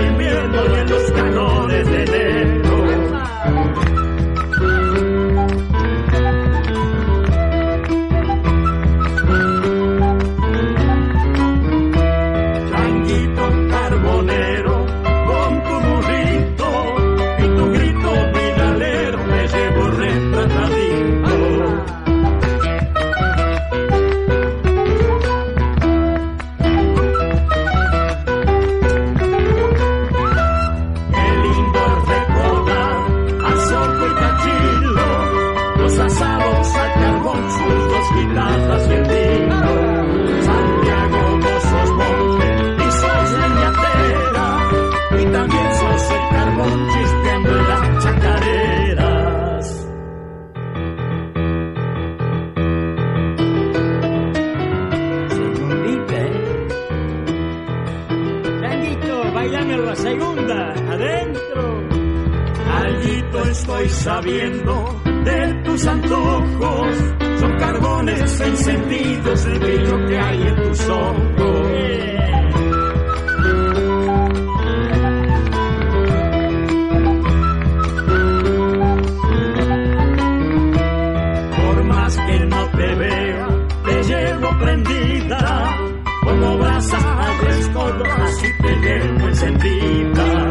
Estoy sabiendo de tus antojos. Son carbones encendidos el brillo que hay en tus ojos. Por más que no te vea, te llevo prendida. Como brasa al así te llevo encendida.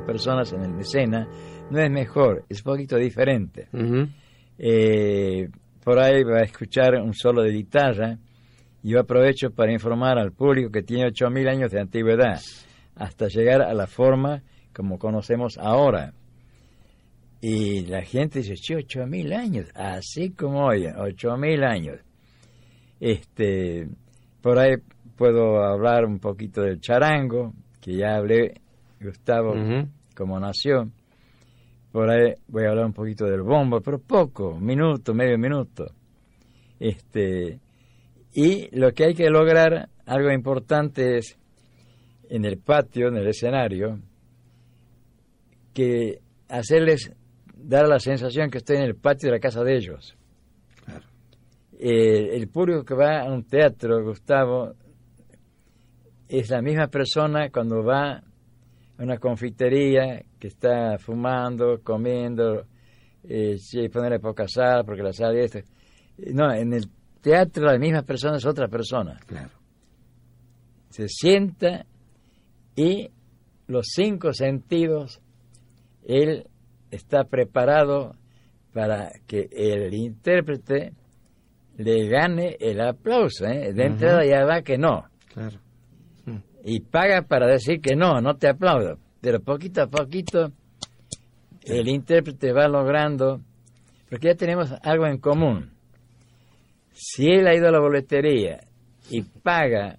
Personas en el Mecena. No es mejor, es un poquito diferente. Eh, por ahí va a escuchar un solo de guitarra. y Yo aprovecho para informar al público que tiene 8.000 años de antigüedad, hasta llegar a la forma como conocemos ahora. Y la gente dice, sí, 8.000 años, así como hoy, 8.000 años. Este, por ahí puedo hablar un poquito del charango, que ya hablé, Gustavo, como nació. Por ahí voy a hablar un poquito del bombo, pero poco, minuto, medio minuto. Este, y lo que hay que lograr, algo importante es en el patio, en el escenario, que hacerles dar la sensación que estoy en el patio de la casa de ellos. Eh, el público que va a un teatro, Gustavo, es la misma persona cuando va una confitería que está fumando, comiendo, eh, ponerle poca sal porque la sal y esto. No, en el teatro la misma persona es otra persona. Claro. Se sienta y los cinco sentidos, él está preparado para que el intérprete le gane el aplauso. ¿eh? De entrada ya va que no. Claro. Y paga para decir que no, no te aplaudo. Pero poquito a poquito el intérprete va logrando, porque ya tenemos algo en común. Si él ha ido a la boletería y paga,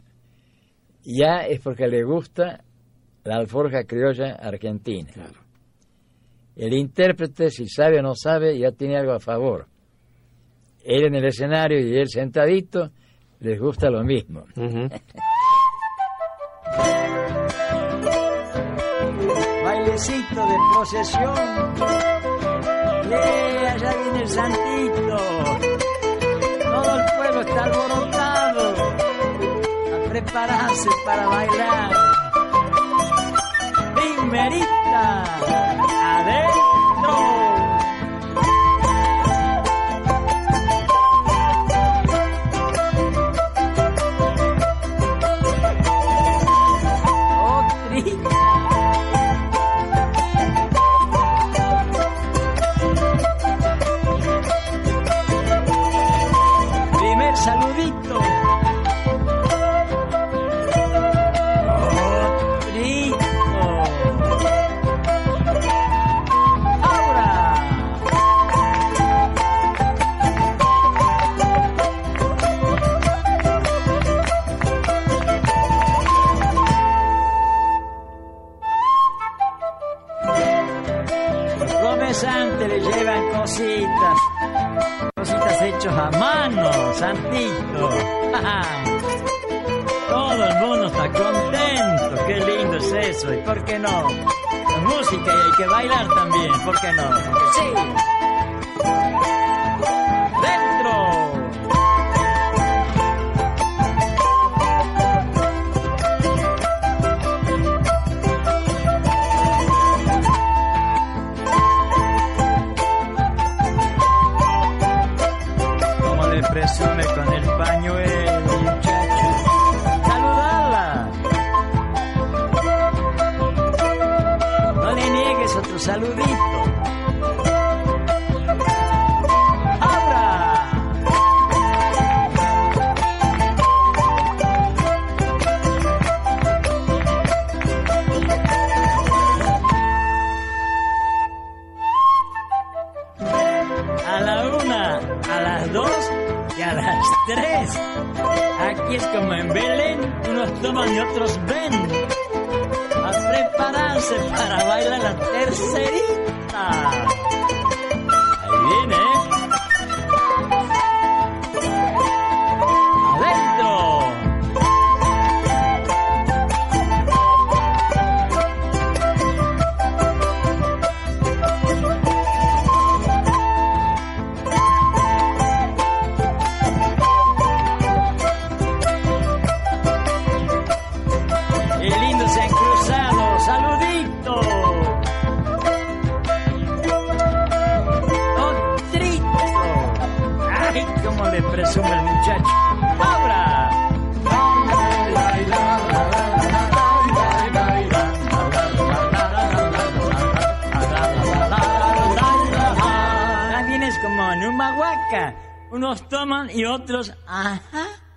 ya es porque le gusta la alforja criolla argentina. El intérprete, si sabe o no sabe, ya tiene algo a favor. Él en el escenario y él sentadito, les gusta lo mismo. Bailecito de procesión. ¡Eh! Allá viene el santito. Todo el pueblo está alborotado. A prepararse para bailar. Primerita. Adentro. Santito. Todo el mundo está contento. Qué lindo es eso. ¿Y por qué no? La música y hay que bailar también. ¿Por qué no? Sí.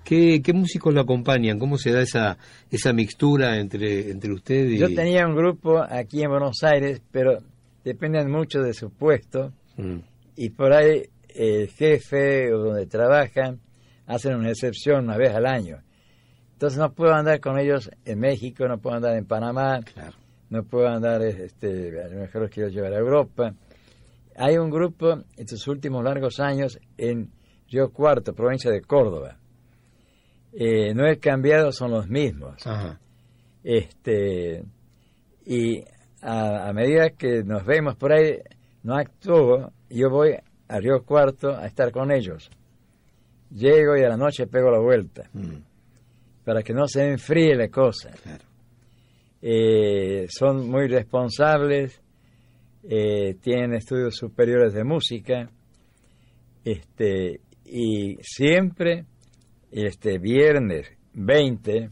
¿Qué, ¿Qué músicos lo acompañan? ¿Cómo se da esa, esa mixtura entre, entre usted y...? Yo tenía un grupo aquí en Buenos Aires, pero dependen mucho de su puesto. Mm. Y por ahí el jefe o donde trabajan hacen una excepción una vez al año. Entonces no puedo andar con ellos en México, no puedo andar en Panamá, no puedo andar, este, a lo mejor los quiero llevar a Europa. Hay un grupo estos últimos largos años en Río Cuarto, provincia de Córdoba. Eh, no he cambiado, son los mismos. Este, y a, a medida que nos vemos por ahí, no actúo, yo voy a Río Cuarto a estar con ellos. Llego y a la noche pego la vuelta, para que no se enfríe la cosa. Eh, son muy responsables, eh, tienen estudios superiores de música, este, y siempre, este viernes 20,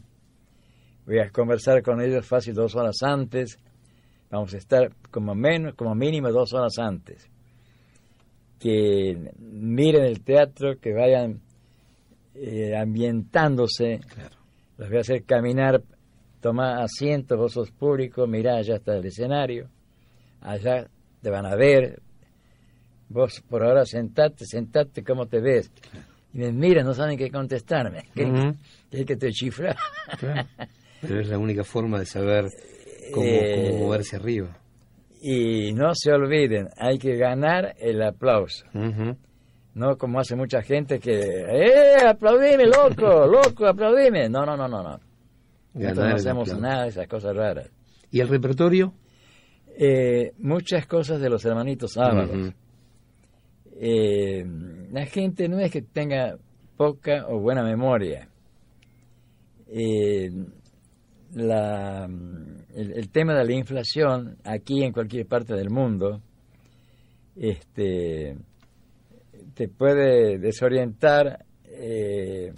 voy a conversar con ellos fácil dos horas antes, vamos a estar como menos, como mínimo dos horas antes. Que miren el teatro, que vayan eh, ambientándose. Los voy a hacer caminar, tomar asientos, vos sos público, mirá, allá está el escenario, allá te van a ver, vos por ahora sentate, sentate, ¿cómo te ves? Y me miran, no saben qué contestarme. ¿Qué, qué que te chifra? Claro. Pero es la única forma de saber cómo, Eh, cómo moverse arriba. Y no se olviden, hay que ganar el aplauso. No como hace mucha gente que, ¡eh, aplaudime, loco, loco, aplaudime! No, no, no, no, no. Nosotros Ganar no hacemos aplauso. nada de esas cosas raras. ¿Y el repertorio? Eh, muchas cosas de los hermanitos. Ujú. Eh, la gente no es que tenga poca o buena memoria. Eh, la, el, el tema de la inflación aquí en cualquier parte del mundo este, te puede desorientar, eh,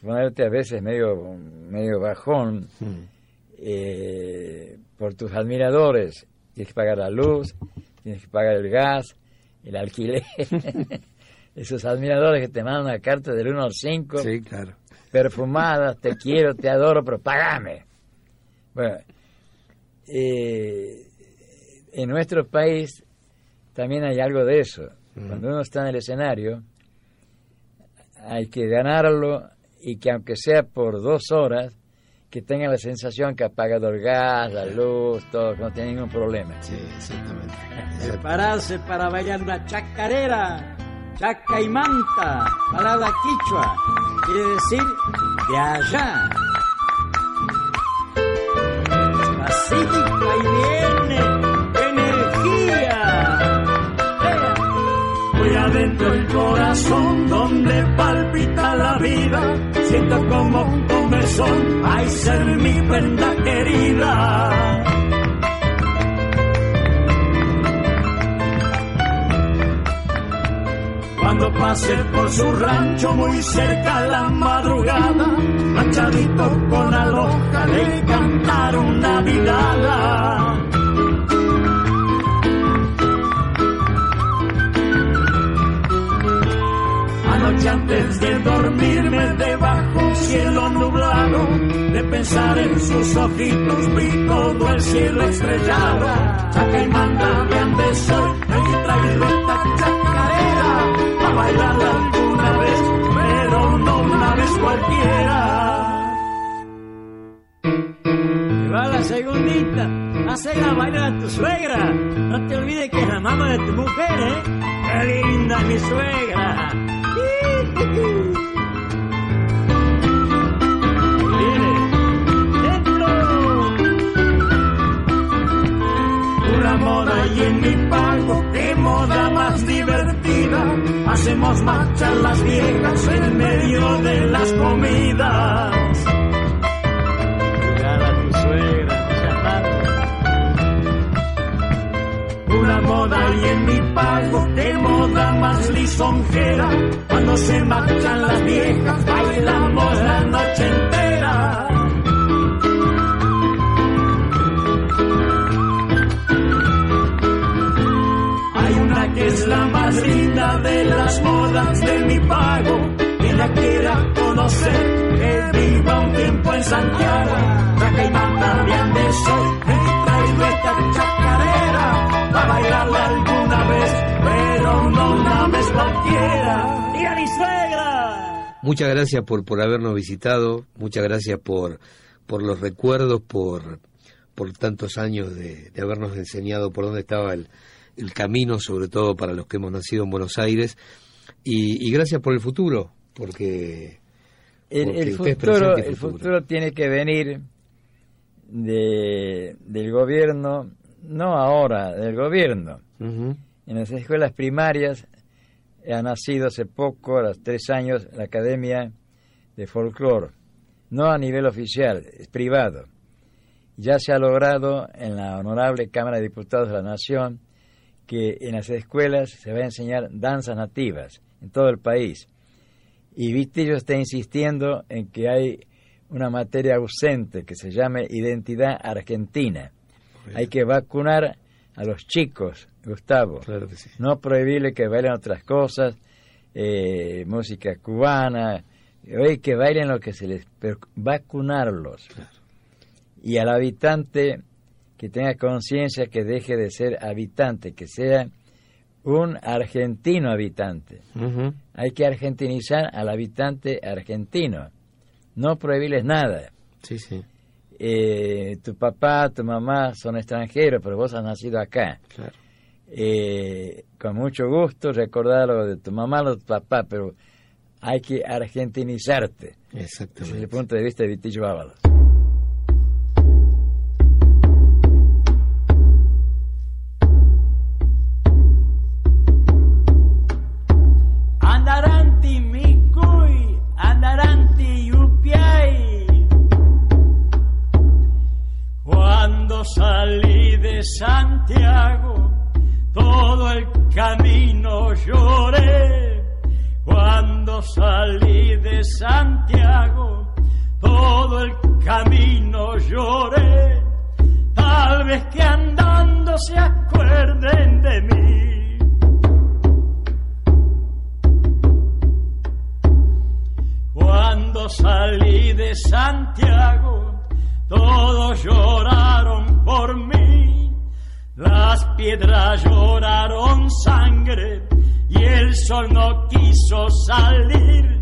ponerte a veces medio, medio bajón eh, por tus admiradores. Tienes que pagar la luz, tienes que pagar el gas, el alquiler. Esos admiradores que te mandan una carta del 1 al 5. Sí, claro. Perfumadas, te quiero, te adoro, pero pagame. Bueno, eh, en nuestro país también hay algo de eso. Cuando uno está en el escenario, hay que ganarlo y que aunque sea por dos horas, que tenga la sensación que ha pagado el gas, la luz, todo, que no tiene ningún problema. Sí, exactamente. Prepararse para bailar una chacarera, chaca y manta, palabra quichua, quiere decir de allá. Pacífica y viene, Voy adentro el corazón donde palpita la vida. Siento como un comezón, ay ser mi prenda querida. Cuando pase por su rancho muy cerca a la madrugada, manchadito con aloja le cantaron una vidala. Antes de dormirme debajo un cielo nublado, de pensar en sus ojitos vi todo el cielo estrellado. Chaca y manda, vean de soy, he traído esta chacarera, a bailarla alguna vez, pero no una vez cualquiera. la segundita. Hacela bailar a tu suegra. No te olvides que es la mamá de tu mujer, ¿eh? ¡Qué linda mi suegra! Y en mi pago, qué moda más divertida. Hacemos marchar las viejas en medio de las comidas. Una moda y en mi pago, qué moda más lisonjera. Cuando se marchan las viejas, bailamos la noche entera. Hay una que es la más linda de las modas de mi pago. Quien la quiera conocer, que viva un tiempo en Santiago. Traca y mata bien de sol, he traído Muchas gracias por, por habernos visitado, muchas gracias por, por los recuerdos, por, por tantos años de, de habernos enseñado por dónde estaba el, el camino, sobre todo para los que hemos nacido en Buenos Aires. Y, y gracias por el futuro, porque, El, porque futuro, el futuro. futuro tiene que venir de, del gobierno, no ahora, del gobierno. En las escuelas primarias ha nacido hace poco, a los tres años, la Academia de Folclore. No a nivel oficial, es privado. Ya se ha logrado en la Honorable Cámara de Diputados de la Nación que en las escuelas se va a enseñar danzas nativas en todo el país. Y Vistillo está insistiendo en que hay una materia ausente que se llame identidad argentina. Hay que vacunar a los chicos, Gustavo. No prohibirle que bailen otras cosas, eh, música cubana, hay que bailen lo que se les... pero vacunarlos. Y al habitante que tenga conciencia que deje de ser habitante, que sea un argentino habitante. Hay que argentinizar al habitante argentino, no prohibirles nada. Sí, sí. Eh, tu papá, tu mamá son extranjeros, pero vos has nacido acá. Eh, con mucho gusto recordar lo de tu mamá, lo de tu papá, pero hay que argentinizarte. Exactamente. Desde el punto de vista de Vitillo Ábalos. Andaranti Mikui, Andaranti Yupiai. Cuando salí de Santiago, camino lloré. Cuando salí de Santiago, todo el camino lloré. Tal vez que andando se acuerden de mí. Cuando salí de Santiago, todos lloraron por mí. Las piedras lloraron sangre y el sol no quiso salir.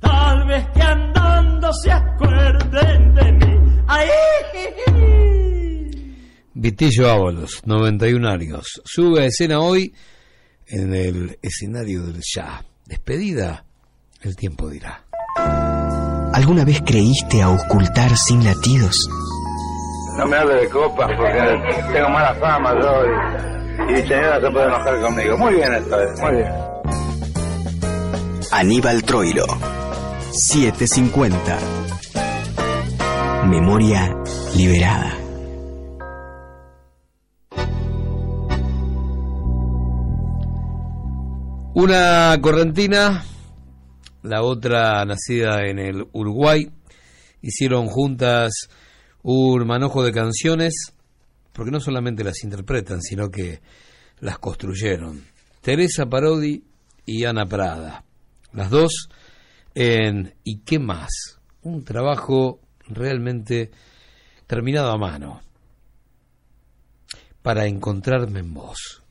Tal vez que andando se acuerden de mí. ¡Ay! Vitillo Ábalos, 91 años. Sube a escena hoy en el escenario del ya. Despedida, el tiempo dirá. ¿Alguna vez creíste auscultar sin latidos? No me hable de copas porque tengo mala fama yo y, y mi señora se puede enojar conmigo. Muy bien esta vez, muy bien. Aníbal Troilo. 750. Memoria liberada. Una correntina, la otra nacida en el Uruguay, hicieron juntas un manojo de canciones, porque no solamente las interpretan, sino que las construyeron. Teresa Parodi y Ana Prada, las dos en ¿Y qué más? Un trabajo realmente terminado a mano para encontrarme en vos.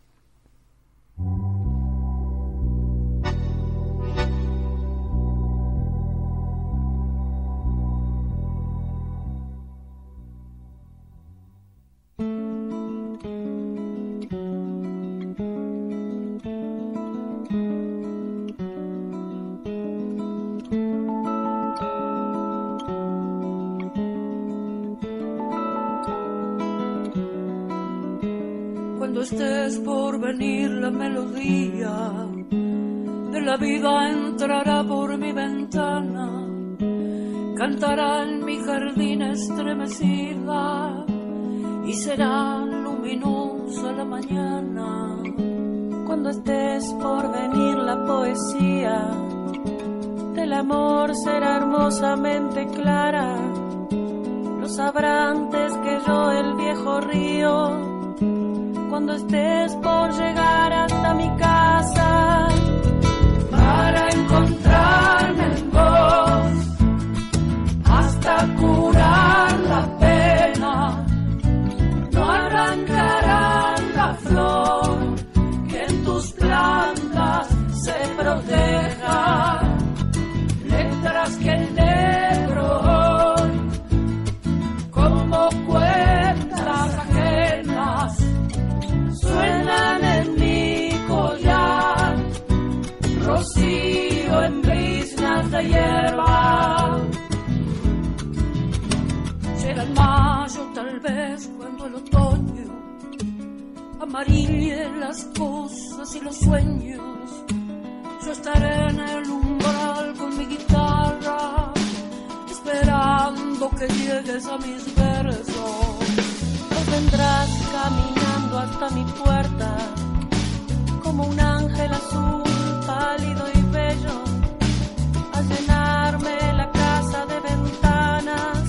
Vida entrará por mi ventana, cantará en mi jardín estremecida y será luminosa la mañana. Cuando estés por venir la poesía del amor será hermosamente clara. Lo sabrá antes que yo el viejo río. Cuando estés por llegar hasta mi casa amarille las cosas y los sueños. Yo estaré en el umbral con mi guitarra, esperando que llegues a mis versos. Vos vendrás caminando hasta mi puerta, como un ángel azul, pálido y bello, a llenarme la casa de ventanas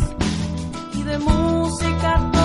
y de música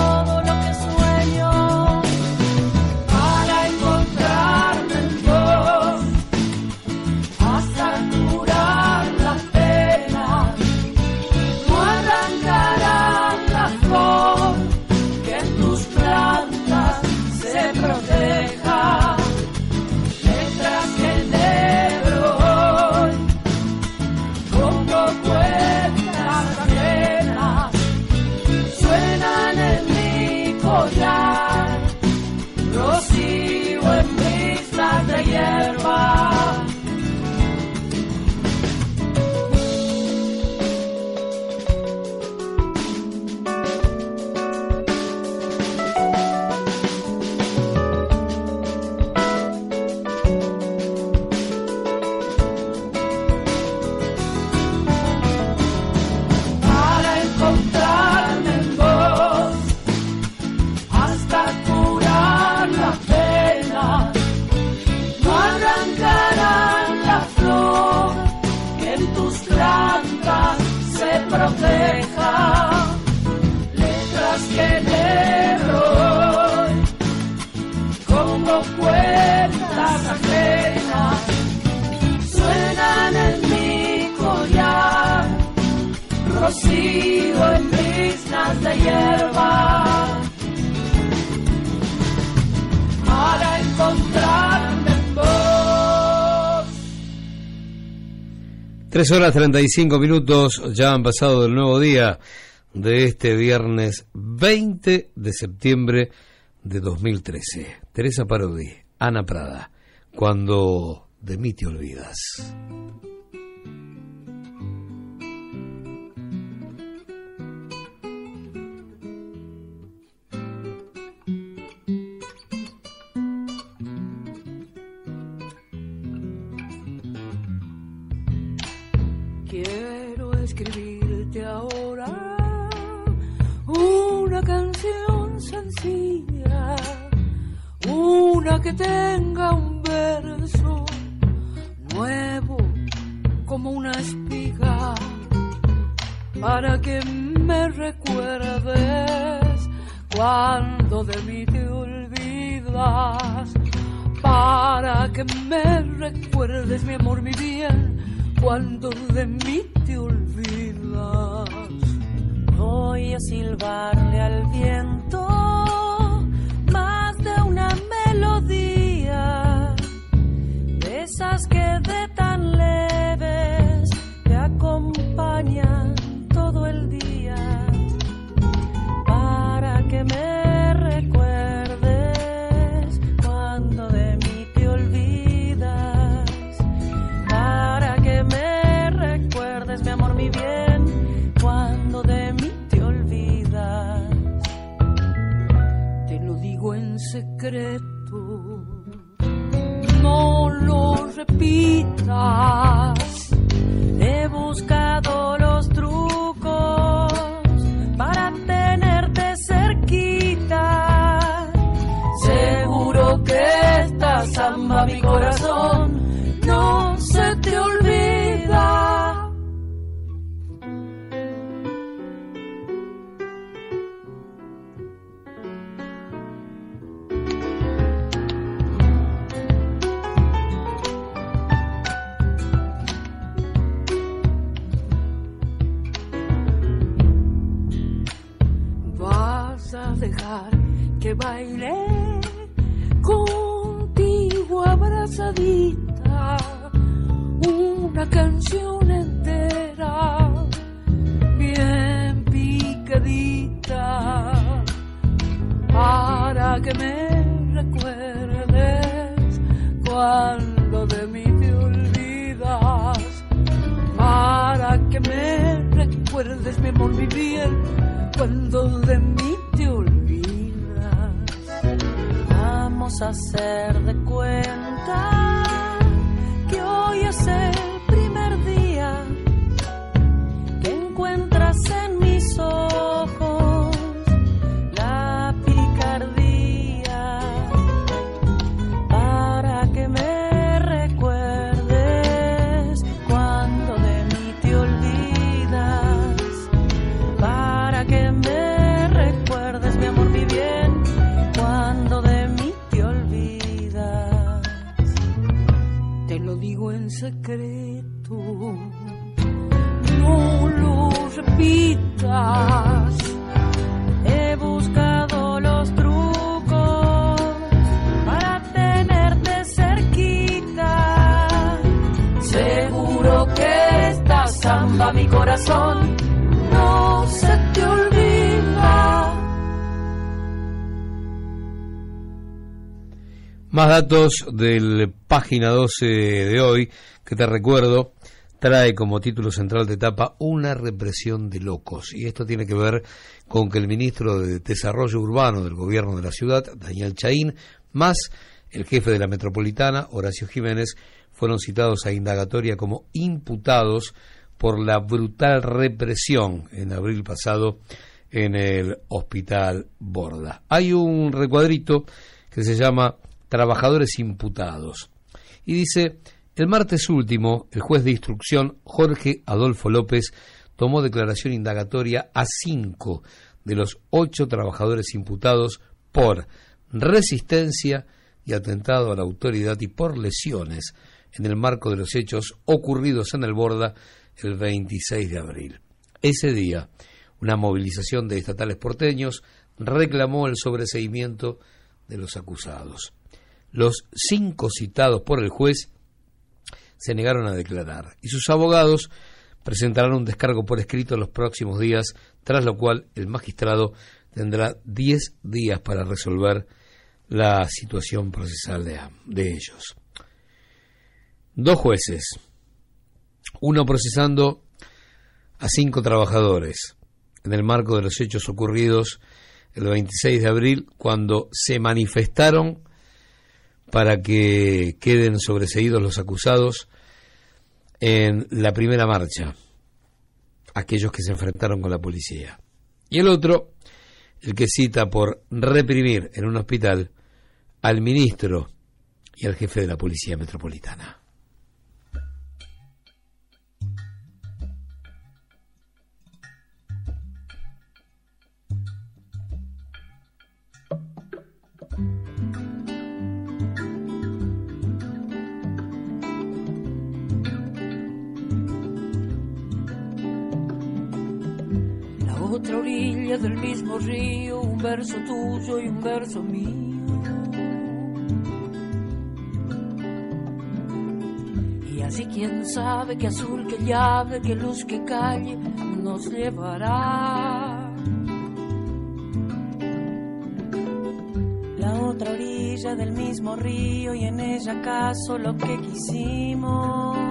Tres horas 35 minutos ya han pasado del nuevo día de este viernes 20 de septiembre de 2013. Teresa Parodi, Ana Prada, cuando de mí te olvidas. Que tenga un verso nuevo como una espiga, para que me recuerdes cuando de mí te olvidas, para que me recuerdes mi amor, mi bien cuando de mí te olvidas. Voy a silbarle al viento de esas que de tan leves te acompañan todo el día, para que me recuerdes cuando de mí te olvidas, para que me recuerdes mi amor, mi bien, cuando de mí te olvidas. secreto. Lo repitas. He buscado que baile contigo abrazadita una canción entera bien picadita para que me recuerdes cuando de mí te olvidas para que me recuerdes mi amor mi bien cuando de mí hacer de cuenta Más datos del página 12 de hoy, que te recuerdo, trae como título central de etapa Una represión de locos. Y esto tiene que ver con que el ministro de Desarrollo Urbano del gobierno de la ciudad, Daniel Chaín, más el jefe de la metropolitana, Horacio Jiménez, fueron citados a indagatoria como imputados por la brutal represión en abril pasado en el hospital Borda. Hay un recuadrito que se llama Trabajadores imputados. Y dice, el martes último, el juez de instrucción Jorge Adolfo López tomó declaración indagatoria a cinco de los ocho trabajadores imputados por resistencia y atentado a la autoridad y por lesiones en el marco de los hechos ocurridos en el Borda el 26 de abril. Ese día, una movilización de estatales porteños reclamó el sobreseimiento de los acusados. Los cinco citados por el juez se negaron a declarar y sus abogados presentarán un descargo por escrito los próximos días, tras lo cual el magistrado tendrá 10 días para resolver la situación procesal de, de ellos. Dos jueces, uno procesando a cinco trabajadores en el marco de los hechos ocurridos el 26 de abril, cuando se manifestaron para que queden sobreseídos los acusados en la primera marcha, aquellos que se enfrentaron con la policía. Y el otro, el que cita por reprimir en un hospital al ministro y al jefe de la Policía Metropolitana. Del mismo río, un verso tuyo y un verso mío. Y así quién sabe qué azul, qué llave, qué luz, qué calle nos llevará. La otra orilla del mismo río y en ella acaso lo que quisimos.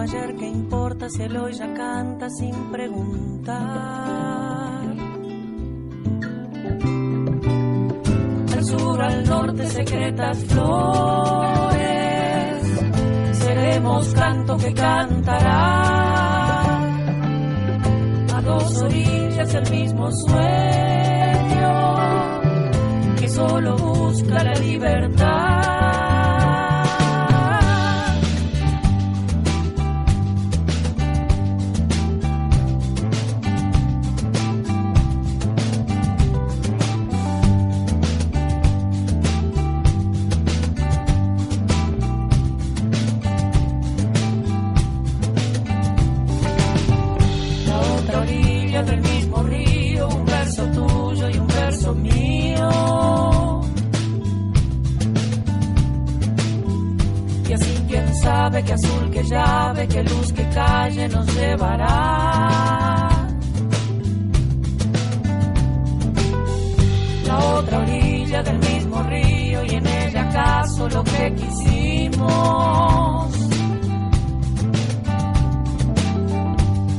Ayer, ¿qué importa si el hoy ya canta sin preguntar? Al sur, al norte, secretas flores, seremos canto que cantará. A dos orillas el mismo sueño, que solo busca la libertad. Calle nos llevará. La otra orilla del mismo río y en ella acaso lo que quisimos.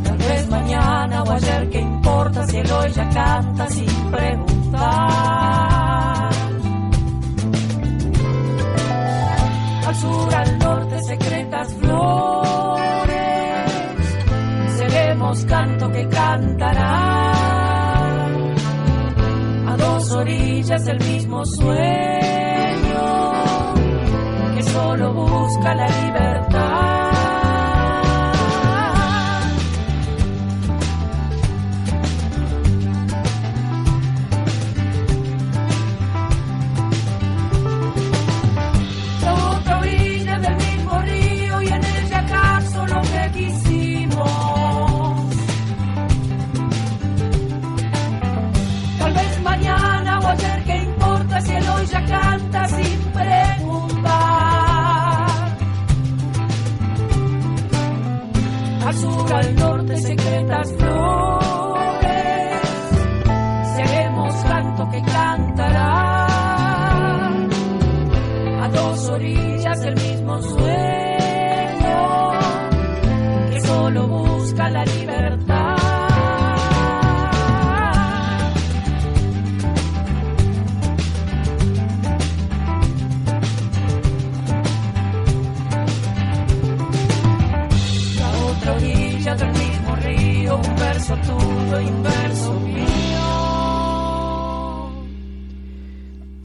Tal vez mañana o ayer, ¿qué importa si el hoy ya canta sin el mismo sueño, que solo busca la libertad.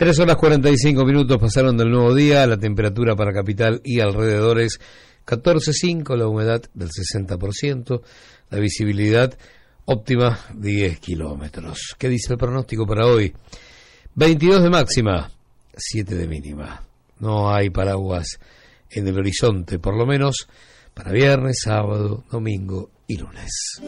3 horas 45 minutos pasaron del nuevo día, la temperatura para capital y alrededores 14.5, la humedad del 60%, la visibilidad óptima 10 kilómetros. ¿Qué dice el pronóstico para hoy? 22 de máxima, 7 de mínima. No hay paraguas en el horizonte, por lo menos para viernes, sábado, domingo y lunes.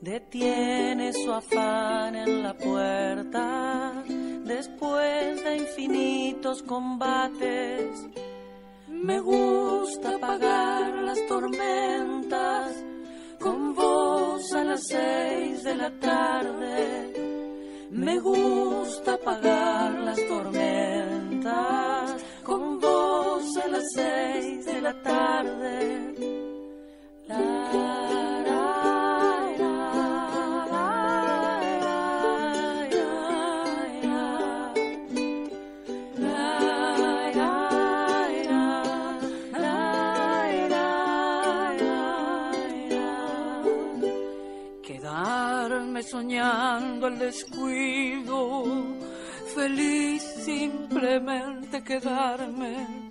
Detiene su afán en la puerta después de infinitos combates. Me gusta apagar las tormentas con voz a las seis de la tarde. Me gusta apagar las tormentas con voz a las seis de la tarde. La, soñando el descuido, feliz simplemente quedarme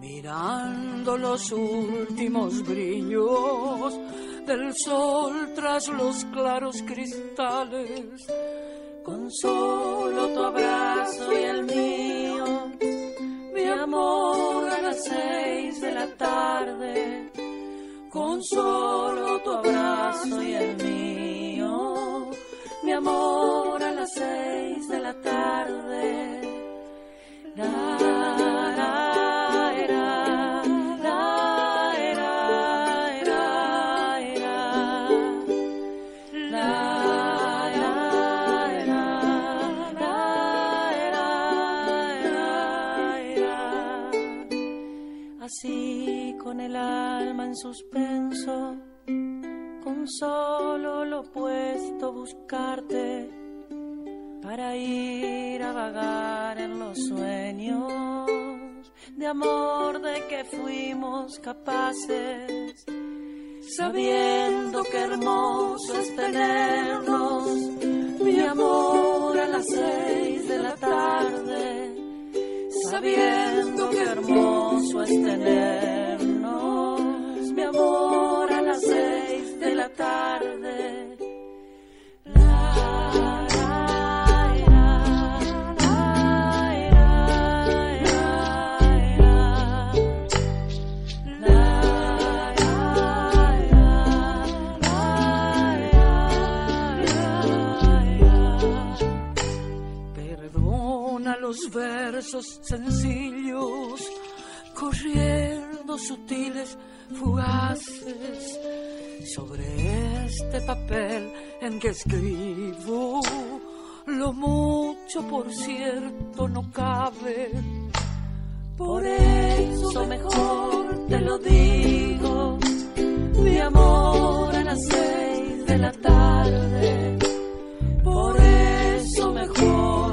mirando los últimos brillos del sol tras los claros cristales, con solo tu abrazo y el mío, mi amor a las seis de la tarde, con solo tu abrazo y el mío, mi amor a las seis de la tarde. La, la, era, era, era, era. Así con el alma en suspenso, solo lo opuesto buscarte para ir a vagar en los sueños de amor de que fuimos capaces, sabiendo que hermoso es tenernos, mi amor a las seis de la tarde, sabiendo que hermoso es tenernos, mi amor a las seis de la tarde. Perdona los versos sencillos, corriendo sutiles, fugaces sobre este papel en que escribo. Lo mucho, por cierto, no cabe. Por eso mejor te lo digo. Mi amor a las seis de la tarde. Por eso mejor.